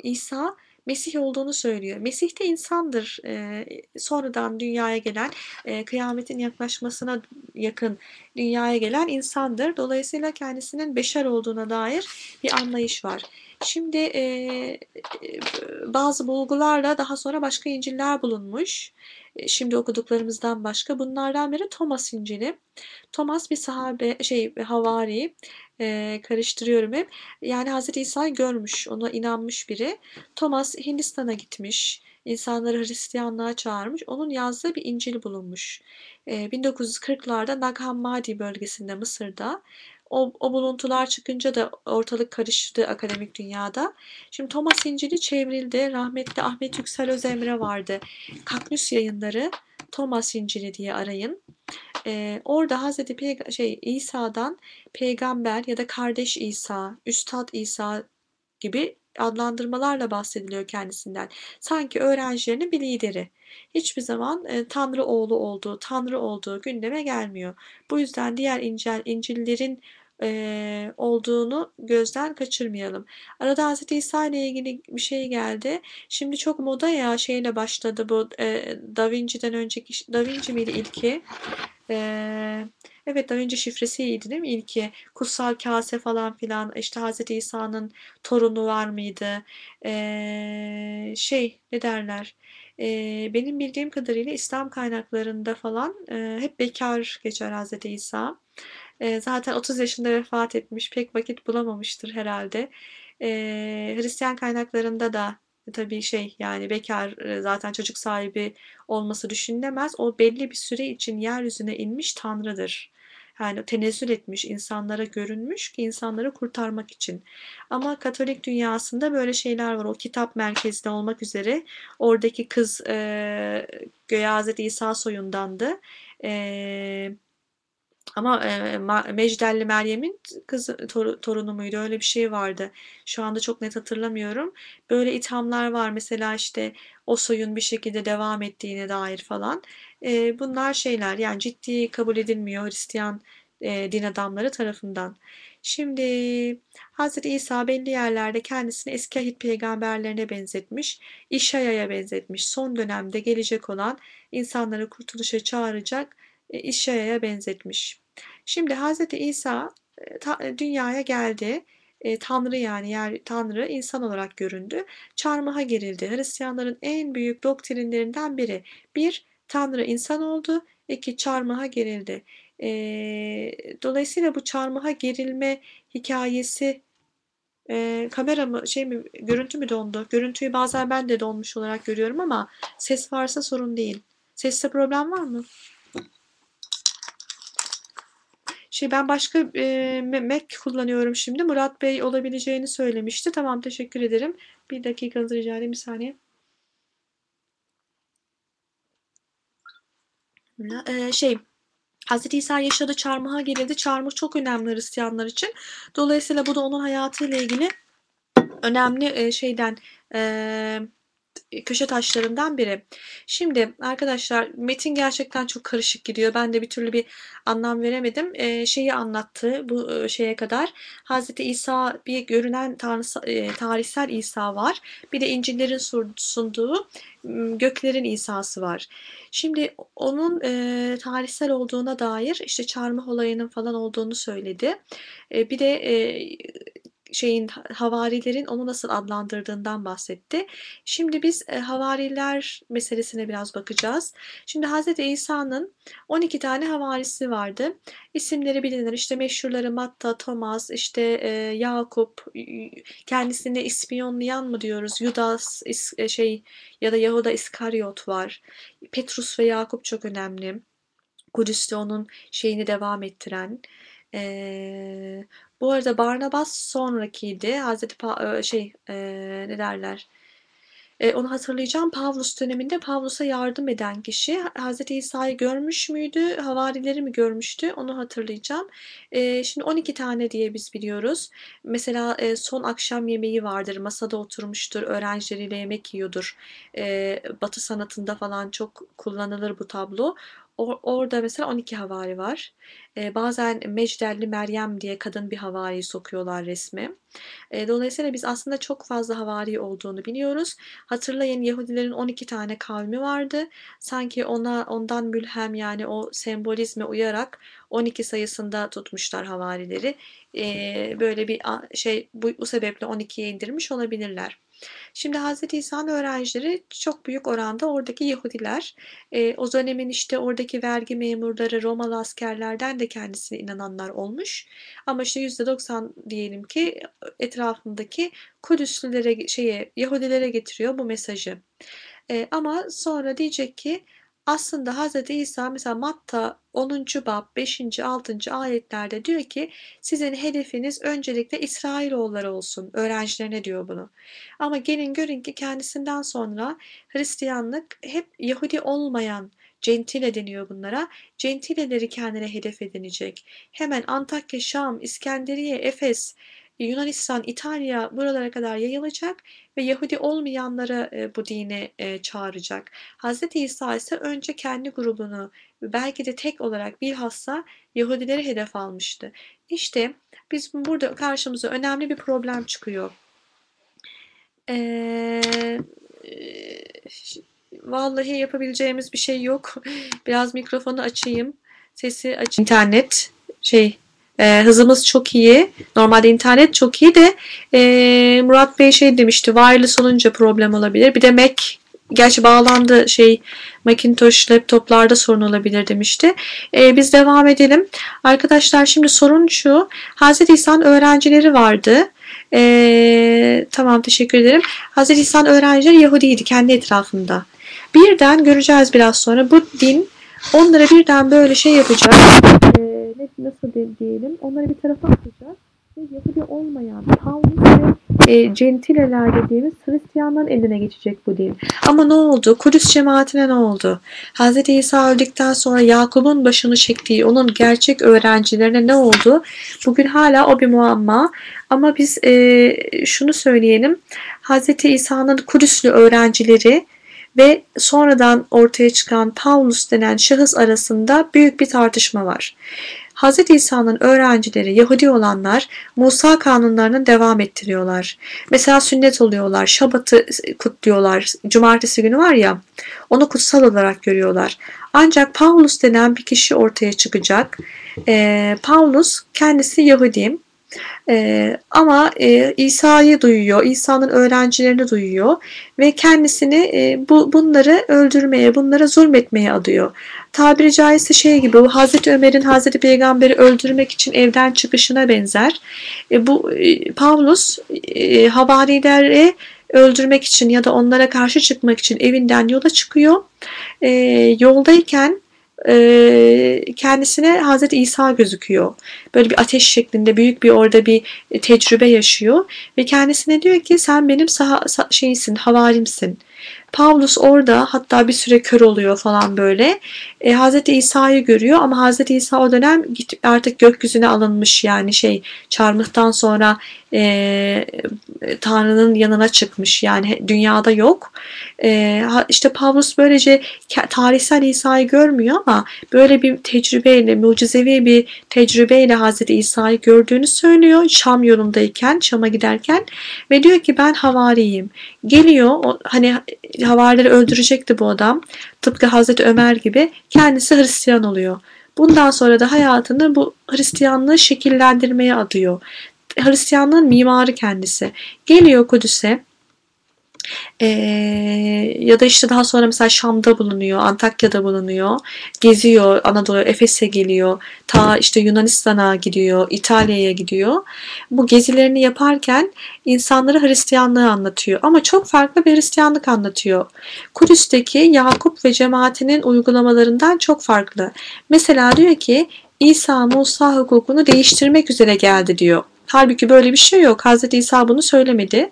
İsa Mesih olduğunu söylüyor. Mesih de insandır. E, sonradan dünyaya gelen, e, kıyametin yaklaşmasına yakın dünyaya gelen insandır. Dolayısıyla kendisinin beşer olduğuna dair bir anlayış var. Şimdi e, bazı bulgularla daha sonra başka İncil'ler bulunmuş. E, şimdi okuduklarımızdan başka. Bunlardan biri Thomas İncil'i. Thomas bir sahabe, şey havari, e, karıştırıyorum hep. Yani Hazreti İsa'yı görmüş, ona inanmış biri. Thomas Hindistan'a gitmiş, insanları Hristiyanlığa çağırmış. Onun yazdığı bir İncil bulunmuş. E, 1940'larda Nag Hammadi bölgesinde Mısır'da o, o buluntular çıkınca da ortalık karıştı akademik dünyada. Şimdi Thomas İncil'i çevrildi. Rahmetli Ahmet Yüksel Özemre vardı. Kaknüs yayınları Thomas İncil'i diye arayın. Ee, orada Hazreti Peyg- şey İsa'dan peygamber ya da kardeş İsa, Üstad İsa gibi adlandırmalarla bahsediliyor kendisinden. Sanki öğrencilerinin bir lideri. Hiçbir zaman e, Tanrı oğlu olduğu, Tanrı olduğu gündeme gelmiyor. Bu yüzden diğer İncil, İncil'lerin e, olduğunu gözden kaçırmayalım. Arada Hz. İsa ile ilgili bir şey geldi. Şimdi çok moda ya şeyle başladı bu e, Da Vinci'den önceki Da Vinci miydi ilki? E, evet Da Vinci şifresiydi değil mi ilki? Kutsal kase falan filan işte Hz. İsa'nın torunu var mıydı? E, şey ne derler? E, benim bildiğim kadarıyla İslam kaynaklarında falan e, hep bekar geçer Hz. İsa. E, zaten 30 yaşında vefat etmiş, pek vakit bulamamıştır herhalde. E, Hristiyan kaynaklarında da tabii şey yani bekar zaten çocuk sahibi olması düşünülemez. O belli bir süre için yeryüzüne inmiş tanrıdır. Yani tenezzül etmiş, insanlara görünmüş ki insanları kurtarmak için. Ama Katolik dünyasında böyle şeyler var. O kitap merkezde olmak üzere oradaki kız e, Göğe Hazreti İsa soyundandı. E, ama e, Mecdelli Meryem'in kızı tor, torunu muydu? Öyle bir şey vardı. Şu anda çok net hatırlamıyorum. Böyle ithamlar var. Mesela işte o soyun bir şekilde devam ettiğine dair falan. E, bunlar şeyler yani ciddi kabul edilmiyor Hristiyan e, din adamları tarafından. Şimdi Hz. İsa belli yerlerde kendisini eski ahit peygamberlerine benzetmiş, İşaya'ya benzetmiş. Son dönemde gelecek olan insanları kurtuluşa çağıracak e, İşaya'ya benzetmiş. Şimdi Hz. İsa e, dünyaya geldi. E, Tanrı yani yer Tanrı insan olarak göründü. Çarmıha gerildi. Hristiyanların en büyük doktrinlerinden biri. Bir, Tanrı insan oldu. İki, çarmıha gerildi. E, dolayısıyla bu çarmıha gerilme hikayesi e, kamera mı şey mi görüntü mü dondu? Görüntüyü bazen ben de donmuş olarak görüyorum ama ses varsa sorun değil. Seste problem var mı? Şey ben başka e, Mac kullanıyorum şimdi. Murat Bey olabileceğini söylemişti. Tamam teşekkür ederim. Bir dakikanızı rica edeyim bir saniye. Ee, şey Hz. İsa yaşadı çarmıha gelirdi. Çarmıh çok önemli Hristiyanlar için. Dolayısıyla bu da onun hayatıyla ilgili önemli e, şeyden e, köşe taşlarından biri. Şimdi arkadaşlar metin gerçekten çok karışık gidiyor. Ben de bir türlü bir anlam veremedim. E, şeyi anlattı bu e, şeye kadar. Hazreti İsa bir görünen tanrısı, e, tarihsel İsa var. Bir de İncil'lerin sunduğu göklerin İsa'sı var. Şimdi onun e, tarihsel olduğuna dair işte çarmıh olayının falan olduğunu söyledi. E, bir de e, şeyin havarilerin onu nasıl adlandırdığından bahsetti. Şimdi biz e, havariler meselesine biraz bakacağız. Şimdi Hz. İsa'nın 12 tane havarisi vardı. İsimleri bilinir. İşte meşhurları Matta, Thomas, işte e, Yakup, kendisini ispiyonlayan mı diyoruz? Yudas is, e, şey ya da Yahuda İskaryot var. Petrus ve Yakup çok önemli. Kudüs'te onun şeyini devam ettiren. Ee, bu arada Barnabas sonrakiydi. Hazreti pa şey e, ne derler? E, onu hatırlayacağım. Pavlus döneminde Pavlus'a yardım eden kişi Hazreti İsa'yı görmüş müydü? Havarileri mi görmüştü? Onu hatırlayacağım. E, şimdi 12 tane diye biz biliyoruz. Mesela e, son akşam yemeği vardır. Masada oturmuştur. Öğrencileriyle yemek yiyordur. E, batı sanatında falan çok kullanılır bu tablo. Or orada mesela 12 havari var. Bazen Mecdelli Meryem diye kadın bir havariyi sokuyorlar resme. E, dolayısıyla biz aslında çok fazla havari olduğunu biliyoruz. Hatırlayın Yahudilerin 12 tane kavmi vardı. Sanki ona ondan mülhem yani o sembolizme uyarak 12 sayısında tutmuşlar havarileri. Böyle bir şey bu, bu sebeple 12'ye indirmiş olabilirler. Şimdi Hz. İsa'nın öğrencileri çok büyük oranda oradaki Yahudiler. E, o dönemin işte oradaki vergi memurları, Romalı askerlerden de kendisine inananlar olmuş. Ama işte %90 diyelim ki etrafındaki Kudüslülere, şeye, Yahudilere getiriyor bu mesajı. E, ama sonra diyecek ki aslında Hz. İsa mesela Matta 10. bab 5. 6. ayetlerde diyor ki sizin hedefiniz öncelikle İsrailoğulları olsun. Öğrencilerine diyor bunu. Ama gelin görün ki kendisinden sonra Hristiyanlık hep Yahudi olmayan Centile deniyor bunlara. Centileleri kendine hedef edinecek. Hemen Antakya, Şam, İskenderiye, Efes, Yunanistan, İtalya buralara kadar yayılacak ve Yahudi olmayanları e, bu dine çağıracak. Hz. İsa ise önce kendi grubunu belki de tek olarak bilhassa Yahudileri hedef almıştı. İşte biz burada karşımıza önemli bir problem çıkıyor. Ee, vallahi yapabileceğimiz bir şey yok. Biraz mikrofonu açayım. Sesi açayım. İnternet şey e, hızımız çok iyi. Normalde internet çok iyi de e, Murat Bey şey demişti. Wireless olunca problem olabilir. Bir de Mac gerçi bağlandı şey Macintosh laptoplarda sorun olabilir demişti. E, biz devam edelim. Arkadaşlar şimdi sorun şu. Hazreti İsa'nın öğrencileri vardı. E, tamam teşekkür ederim. Hazreti İsa'nın öğrencileri Yahudiydi kendi etrafında. Birden göreceğiz biraz sonra bu din onlara birden böyle şey yapacak. E, nasıl diyelim? Onları bir tarafa atacak ve Yahudi olmayan Paulus ve e, Gentileler dediğimiz Hristiyanların eline geçecek bu din. Ama ne oldu? Kudüs cemaatine ne oldu? Hz. İsa öldükten sonra Yakup'un başını çektiği onun gerçek öğrencilerine ne oldu? Bugün hala o bir muamma. Ama biz e, şunu söyleyelim. Hz. İsa'nın Kudüslü öğrencileri ve sonradan ortaya çıkan Paulus denen şahıs arasında büyük bir tartışma var. Hz. İsa'nın öğrencileri Yahudi olanlar Musa kanunlarını devam ettiriyorlar. Mesela sünnet oluyorlar, şabatı kutluyorlar, cumartesi günü var ya onu kutsal olarak görüyorlar. Ancak Paulus denen bir kişi ortaya çıkacak. Ee, Paulus kendisi Yahudi ee, ama e, İsa'yı duyuyor, İsa'nın öğrencilerini duyuyor ve kendisini e, bu bunları öldürmeye, bunlara zulmetmeye adıyor. Tabiri caizse şey gibi bu Hazreti Ömer'in Hazreti Peygamber'i öldürmek için evden çıkışına benzer. E, bu e, Pavlus e, havarileri öldürmek için ya da onlara karşı çıkmak için evinden yola çıkıyor. E, yoldayken e, kendisine Hazreti İsa gözüküyor. Böyle bir ateş şeklinde büyük bir orada bir tecrübe yaşıyor ve kendisine diyor ki sen benim saha, şeysin, havarimsin. Pavlus orada hatta bir süre kör oluyor falan böyle. E, Hazreti İsa'yı görüyor ama Hazreti İsa o dönem artık gökyüzüne alınmış yani şey çarmıhtan sonra e, Tanrı'nın yanına çıkmış yani dünyada yok. E, işte Pavlus böylece tarihsel İsa'yı görmüyor ama böyle bir tecrübeyle, mucizevi bir tecrübeyle Hazreti İsa'yı gördüğünü söylüyor Şam yolundayken, Şam'a giderken ve diyor ki ben havariyim. Geliyor o, hani havarileri öldürecekti bu adam. Tıpkı Hazreti Ömer gibi kendisi Hristiyan oluyor. Bundan sonra da hayatını bu Hristiyanlığı şekillendirmeye adıyor. Hristiyanlığın mimarı kendisi. Geliyor Kudüs'e e, ya da işte daha sonra mesela Şam'da bulunuyor, Antakya'da bulunuyor, geziyor, Anadolu, Efes'e geliyor, ta işte Yunanistan'a gidiyor, İtalya'ya gidiyor. Bu gezilerini yaparken insanlara Hristiyanlığı anlatıyor ama çok farklı bir Hristiyanlık anlatıyor. Kudüs'teki Yakup ve cemaatinin uygulamalarından çok farklı. Mesela diyor ki İsa Musa hukukunu değiştirmek üzere geldi diyor. Halbuki böyle bir şey yok. Hz. İsa bunu söylemedi.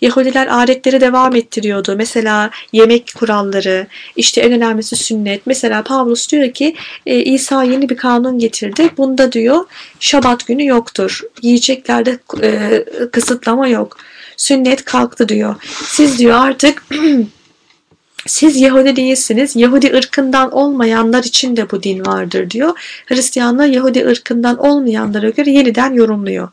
Yahudiler adetleri devam ettiriyordu. Mesela yemek kuralları, işte en önemlisi sünnet. Mesela Pavlus diyor ki e, İsa yeni bir kanun getirdi. Bunda diyor şabat günü yoktur. Yiyeceklerde e, kısıtlama yok. Sünnet kalktı diyor. Siz diyor artık Siz Yahudi değilsiniz. Yahudi ırkından olmayanlar için de bu din vardır diyor. Hristiyanlar Yahudi ırkından olmayanlara göre yeniden yorumluyor.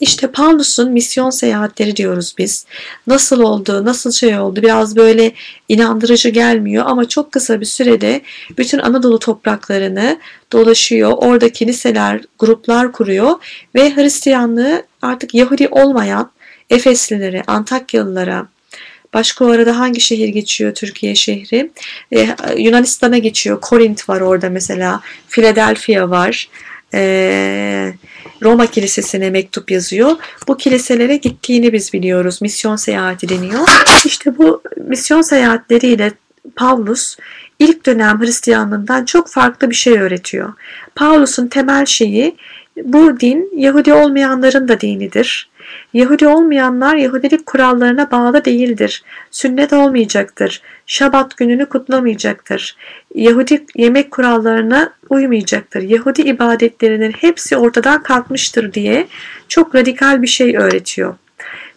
İşte Pavlus'un misyon seyahatleri diyoruz biz. Nasıl oldu, nasıl şey oldu biraz böyle inandırıcı gelmiyor ama çok kısa bir sürede bütün Anadolu topraklarını dolaşıyor. Orada kiliseler, gruplar kuruyor ve Hristiyanlığı artık Yahudi olmayan Efeslilere, Antakyalılara, Başka o arada hangi şehir geçiyor Türkiye şehri? Ee, Yunanistan'a geçiyor. Korint var orada mesela. Philadelphia var. Ee, Roma Kilisesi'ne mektup yazıyor. Bu kiliselere gittiğini biz biliyoruz. Misyon seyahati deniyor. İşte bu misyon seyahatleriyle Pavlus ilk dönem Hristiyanlığından çok farklı bir şey öğretiyor. Pavlus'un temel şeyi bu din Yahudi olmayanların da dinidir. Yahudi olmayanlar Yahudilik kurallarına bağlı değildir. Sünnet olmayacaktır. Şabat gününü kutlamayacaktır. Yahudi yemek kurallarına uymayacaktır. Yahudi ibadetlerinin hepsi ortadan kalkmıştır diye çok radikal bir şey öğretiyor.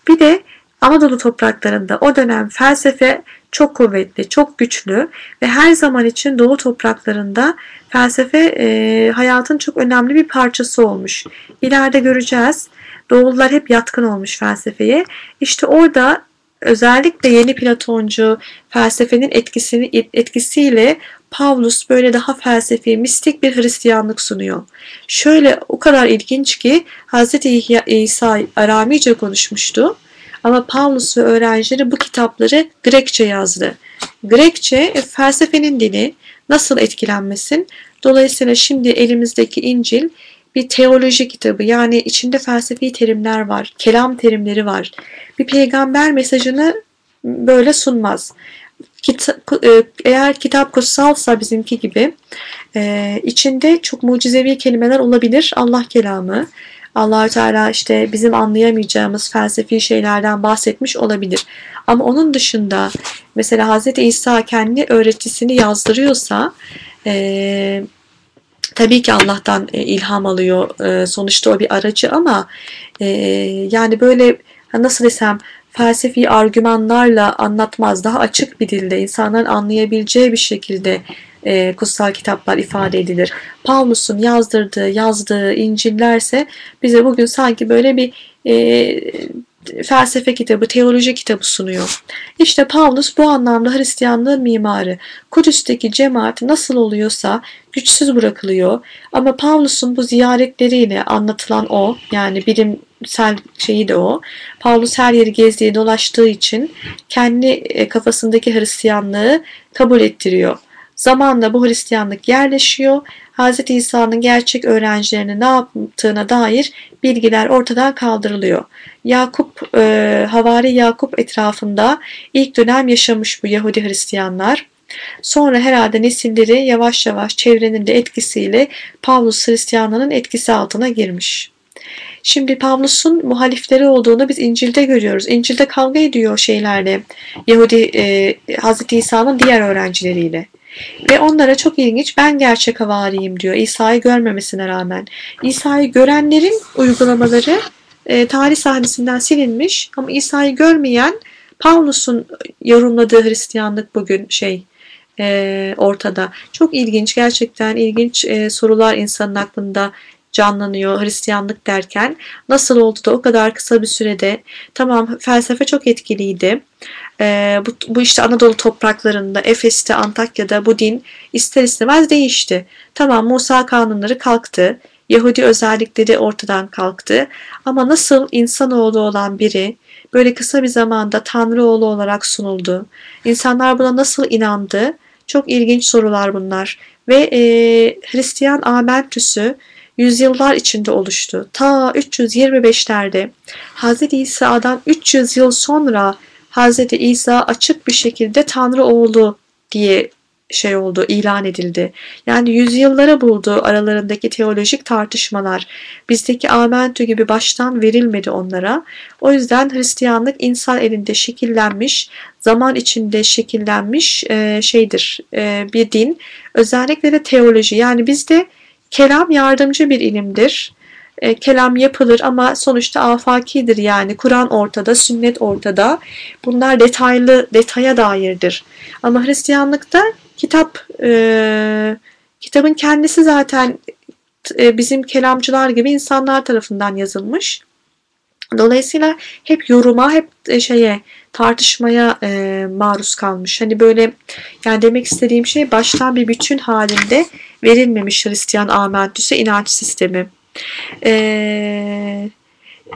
Bir de Anadolu topraklarında o dönem felsefe çok kuvvetli, çok güçlü ve her zaman için Doğu topraklarında felsefe e, hayatın çok önemli bir parçası olmuş. İleride göreceğiz. Doğulular hep yatkın olmuş felsefeye. İşte orada özellikle yeni Platoncu felsefenin etkisini etkisiyle Pavlus böyle daha felsefi, mistik bir Hristiyanlık sunuyor. Şöyle o kadar ilginç ki Hz. İsa Aramice konuşmuştu. Ama Pavlus ve öğrencileri bu kitapları Grekçe yazdı. Grekçe e, felsefenin dili nasıl etkilenmesin? Dolayısıyla şimdi elimizdeki İncil bir teoloji kitabı yani içinde felsefi terimler var, kelam terimleri var. Bir peygamber mesajını böyle sunmaz. Kita, e, eğer kitap kutsalsa bizimki gibi e, içinde çok mucizevi kelimeler olabilir. Allah kelamı, allah Teala işte bizim anlayamayacağımız felsefi şeylerden bahsetmiş olabilir. Ama onun dışında mesela Hz. İsa kendi öğretisini yazdırıyorsa e, tabii ki Allah'tan e, ilham alıyor. E, sonuçta o bir aracı ama e, yani böyle nasıl desem felsefi argümanlarla anlatmaz. Daha açık bir dilde insanların anlayabileceği bir şekilde e, kutsal kitaplar ifade edilir. Pavlus'un yazdırdığı, yazdığı İncil'lerse bize bugün sanki böyle bir e, felsefe kitabı, teoloji kitabı sunuyor. İşte Pavlus bu anlamda Hristiyanlığın mimarı. Kudüs'teki cemaat nasıl oluyorsa güçsüz bırakılıyor. Ama Pavlus'un bu ziyaretleriyle anlatılan o, yani bilimsel şeyi de o. Pavlus her yeri gezdiği, dolaştığı için kendi e, kafasındaki Hristiyanlığı kabul ettiriyor. Zamanla bu Hristiyanlık yerleşiyor. Hz. İsa'nın gerçek öğrencilerine ne yaptığına dair bilgiler ortadan kaldırılıyor. Yakup, e, Havari Yakup etrafında ilk dönem yaşamış bu Yahudi Hristiyanlar. Sonra herhalde nesilleri yavaş yavaş çevrenin de etkisiyle Pavlus Hristiyanlığının etkisi altına girmiş. Şimdi Pavlus'un muhalifleri olduğunu biz İncil'de görüyoruz. İncil'de kavga ediyor şeylerle Yahudi e, Hz. İsa'nın diğer öğrencileriyle. Ve onlara çok ilginç ben gerçek havariyim diyor İsa'yı görmemesine rağmen. İsa'yı görenlerin uygulamaları e, tarih sahnesinden silinmiş ama İsa'yı görmeyen Pavlus'un yorumladığı Hristiyanlık bugün şey e, ortada. Çok ilginç gerçekten ilginç e, sorular insanın aklında canlanıyor Hristiyanlık derken nasıl oldu da o kadar kısa bir sürede tamam felsefe çok etkiliydi e, bu, bu işte Anadolu topraklarında Efes'te Antakya'da bu din ister istemez değişti tamam Musa kanunları kalktı Yahudi özellikleri ortadan kalktı ama nasıl insanoğlu olan biri böyle kısa bir zamanda Tanrı oğlu olarak sunuldu İnsanlar buna nasıl inandı çok ilginç sorular bunlar ve e, Hristiyan amentüsü yüzyıllar içinde oluştu. Ta 325'lerde Hz. İsa'dan 300 yıl sonra Hz. İsa açık bir şekilde Tanrı oğlu diye şey oldu, ilan edildi. Yani yüzyıllara buldu aralarındaki teolojik tartışmalar. Bizdeki amentü gibi baştan verilmedi onlara. O yüzden Hristiyanlık insan elinde şekillenmiş, zaman içinde şekillenmiş e, şeydir, e, bir din. Özellikle de teoloji. Yani bizde Kelam yardımcı bir ilimdir. E, kelam yapılır ama sonuçta afakidir yani Kur'an ortada, sünnet ortada. Bunlar detaylı, detaya dairdir. Ama Hristiyanlıkta kitap, e, kitabın kendisi zaten e, bizim kelamcılar gibi insanlar tarafından yazılmış. Dolayısıyla hep yoruma, hep e, şeye tartışmaya e, maruz kalmış. Hani böyle yani demek istediğim şey baştan bir bütün halinde verilmemiş Hristiyan amentüsü inanç sistemi. E,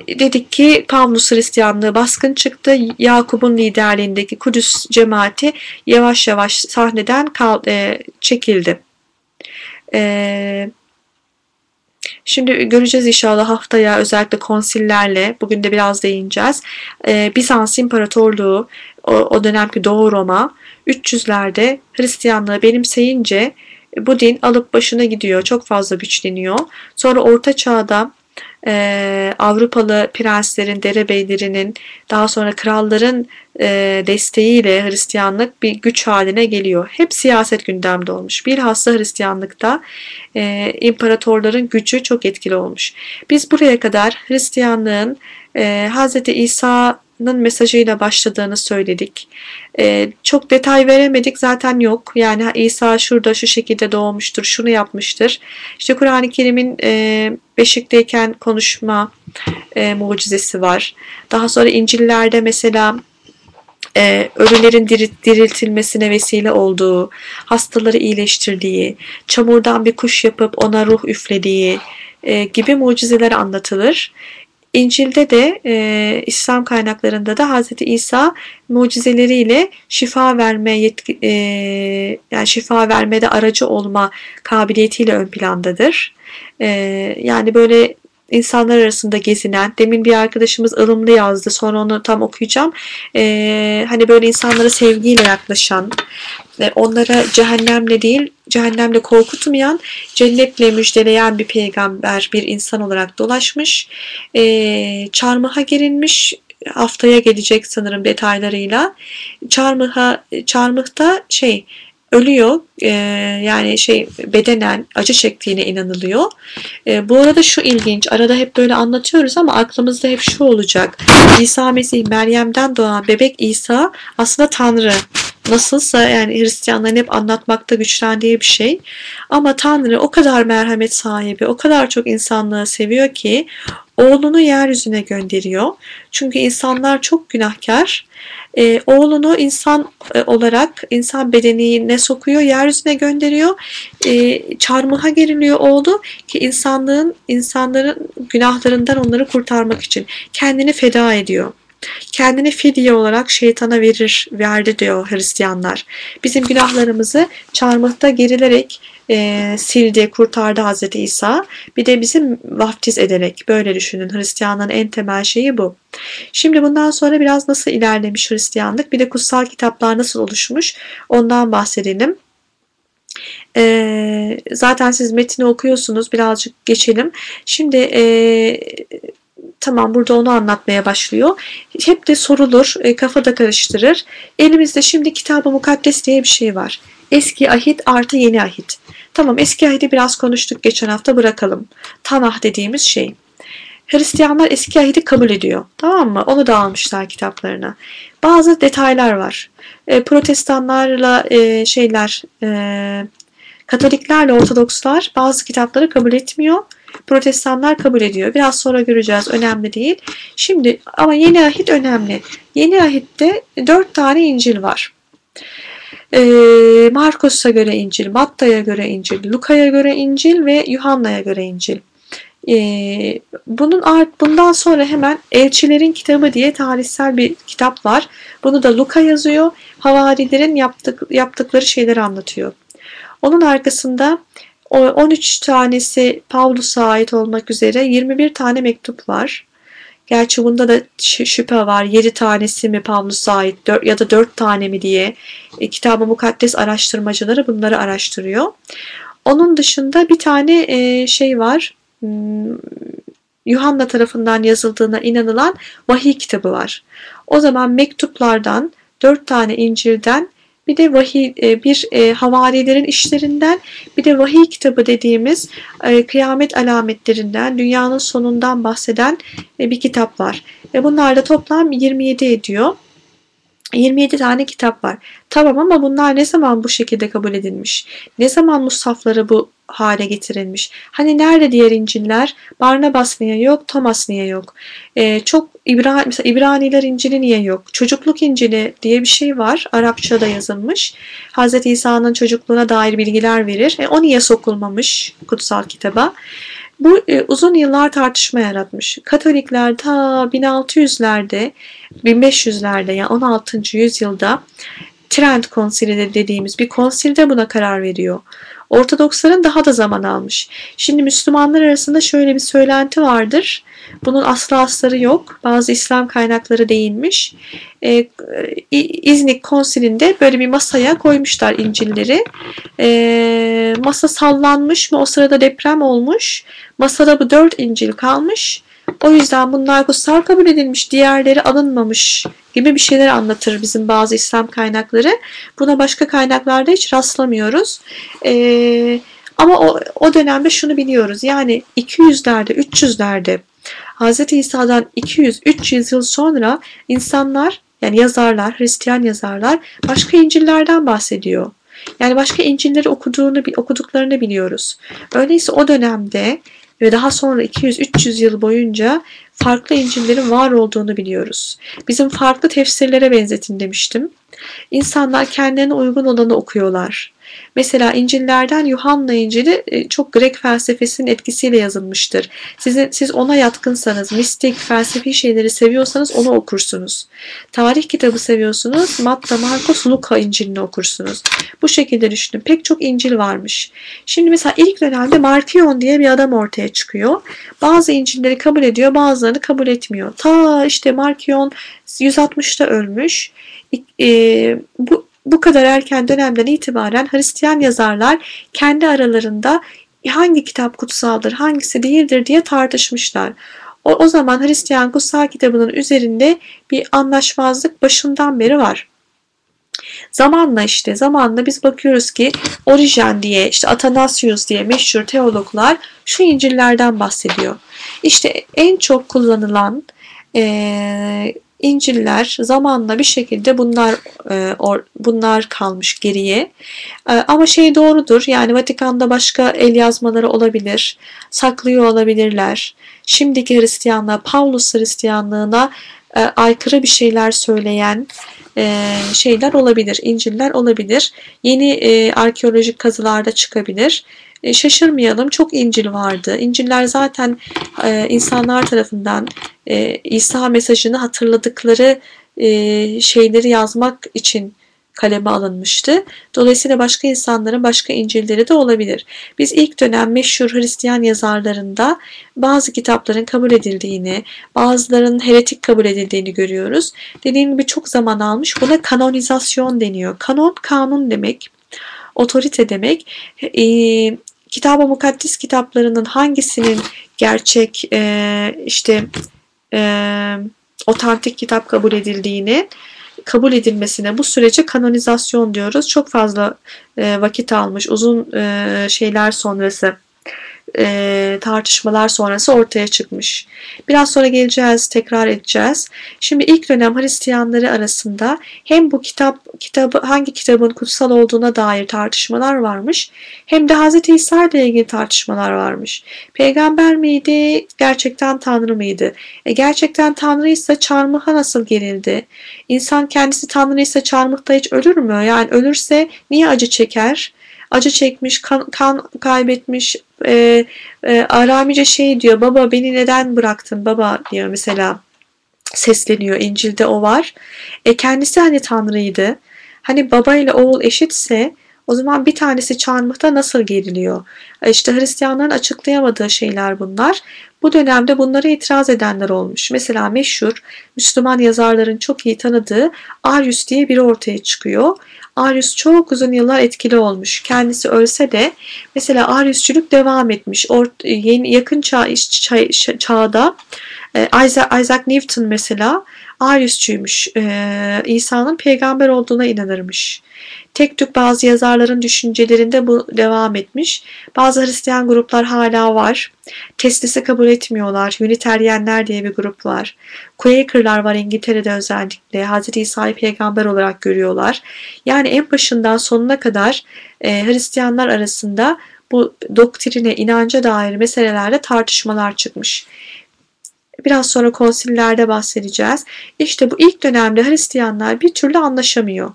dedik ki Pavlus Hristiyanlığı baskın çıktı. Yakup'un liderliğindeki Kudüs cemaati yavaş yavaş sahneden kal, e, çekildi. E, Şimdi göreceğiz inşallah haftaya özellikle konsillerle bugün de biraz değineceğiz. Ee, Bizans İmparatorluğu o, o dönemki Doğu Roma 300'lerde Hristiyanlığı benimseyince bu din alıp başına gidiyor. Çok fazla güçleniyor. Sonra Orta Çağ'da e, Avrupalı prenslerin, derebeylerinin, daha sonra kralların e, desteğiyle Hristiyanlık bir güç haline geliyor. Hep siyaset gündemde olmuş. Bilhassa Hristiyanlıkta e, imparatorların gücü çok etkili olmuş. Biz buraya kadar Hristiyanlığın e, Hz. İsa mesajıyla başladığını söyledik. Ee, çok detay veremedik zaten yok. Yani İsa şurada şu şekilde doğmuştur, şunu yapmıştır. İşte Kur'an-ı Kerim'in e, beşikteyken konuşma e, mucizesi var. Daha sonra İncil'lerde mesela e, ölülerin diriltilmesine vesile olduğu, hastaları iyileştirdiği, çamurdan bir kuş yapıp ona ruh üflediği e, gibi mucizeler anlatılır. İncil'de de e, İslam kaynaklarında da Hz. İsa mucizeleriyle şifa verme yetki, e, yani şifa vermede aracı olma kabiliyetiyle ön plandadır. E, yani böyle insanlar arasında gezinen, demin bir arkadaşımız ılımlı yazdı, sonra onu tam okuyacağım. Ee, hani böyle insanlara sevgiyle yaklaşan, e, onlara cehennemle değil, cehennemle korkutmayan, cennetle müjdeleyen bir peygamber, bir insan olarak dolaşmış. Ee, çarmıha gerilmiş, haftaya gelecek sanırım detaylarıyla. Çarmıha, çarmıhta şey ölüyor. E, yani şey bedenen acı çektiğine inanılıyor. E, bu arada şu ilginç. Arada hep böyle anlatıyoruz ama aklımızda hep şu olacak. İsa Mesih Meryem'den doğan bebek İsa aslında Tanrı. Nasılsa yani Hristiyanların hep anlatmakta güçlendiği bir şey. Ama Tanrı o kadar merhamet sahibi, o kadar çok insanlığı seviyor ki oğlunu yeryüzüne gönderiyor. Çünkü insanlar çok günahkar e, oğlunu insan e, olarak insan bedenine sokuyor, yeryüzüne gönderiyor. E, çarmıha geriliyor oğlu ki insanlığın insanların günahlarından onları kurtarmak için kendini feda ediyor. Kendini fidye olarak şeytana verir, verdi diyor Hristiyanlar. Bizim günahlarımızı çarmıhta gerilerek e, sildi, kurtardı Hazreti İsa. Bir de bizim vaftiz ederek böyle düşünün. Hristiyanlığın en temel şeyi bu. Şimdi bundan sonra biraz nasıl ilerlemiş Hristiyanlık, bir de kutsal kitaplar nasıl oluşmuş ondan bahsedelim. E, zaten siz metni okuyorsunuz. Birazcık geçelim. Şimdi e, tamam burada onu anlatmaya başlıyor. Hep de sorulur, e, kafada karıştırır. Elimizde şimdi kitab mukaddes diye bir şey var. Eski ahit artı yeni ahit. Tamam eski ahidi biraz konuştuk geçen hafta bırakalım. Tanah dediğimiz şey. Hristiyanlar eski ahidi kabul ediyor. Tamam mı? Onu da almışlar kitaplarına. Bazı detaylar var. E, protestanlarla e, şeyler e, Katoliklerle Ortodokslar bazı kitapları kabul etmiyor. Protestanlar kabul ediyor. Biraz sonra göreceğiz. Önemli değil. Şimdi ama yeni ahit önemli. Yeni ahitte dört tane İncil var. Ee, Markus'a göre İncil, Matta'ya göre İncil, Luka'ya göre İncil ve Yuhanna'ya göre İncil. Ee, bunun art bundan sonra hemen Elçilerin Kitabı diye tarihsel bir kitap var. Bunu da Luka yazıyor. Havarilerin yaptık, yaptıkları şeyleri anlatıyor. Onun arkasında 13 tanesi Pavlus'a ait olmak üzere 21 tane mektup var. Gerçi bunda da şüphe var. 7 tanesi mi Pavlus'a ait 4, ya da 4 tane mi diye e, kitabı mukaddes araştırmacıları bunları araştırıyor. Onun dışında bir tane e, şey var. Hmm, Yuhanna tarafından yazıldığına inanılan vahiy kitabı var. O zaman mektuplardan, dört tane İncil'den bir de vahiy e, bir e, havarilerin işlerinden bir de vahiy kitabı dediğimiz e, kıyamet alametlerinden dünyanın sonundan bahseden bir kitap var. Bunlar da toplam 27 ediyor. 27 tane kitap var. Tamam ama bunlar ne zaman bu şekilde kabul edilmiş? Ne zaman mushafları bu hale getirilmiş? Hani nerede diğer İncil'ler? Barnabas niye yok? Thomas niye yok? Ee, çok İbra mesela İbraniler İncil'i niye yok? Çocukluk İncil'i diye bir şey var. Arapçada yazılmış. Hz. İsa'nın çocukluğuna dair bilgiler verir. E, o niye sokulmamış kutsal kitaba? Bu e, uzun yıllar tartışma yaratmış. Katolikler ta 1600'lerde, 1500'lerde yani 16. yüzyılda Trent Konsili dediğimiz bir konsilde buna karar veriyor. Ortodoksların daha da zaman almış. Şimdi Müslümanlar arasında şöyle bir söylenti vardır. Bunun aslı asları yok. Bazı İslam kaynakları değinmiş. Ee, İznik konsilinde böyle bir masaya koymuşlar İncil'leri. Ee, masa sallanmış mı? O sırada deprem olmuş. Masada bu dört İncil kalmış. O yüzden bunlar kutsal kabul edilmiş, diğerleri alınmamış gibi bir şeyler anlatır bizim bazı İslam kaynakları. Buna başka kaynaklarda hiç rastlamıyoruz. Ee, ama o, o dönemde şunu biliyoruz. Yani 200'lerde, 300'lerde Hz. İsa'dan 200-300 yıl sonra insanlar yani yazarlar, Hristiyan yazarlar başka İncil'lerden bahsediyor. Yani başka İncil'leri okuduğunu, okuduklarını biliyoruz. Öyleyse o dönemde ve daha sonra 200-300 yıl boyunca farklı İncil'lerin var olduğunu biliyoruz. Bizim farklı tefsirlere benzetin demiştim. İnsanlar kendilerine uygun olanı okuyorlar. Mesela İncil'lerden Yuhanna İncil'i e, çok Grek felsefesinin etkisiyle yazılmıştır. Sizin, siz ona yatkınsanız, mistik, felsefi şeyleri seviyorsanız onu okursunuz. Tarih kitabı seviyorsunuz, Matta, Markos, Luka İncil'ini okursunuz. Bu şekilde düşünün. Pek çok İncil varmış. Şimdi mesela ilk dönemde Markion diye bir adam ortaya çıkıyor. Bazı İncil'leri kabul ediyor, bazılarını kabul etmiyor. Ta işte Markion 160'ta ölmüş. E, bu bu kadar erken dönemden itibaren Hristiyan yazarlar kendi aralarında hangi kitap kutsaldır, hangisi değildir diye tartışmışlar. O, o zaman Hristiyan kutsal kitabının üzerinde bir anlaşmazlık başından beri var. Zamanla işte zamanla biz bakıyoruz ki Origen diye işte Athanasius diye meşhur teologlar şu İncil'lerden bahsediyor. İşte en çok kullanılan e, İncil'ler zamanla bir şekilde bunlar e, or, bunlar kalmış geriye. E, ama şey doğrudur. Yani Vatikan'da başka el yazmaları olabilir. Saklıyor olabilirler. Şimdiki Hristiyanlığa, Paulus Hristiyanlığına e, aykırı bir şeyler söyleyen e, şeyler olabilir. İncil'ler olabilir. Yeni e, arkeolojik kazılarda çıkabilir. E, şaşırmayalım çok İncil vardı. İncil'ler zaten insanlar tarafından İsa mesajını hatırladıkları şeyleri yazmak için kaleme alınmıştı. Dolayısıyla başka insanların başka İncil'leri de olabilir. Biz ilk dönem meşhur Hristiyan yazarlarında bazı kitapların kabul edildiğini, bazılarının heretik kabul edildiğini görüyoruz. Dediğim gibi çok zaman almış. Buna kanonizasyon deniyor. Kanon, kanun demek otorite demek. E, Kitab-ı Mukaddes kitaplarının hangisinin gerçek e, işte e, otantik kitap kabul edildiğini kabul edilmesine bu sürece kanonizasyon diyoruz. Çok fazla e, vakit almış uzun e, şeyler sonrası e, tartışmalar sonrası ortaya çıkmış. Biraz sonra geleceğiz, tekrar edeceğiz. Şimdi ilk dönem Hristiyanları arasında hem bu kitap kitabı hangi kitabın kutsal olduğuna dair tartışmalar varmış, hem de Hz. İsa ile ilgili tartışmalar varmış. Peygamber miydi, gerçekten Tanrı mıydı? E, gerçekten Tanrıysa çarmıha nasıl gerildi? İnsan kendisi Tanrıysa çarmıhta hiç ölür mü? Yani ölürse niye acı çeker? acı çekmiş, kan, kan kaybetmiş. E, e, Aramice şey diyor, baba beni neden bıraktın baba diyor mesela sesleniyor. İncil'de o var. E kendisi hani Tanrı'ydı. Hani baba ile oğul eşitse o zaman bir tanesi çarmıhta nasıl geriliyor? E, işte Hristiyanların açıklayamadığı şeyler bunlar. Bu dönemde bunlara itiraz edenler olmuş. Mesela meşhur Müslüman yazarların çok iyi tanıdığı Arius diye biri ortaya çıkıyor. Arius çok uzun yıllar etkili olmuş. Kendisi ölse de mesela Ariusçülük devam etmiş. Or, yeni, yakın çağ, çağ, çağda e, Isaac, Isaac Newton mesela Ariusçuymuş. E, İsa'nın peygamber olduğuna inanırmış. Tek tük bazı yazarların düşüncelerinde bu devam etmiş. Bazı Hristiyan gruplar hala var. Teslisi kabul etmiyorlar. Uniteryenler diye bir grup var. Quaker'lar var İngiltere'de özellikle. Hz. İsa'yı peygamber olarak görüyorlar. Yani en başından sonuna kadar e, Hristiyanlar arasında bu doktrine, inanca dair meselelerde tartışmalar çıkmış. Biraz sonra konsillerde bahsedeceğiz. İşte bu ilk dönemde Hristiyanlar bir türlü anlaşamıyor.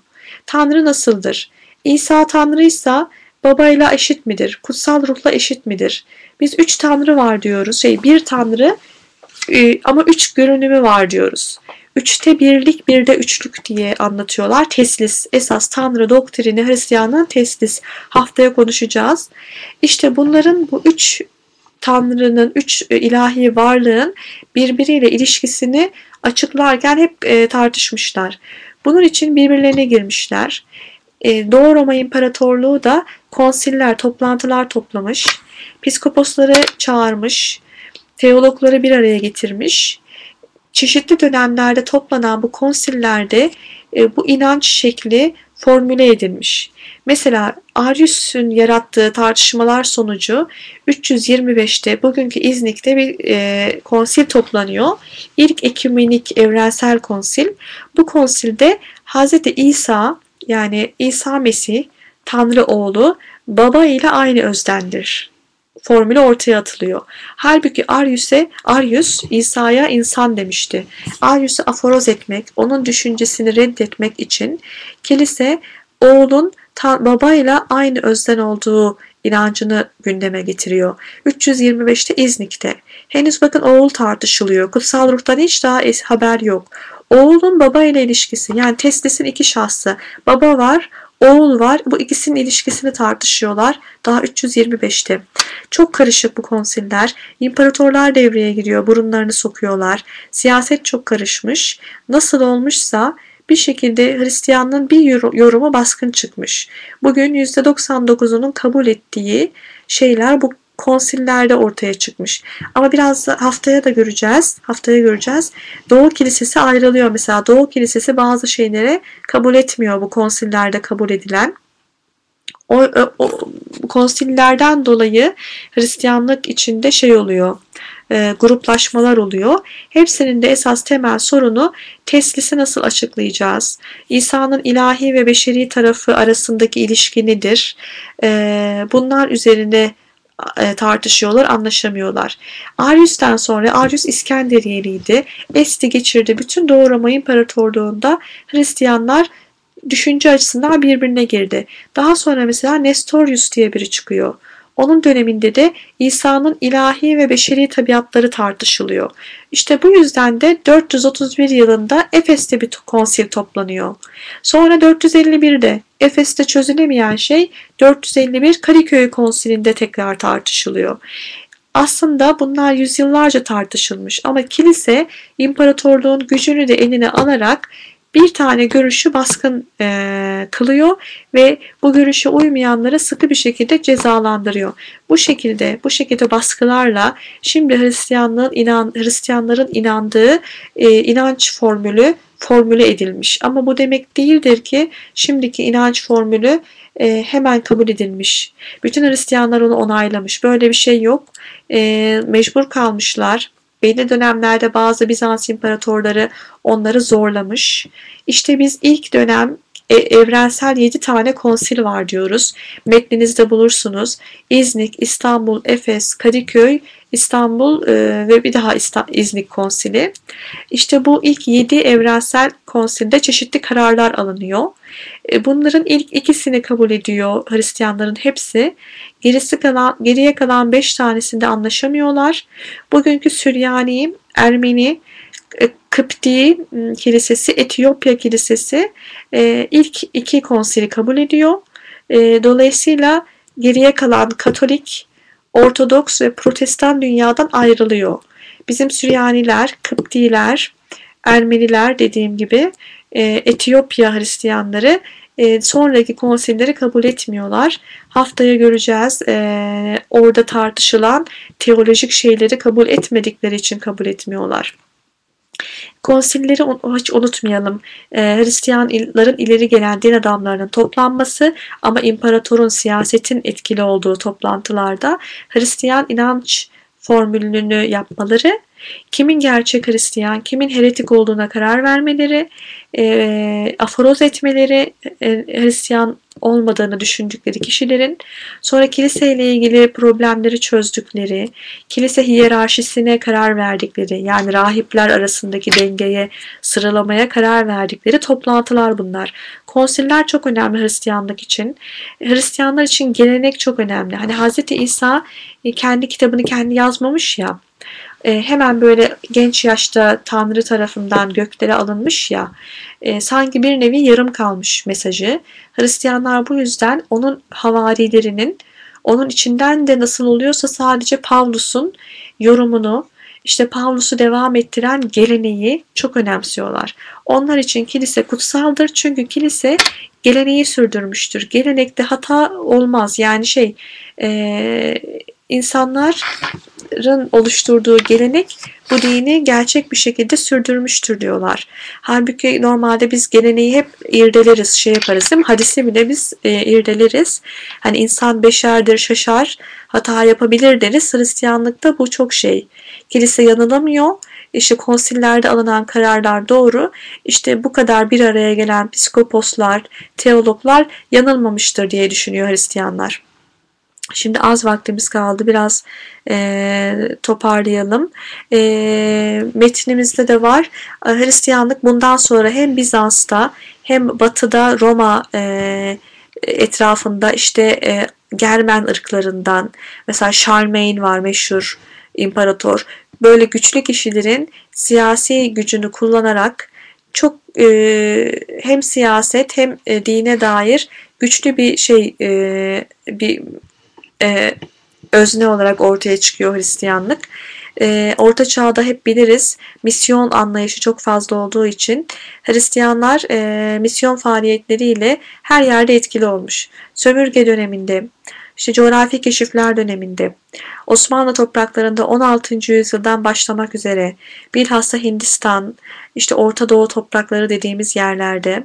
Tanrı nasıldır? İsa Tanrıysa babayla eşit midir? Kutsal ruhla eşit midir? Biz üç Tanrı var diyoruz. Şey bir Tanrı e, ama üç görünümü var diyoruz. Üçte birlik, bir de üçlük diye anlatıyorlar. Teslis, esas Tanrı doktrini Hristiyanlığın teslis. Haftaya konuşacağız. İşte bunların bu üç Tanrı'nın, üç e, ilahi varlığın birbiriyle ilişkisini açıklarken hep e, tartışmışlar. Bunun için birbirlerine girmişler. E, Doğu Roma İmparatorluğu da konsiller, toplantılar toplamış. Piskoposları çağırmış. Teologları bir araya getirmiş. Çeşitli dönemlerde toplanan bu konsillerde e, bu inanç şekli formüle edilmiş. Mesela Arius'un yarattığı tartışmalar sonucu 325'te bugünkü İznik'te bir e, konsil toplanıyor. İlk ekümenik evrensel konsil. Bu konsilde Hz. İsa yani İsa Mesih Tanrı oğlu baba ile aynı özdendir formülü ortaya atılıyor. Halbuki Arius'e Arius İsa'ya insan demişti. Arius'u aforoz etmek, onun düşüncesini reddetmek için kilise oğlun babayla aynı özden olduğu inancını gündeme getiriyor. 325'te İznik'te. Henüz bakın oğul tartışılıyor. Kutsal ruhtan hiç daha haber yok. Oğulun baba ile ilişkisi yani teslisin iki şahsı. Baba var, oğul var. Bu ikisinin ilişkisini tartışıyorlar. Daha 325'te. Çok karışık bu konsiller. İmparatorlar devreye giriyor. Burunlarını sokuyorlar. Siyaset çok karışmış. Nasıl olmuşsa bir şekilde Hristiyanlığın bir yorumu baskın çıkmış. Bugün %99'unun kabul ettiği şeyler bu konsillerde ortaya çıkmış. Ama biraz haftaya da göreceğiz. Haftaya göreceğiz. Doğu Kilisesi ayrılıyor mesela. Doğu Kilisesi bazı şeyleri kabul etmiyor bu konsillerde kabul edilen. O, o konsillerden dolayı Hristiyanlık içinde şey oluyor e, gruplaşmalar oluyor. Hepsinin de esas temel sorunu teslisi nasıl açıklayacağız? İsa'nın ilahi ve beşeri tarafı arasındaki ilişki nedir? E, bunlar üzerinde e, tartışıyorlar, anlaşamıyorlar. Arius'tan sonra Arius İskenderiyeliydi. Esti geçirdi. Bütün Doğu Roma İmparatorluğu'nda Hristiyanlar düşünce açısından birbirine girdi. Daha sonra mesela Nestorius diye biri çıkıyor. Onun döneminde de İsa'nın ilahi ve beşeri tabiatları tartışılıyor. İşte bu yüzden de 431 yılında Efes'te bir konsil toplanıyor. Sonra 451'de Efes'te çözülemeyen şey 451 Kariköy konsilinde tekrar tartışılıyor. Aslında bunlar yüzyıllarca tartışılmış ama kilise imparatorluğun gücünü de eline alarak bir tane görüşü baskın e, kılıyor ve bu görüşe uymayanları sıkı bir şekilde cezalandırıyor. Bu şekilde bu şekilde baskılarla şimdi Hristiyanlığın inan Hristiyanların inandığı e, inanç formülü formüle edilmiş. Ama bu demek değildir ki şimdiki inanç formülü e, hemen kabul edilmiş. Bütün Hristiyanlar onu onaylamış. Böyle bir şey yok. E, mecbur kalmışlar Belli dönemlerde bazı Bizans imparatorları onları zorlamış. İşte biz ilk dönem e, evrensel 7 tane konsil var diyoruz. Metninizde bulursunuz. İznik, İstanbul, Efes, Kadıköy, İstanbul e, ve bir daha İznik konsili. İşte bu ilk 7 evrensel konsilde çeşitli kararlar alınıyor. E, bunların ilk ikisini kabul ediyor Hristiyanların hepsi. Gerisi kalan, geriye kalan 5 tanesinde anlaşamıyorlar. Bugünkü Süryani, Ermeni, e, Kıpti Kilisesi, Etiyopya Kilisesi e, ilk iki konsili kabul ediyor. Dolayısıyla geriye kalan Katolik, Ortodoks ve Protestan dünyadan ayrılıyor. Bizim Süryaniler, Kıptiler, Ermeniler dediğim gibi Etiyopya Hristiyanları sonraki konsilleri kabul etmiyorlar. Haftaya göreceğiz. orada tartışılan teolojik şeyleri kabul etmedikleri için kabul etmiyorlar. Konsilleri hiç unutmayalım. E, Hristiyanların ileri gelen din adamlarının toplanması ama imparatorun siyasetin etkili olduğu toplantılarda Hristiyan inanç formülünü yapmaları, kimin gerçek Hristiyan, kimin heretik olduğuna karar vermeleri, e, aforoz etmeleri, e, Hristiyan olmadığını düşündükleri kişilerin sonra kiliseyle ilgili problemleri çözdükleri, kilise hiyerarşisine karar verdikleri yani rahipler arasındaki dengeye sıralamaya karar verdikleri toplantılar bunlar. Konsiller çok önemli Hristiyanlık için. Hristiyanlar için gelenek çok önemli. Hani Hz. İsa e, kendi kitabını kendi yazmamış ya e, hemen böyle genç yaşta Tanrı tarafından göklere alınmış ya e, sanki bir nevi yarım kalmış mesajı. Hristiyanlar bu yüzden onun havarilerinin onun içinden de nasıl oluyorsa sadece Pavlus'un yorumunu işte Pavlus'u devam ettiren geleneği çok önemsiyorlar. Onlar için kilise kutsaldır çünkü kilise geleneği sürdürmüştür. Gelenekte hata olmaz yani şey e, insanların oluşturduğu gelenek bu dini gerçek bir şekilde sürdürmüştür diyorlar. Halbuki normalde biz geleneği hep irdeleriz, şey yaparız değil mi? Hadisi bile biz e, irdeleriz. Hani insan beşerdir, şaşar, hata yapabilir deriz. Hristiyanlıkta bu çok şey. Kilise yanılamıyor. İşte konsillerde alınan kararlar doğru. İşte bu kadar bir araya gelen psikoposlar, teologlar yanılmamıştır diye düşünüyor Hristiyanlar. Şimdi az vaktimiz kaldı. Biraz e, toparlayalım. E, metnimizde de var. Hristiyanlık bundan sonra hem Bizans'ta hem Batı'da Roma e, etrafında işte e, Germen ırklarından mesela Charlemagne var meşhur imparator. Böyle güçlü kişilerin siyasi gücünü kullanarak çok e, hem siyaset hem e, dine dair güçlü bir şey e, bir e, özne olarak ortaya çıkıyor Hristiyanlık. E, Orta Çağ'da hep biliriz misyon anlayışı çok fazla olduğu için Hristiyanlar e, misyon faaliyetleriyle her yerde etkili olmuş. Sömürge döneminde, işte coğrafi keşifler döneminde, Osmanlı topraklarında 16. yüzyıldan başlamak üzere bilhassa Hindistan, işte Orta Doğu toprakları dediğimiz yerlerde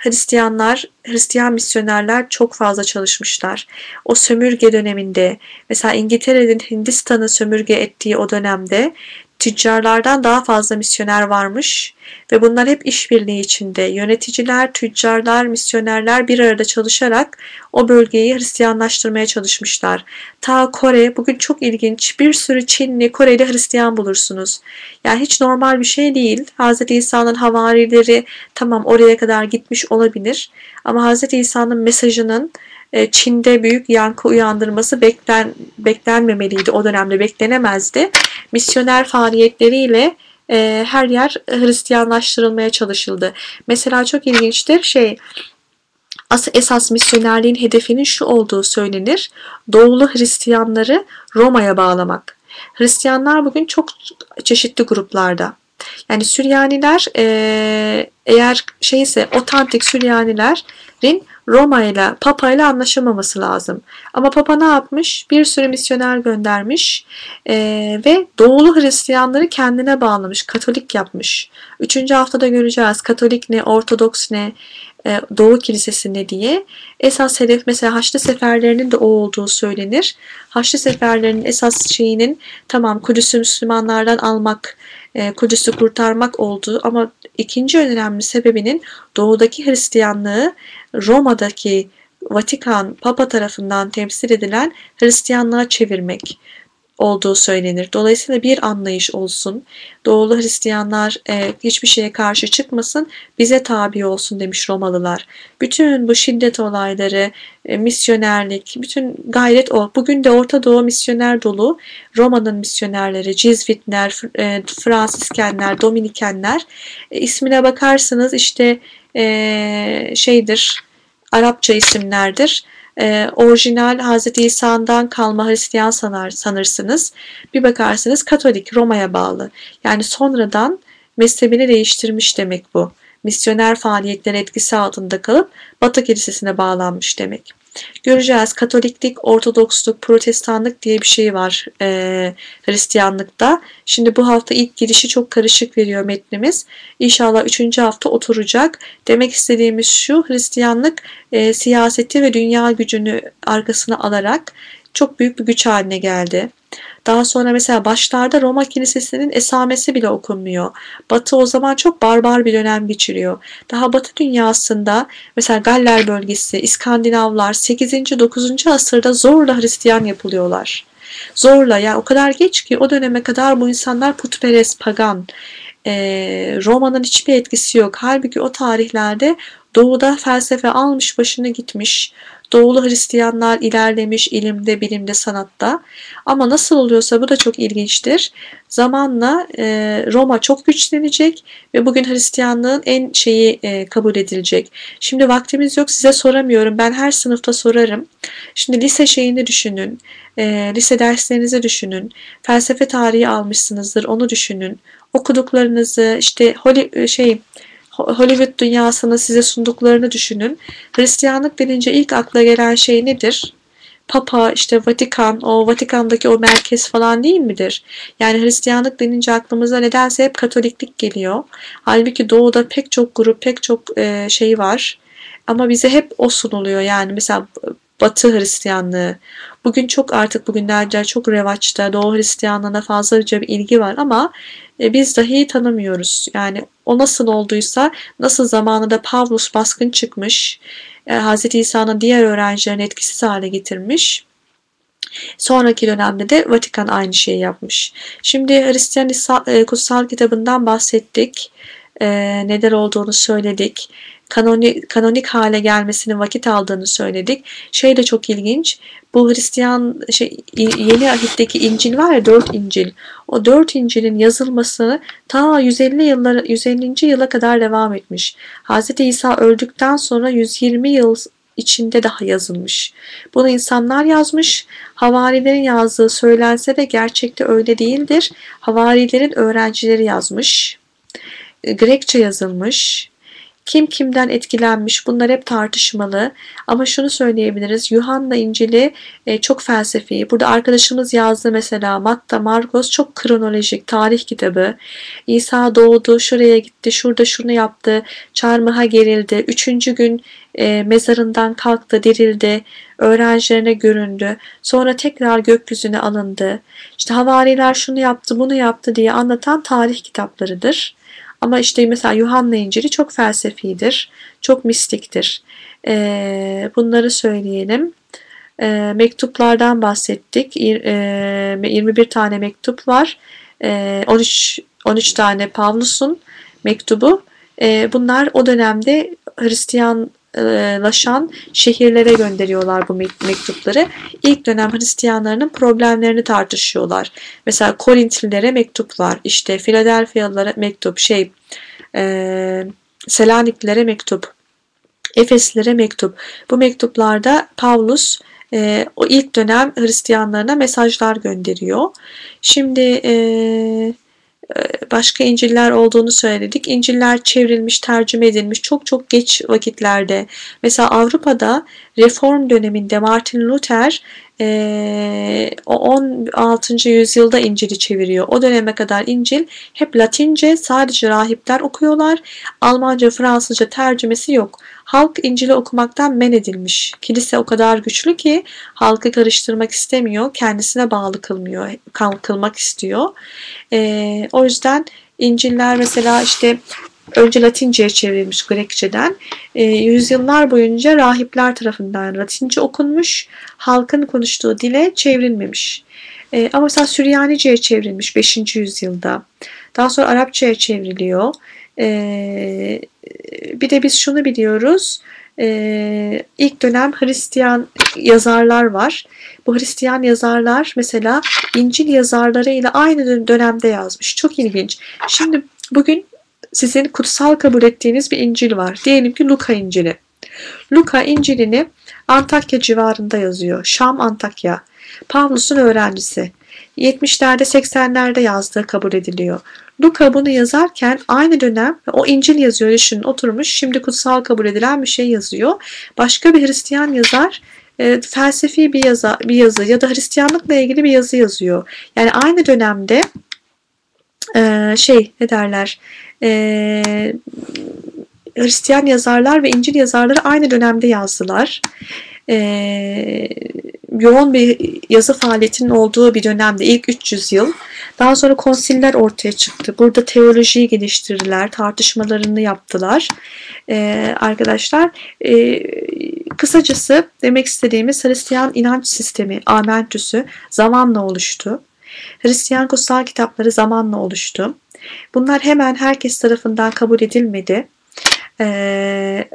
Hristiyanlar, Hristiyan misyonerler çok fazla çalışmışlar. O sömürge döneminde, mesela İngiltere'nin Hindistan'ı sömürge ettiği o dönemde tüccarlardan daha fazla misyoner varmış ve bunlar hep işbirliği içinde. Yöneticiler, tüccarlar, misyonerler bir arada çalışarak o bölgeyi Hristiyanlaştırmaya çalışmışlar. Ta Kore, bugün çok ilginç bir sürü Çinli, Koreli Hristiyan bulursunuz. Yani hiç normal bir şey değil. Hz. İsa'nın havarileri tamam oraya kadar gitmiş olabilir ama Hz. İsa'nın mesajının e, Çin'de büyük yankı uyandırması beklen, beklenmemeliydi. O dönemde beklenemezdi. Misyoner faaliyetleriyle e, her yer Hristiyanlaştırılmaya çalışıldı. Mesela çok ilginçtir şey esas misyonerliğin hedefinin şu olduğu söylenir. Doğulu Hristiyanları Roma'ya bağlamak. Hristiyanlar bugün çok çeşitli gruplarda. Yani Süryaniler e, eğer şeyse otantik Süryanilerin Roma ile Papa ile anlaşamaması lazım. Ama Papa ne yapmış? Bir sürü misyoner göndermiş e, ve Doğulu Hristiyanları kendine bağlamış, Katolik yapmış. Üçüncü haftada göreceğiz Katolik ne, Ortodoks ne, e, Doğu Kilisesi ne diye. Esas hedef mesela Haçlı Seferlerinin de o olduğu söylenir. Haçlı Seferlerinin esas şeyinin tamam Kudüs'ü Müslümanlardan almak, e, Kudüs'ü kurtarmak olduğu ama ikinci önemli sebebinin doğudaki Hristiyanlığı Roma'daki Vatikan Papa tarafından temsil edilen Hristiyanlığa çevirmek olduğu söylenir. Dolayısıyla bir anlayış olsun. Doğulu Hristiyanlar e, hiçbir şeye karşı çıkmasın, bize tabi olsun demiş Romalılar. Bütün bu şiddet olayları, e, misyonerlik, bütün gayret o. Bugün de Orta Doğu misyoner dolu. Roma'nın misyonerleri, Cizvitler, e, Fransiskenler, Dominikenler. E, ismine bakarsınız işte e, şeydir, Arapça isimlerdir e, orijinal Hz. İsa'dan kalma Hristiyan sanar, sanırsınız. Bir bakarsınız Katolik, Roma'ya bağlı. Yani sonradan mezhebini değiştirmiş demek bu. Misyoner faaliyetler etkisi altında kalıp Batı Kilisesi'ne bağlanmış demek. Göreceğiz Katoliklik, Ortodoksluk, Protestanlık diye bir şey var e, Hristiyanlıkta. Şimdi bu hafta ilk girişi çok karışık veriyor metnimiz. İnşallah üçüncü hafta oturacak. Demek istediğimiz şu Hristiyanlık e, siyaseti ve dünya gücünü arkasına alarak çok büyük bir güç haline geldi. Daha sonra mesela başlarda Roma Kilisesi'nin esamesi bile okunmuyor. Batı o zaman çok barbar bir dönem geçiriyor. Daha Batı dünyasında mesela Galler bölgesi, İskandinavlar 8. 9. asırda zorla Hristiyan yapılıyorlar. Zorla yani o kadar geç ki o döneme kadar bu insanlar putperest, pagan. Ee, Roma'nın hiçbir etkisi yok. Halbuki o tarihlerde Doğuda felsefe almış başını gitmiş. Doğulu Hristiyanlar ilerlemiş ilimde, bilimde, sanatta. Ama nasıl oluyorsa bu da çok ilginçtir. Zamanla e, Roma çok güçlenecek ve bugün Hristiyanlığın en şeyi e, kabul edilecek. Şimdi vaktimiz yok size soramıyorum. Ben her sınıfta sorarım. Şimdi lise şeyini düşünün. E, lise derslerinizi düşünün. Felsefe tarihi almışsınızdır onu düşünün. Okuduklarınızı işte holy, şey Hollywood dünyasını size sunduklarını düşünün. Hristiyanlık denince ilk akla gelen şey nedir? Papa, işte Vatikan, o Vatikan'daki o merkez falan değil midir? Yani Hristiyanlık denince aklımıza nedense hep Katoliklik geliyor. Halbuki Doğu'da pek çok grup, pek çok şey var. Ama bize hep o sunuluyor. Yani mesela Batı Hristiyanlığı. Bugün çok artık bugünlerde çok revaçta. Doğu Hristiyanlığına fazlaca bir ilgi var ama e, biz dahi tanımıyoruz. Yani o nasıl olduysa, nasıl zamanında Pavlus baskın çıkmış, e, Hz. İsa'nın diğer öğrencilerini etkisiz hale getirmiş. Sonraki dönemde de Vatikan aynı şeyi yapmış. Şimdi Hristiyan e, kutsal kitabından bahsettik. Neler olduğunu söyledik kanonik, kanonik hale gelmesinin vakit aldığını söyledik. Şey de çok ilginç. Bu Hristiyan şey, yeni ahitteki İncil var ya dört İncil. O dört İncil'in yazılması ta 150 yıllar 150. yıla kadar devam etmiş. Hz. İsa öldükten sonra 120 yıl içinde daha yazılmış. Bunu insanlar yazmış. Havarilerin yazdığı söylense de gerçekte öyle değildir. Havarilerin öğrencileri yazmış. Grekçe yazılmış. Kim kimden etkilenmiş bunlar hep tartışmalı. Ama şunu söyleyebiliriz. Yuhanna İncil'i e, çok felsefi. Burada arkadaşımız yazdı mesela Matta, Marcos çok kronolojik tarih kitabı. İsa doğdu, şuraya gitti, şurada şunu yaptı, çarmıha gerildi. Üçüncü gün e, mezarından kalktı, dirildi, öğrencilerine göründü. Sonra tekrar gökyüzüne alındı. İşte havariler şunu yaptı, bunu yaptı diye anlatan tarih kitaplarıdır. Ama işte mesela Yuhanna İncil'i çok felsefidir, çok mistiktir. E, bunları söyleyelim. E, mektuplardan bahsettik. E, 21 tane mektup var. E, 13 13 tane Pavlus'un mektubu. E, bunlar o dönemde Hristiyan laşan şehirlere gönderiyorlar bu mektupları. İlk dönem Hristiyanlarının problemlerini tartışıyorlar. Mesela Korintlilere mektup var. İşte Philadelphia'lılara mektup, şey e, Selaniklilere mektup, Efeslilere mektup. Bu mektuplarda Pavlus e, o ilk dönem Hristiyanlarına mesajlar gönderiyor. Şimdi e, başka İncil'ler olduğunu söyledik. İncil'ler çevrilmiş, tercüme edilmiş çok çok geç vakitlerde. Mesela Avrupa'da reform döneminde Martin Luther e, o 16. yüzyılda İncil'i çeviriyor. O döneme kadar İncil hep Latince sadece rahipler okuyorlar. Almanca, Fransızca tercümesi yok. Halk İncil'i okumaktan men edilmiş. Kilise o kadar güçlü ki halkı karıştırmak istemiyor. Kendisine bağlı kılmıyor. Kılmak istiyor. E, o yüzden İncil'ler mesela işte önce Latince'ye çevrilmiş Grekçeden. E, yüzyıllar boyunca rahipler tarafından Latince okunmuş, halkın konuştuğu dile çevrilmemiş. E, ama mesela Süryanice'ye çevrilmiş 5. yüzyılda. Daha sonra Arapça'ya çevriliyor. E, bir de biz şunu biliyoruz. E, ilk dönem Hristiyan yazarlar var. Bu Hristiyan yazarlar mesela İncil yazarları ile aynı dönemde yazmış. Çok ilginç. Şimdi bugün sizin kutsal kabul ettiğiniz bir İncil var. Diyelim ki Luka İncil'i. Luka İncil'ini Antakya civarında yazıyor. Şam Antakya. Pavlus'un öğrencisi. 70'lerde 80'lerde yazdığı kabul ediliyor. Luka bunu yazarken aynı dönem o İncil yazıyor düşünün oturmuş şimdi kutsal kabul edilen bir şey yazıyor. Başka bir Hristiyan yazar e, felsefi bir yazı, bir yazı ya da Hristiyanlıkla ilgili bir yazı yazıyor. Yani aynı dönemde e, şey ne derler e, Hristiyan yazarlar ve İncil yazarları aynı dönemde yazdılar. E, yoğun bir yazı faaliyetinin olduğu bir dönemde ilk 300 yıl. Daha sonra konsiller ortaya çıktı. Burada teolojiyi geliştirdiler, tartışmalarını yaptılar. Ee, arkadaşlar e, kısacası demek istediğimiz Hristiyan inanç sistemi, Amentüsü zamanla oluştu. Hristiyan kutsal kitapları zamanla oluştu. Bunlar hemen herkes tarafından kabul edilmedi. Ee,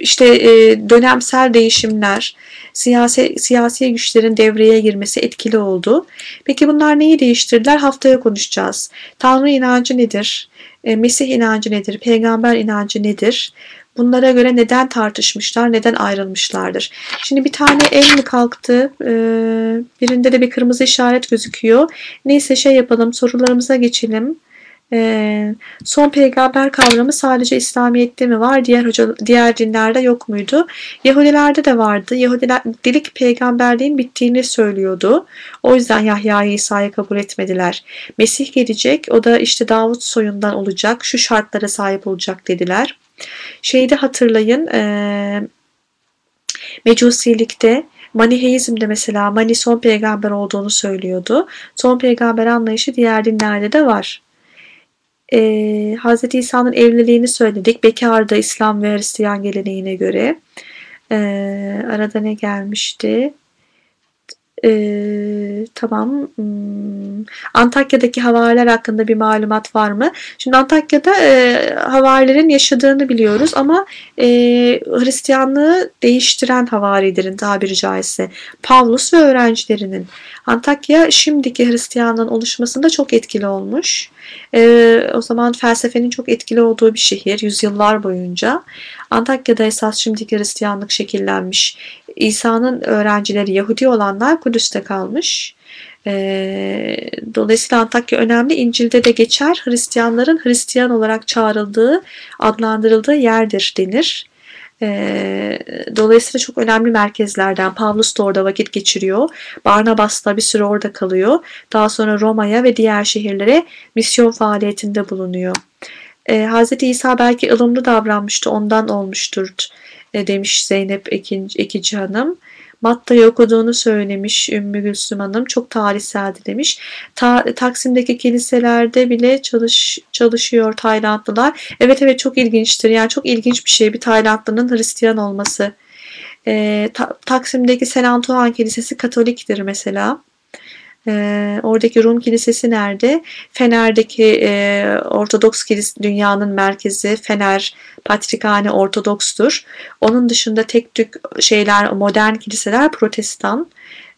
işte e, dönemsel değişimler, siyasi, siyasi güçlerin devreye girmesi etkili oldu. Peki bunlar neyi değiştirdiler? Haftaya konuşacağız. Tanrı inancı nedir? E, Mesih inancı nedir? Peygamber inancı nedir? Bunlara göre neden tartışmışlar, neden ayrılmışlardır? Şimdi bir tane el mi kalktı? Ee, birinde de bir kırmızı işaret gözüküyor. Neyse şey yapalım, sorularımıza geçelim. E, son peygamber kavramı sadece İslamiyet'te mi var? Diğer hoca, diğer dinlerde yok muydu? Yahudilerde de vardı. Yahudiler dilik peygamberliğin bittiğini söylüyordu. O yüzden Yahya'yı İsa'yı kabul etmediler. Mesih gelecek. O da işte Davut soyundan olacak. Şu şartlara sahip olacak dediler. Şeyi de hatırlayın. E, Mecusilikte Maniheizm'de mesela Mani son peygamber olduğunu söylüyordu. Son peygamber anlayışı diğer dinlerde de var e, Hz. İsa'nın evliliğini söyledik. Bekarda İslam ve Hristiyan geleneğine göre. E, arada ne gelmişti? E, tamam. Hmm. Antakya'daki havariler hakkında bir malumat var mı? Şimdi Antakya'da e, havarilerin yaşadığını biliyoruz ama e, Hristiyanlığı değiştiren havarilerin tabiri caizse Pavlus ve öğrencilerinin Antakya şimdiki Hristiyanlığın oluşmasında çok etkili olmuş. E, o zaman felsefenin çok etkili olduğu bir şehir yüzyıllar boyunca. Antakya'da esas şimdiki Hristiyanlık şekillenmiş. İsa'nın öğrencileri Yahudi olanlar Kudüs'te kalmış. E, dolayısıyla Antakya önemli. İncil'de de geçer. Hristiyanların Hristiyan olarak çağrıldığı, adlandırıldığı yerdir denir. E, dolayısıyla çok önemli merkezlerden. Pavlus da orada vakit geçiriyor. Barnabas da bir süre orada kalıyor. Daha sonra Roma'ya ve diğer şehirlere misyon faaliyetinde bulunuyor. E, Hz. İsa belki ılımlı davranmıştı, ondan olmuştur e, demiş Zeynep Ekinci, Ekici Hanım. Matta'yı okuduğunu söylemiş Ümmü Gülsüm Hanım. Çok tarihseldi demiş. Ta, Taksim'deki kiliselerde bile çalış, çalışıyor Taylandlılar. Evet evet çok ilginçtir. Yani çok ilginç bir şey bir Taylandlının Hristiyan olması. E, ta, Taksim'deki Sen Antoine Kilisesi Katoliktir mesela. E, oradaki Rum Kilisesi nerede? Fener'deki e, Ortodoks Kilis dünyanın merkezi Fener Patrikhane Ortodokstur. Onun dışında tek tük şeyler modern kiliseler Protestan.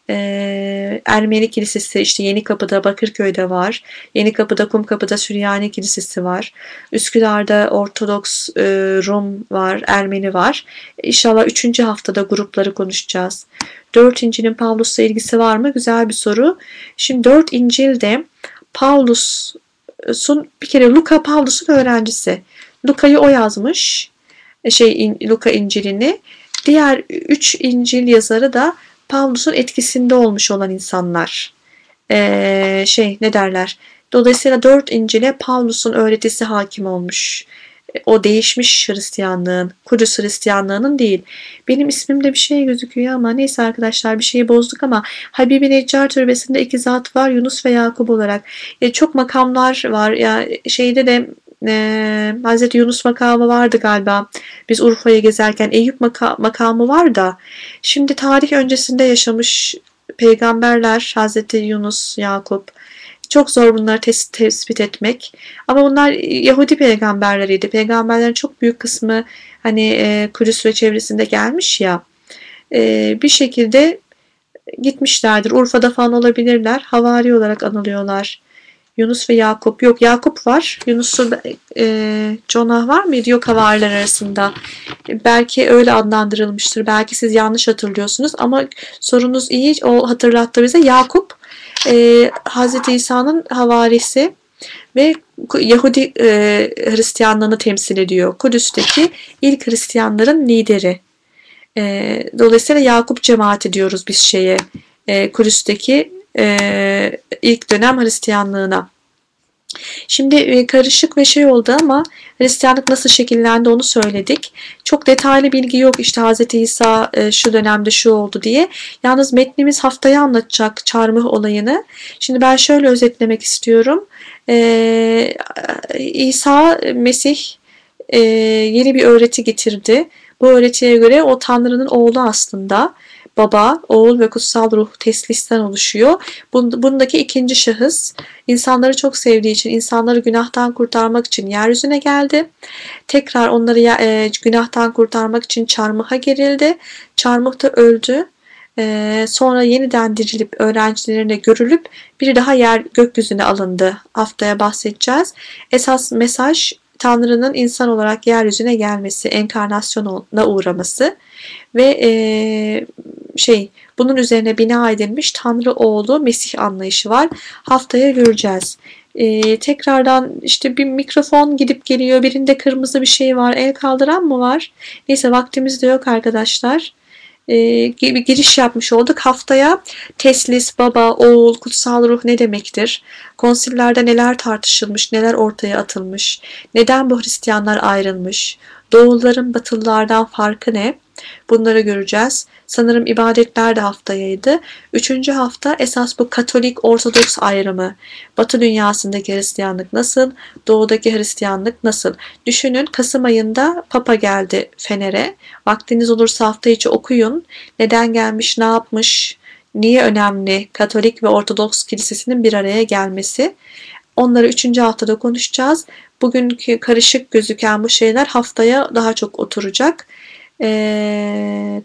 Ee, Ermeni Kilisesi işte Yeni Kapı'da Bakırköy'de var. Yeni Kapı'da Kumkapı'da Süryani Kilisesi var. Üsküdar'da Ortodoks e, Rum var, Ermeni var. İnşallah üçüncü haftada grupları konuşacağız. Dört İncil'in Pavlus'la ilgisi var mı? Güzel bir soru. Şimdi dört İncil'de Pavlus'un bir kere Luka Pavlus'un öğrencisi. Luka'yı o yazmış. E, şey Luka İncil'ini. Diğer üç İncil yazarı da Pavlus'un etkisinde olmuş olan insanlar. Ee, şey ne derler? Dolayısıyla dört İncil'e Pavlus'un öğretisi hakim olmuş. O değişmiş Hristiyanlığın, Kudüs Hristiyanlığının değil. Benim ismimde bir şey gözüküyor ama neyse arkadaşlar bir şeyi bozduk ama Habibi Neccar Türbesi'nde iki zat var Yunus ve Yakup olarak. E, çok makamlar var. Ya şeyde de e, Hazreti Yunus makamı vardı galiba. Biz Urfa'yı gezerken Eyüp maka makamı var da şimdi tarih öncesinde yaşamış peygamberler Hazreti Yunus, Yakup çok zor bunları tes tespit etmek. Ama bunlar Yahudi peygamberleriydi. Peygamberlerin çok büyük kısmı hani e, Kudüs ve çevresinde gelmiş ya. E, bir şekilde gitmişlerdir. Urfa'da falan olabilirler. Havari olarak anılıyorlar. Yunus ve Yakup. Yok Yakup var. Yunus'u e, Jonah var mıydı? Yok havariler arasında. Belki öyle adlandırılmıştır. Belki siz yanlış hatırlıyorsunuz ama sorunuz iyi. O hatırlattı bize. Yakup e, Hz. İsa'nın havarisi ve Yahudi e, Hristiyanlığını temsil ediyor. Kudüs'teki ilk Hristiyanların lideri. E, dolayısıyla Yakup cemaati diyoruz biz şeye. E, Kudüs'teki e, ilk dönem Hristiyanlığına. Şimdi e, karışık ve şey oldu ama Hristiyanlık nasıl şekillendi onu söyledik. Çok detaylı bilgi yok işte Hz. İsa e, şu dönemde şu oldu diye. Yalnız metnimiz haftaya anlatacak çarmıh olayını. Şimdi ben şöyle özetlemek istiyorum. Ee, İsa Mesih e, yeni bir öğreti getirdi. Bu öğretiye göre o Tanrı'nın oğlu aslında baba, oğul ve kutsal ruh teslisten oluşuyor. Bundaki ikinci şahıs insanları çok sevdiği için, insanları günahtan kurtarmak için yeryüzüne geldi. Tekrar onları e, günahtan kurtarmak için çarmıha gerildi. Çarmıhta öldü. E, sonra yeniden dirilip öğrencilerine görülüp bir daha yer gökyüzüne alındı. Haftaya bahsedeceğiz. Esas mesaj Tanrı'nın insan olarak yeryüzüne gelmesi, enkarnasyona uğraması ve e, şey bunun üzerine bina edilmiş Tanrı oğlu Mesih anlayışı var. Haftaya göreceğiz. Ee, tekrardan işte bir mikrofon gidip geliyor. Birinde kırmızı bir şey var. El kaldıran mı var? Neyse vaktimiz de yok arkadaşlar. Ee, bir giriş yapmış olduk. Haftaya teslis, baba, oğul, kutsal ruh ne demektir? Konsillerde neler tartışılmış, neler ortaya atılmış? Neden bu Hristiyanlar ayrılmış? Doğulların Batılılardan farkı ne? Bunları göreceğiz. Sanırım ibadetler de haftayaydı. Üçüncü hafta esas bu Katolik Ortodoks ayrımı. Batı dünyasındaki Hristiyanlık nasıl? Doğudaki Hristiyanlık nasıl? Düşünün Kasım ayında Papa geldi Fener'e. Vaktiniz olursa hafta içi okuyun. Neden gelmiş, ne yapmış, niye önemli Katolik ve Ortodoks kilisesinin bir araya gelmesi. Onları üçüncü haftada konuşacağız. Bugünkü karışık gözüken bu şeyler haftaya daha çok oturacak. Ee,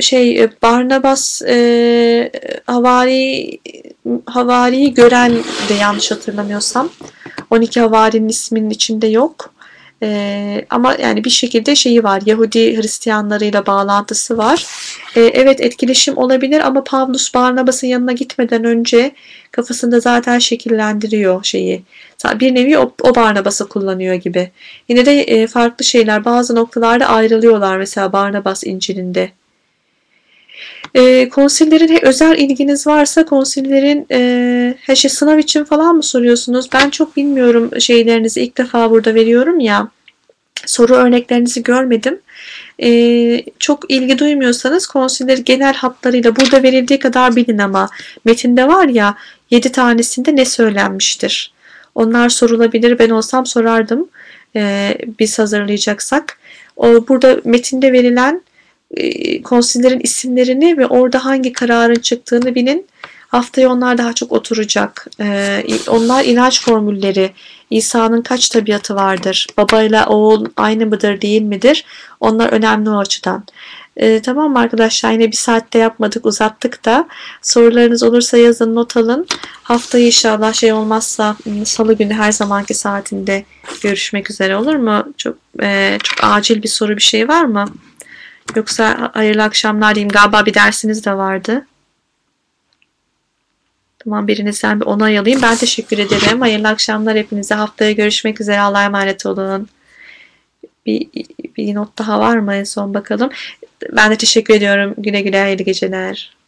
şey Barnabas e, havari havariyi gören de yanlış hatırlamıyorsam 12 havarinin isminin içinde yok. Ee, ama yani bir şekilde şeyi var. Yahudi Hristiyanlarıyla bağlantısı var. Ee, evet etkileşim olabilir ama Pavlus Barnabas'ın yanına gitmeden önce kafasında zaten şekillendiriyor şeyi. Bir nevi o, o Barnabas'ı kullanıyor gibi. Yine de e, farklı şeyler bazı noktalarda ayrılıyorlar mesela Barnabas İncil'inde. E, konsillerin özel ilginiz varsa konsillerin e, her şey sınav için falan mı soruyorsunuz? Ben çok bilmiyorum şeylerinizi ilk defa burada veriyorum ya. Soru örneklerinizi görmedim. Ee, çok ilgi duymuyorsanız konsilleri genel hatlarıyla burada verildiği kadar bilin ama metinde var ya 7 tanesinde ne söylenmiştir. Onlar sorulabilir. Ben olsam sorardım. Ee, biz hazırlayacaksak. O, burada metinde verilen e, konsillerin isimlerini ve orada hangi kararın çıktığını bilin. Haftaya onlar daha çok oturacak. Ee, onlar inanç formülleri. İsa'nın kaç tabiatı vardır? Babayla oğul aynı mıdır değil midir? Onlar önemli o açıdan. Ee, tamam mı arkadaşlar? Yine bir saatte yapmadık uzattık da. Sorularınız olursa yazın not alın. Haftayı inşallah şey olmazsa ıı, salı günü her zamanki saatinde görüşmek üzere olur mu? Çok, e, çok acil bir soru bir şey var mı? Yoksa hayırlı akşamlar diyeyim. Galiba bir dersiniz de vardı. Tamam birinizden bir onay alayım. Ben teşekkür ederim. Hayırlı akşamlar hepinize. Haftaya görüşmek üzere. Allah'a emanet olun. Bir, bir not daha var mı en son bakalım. Ben de teşekkür ediyorum. Güle güle hayırlı geceler.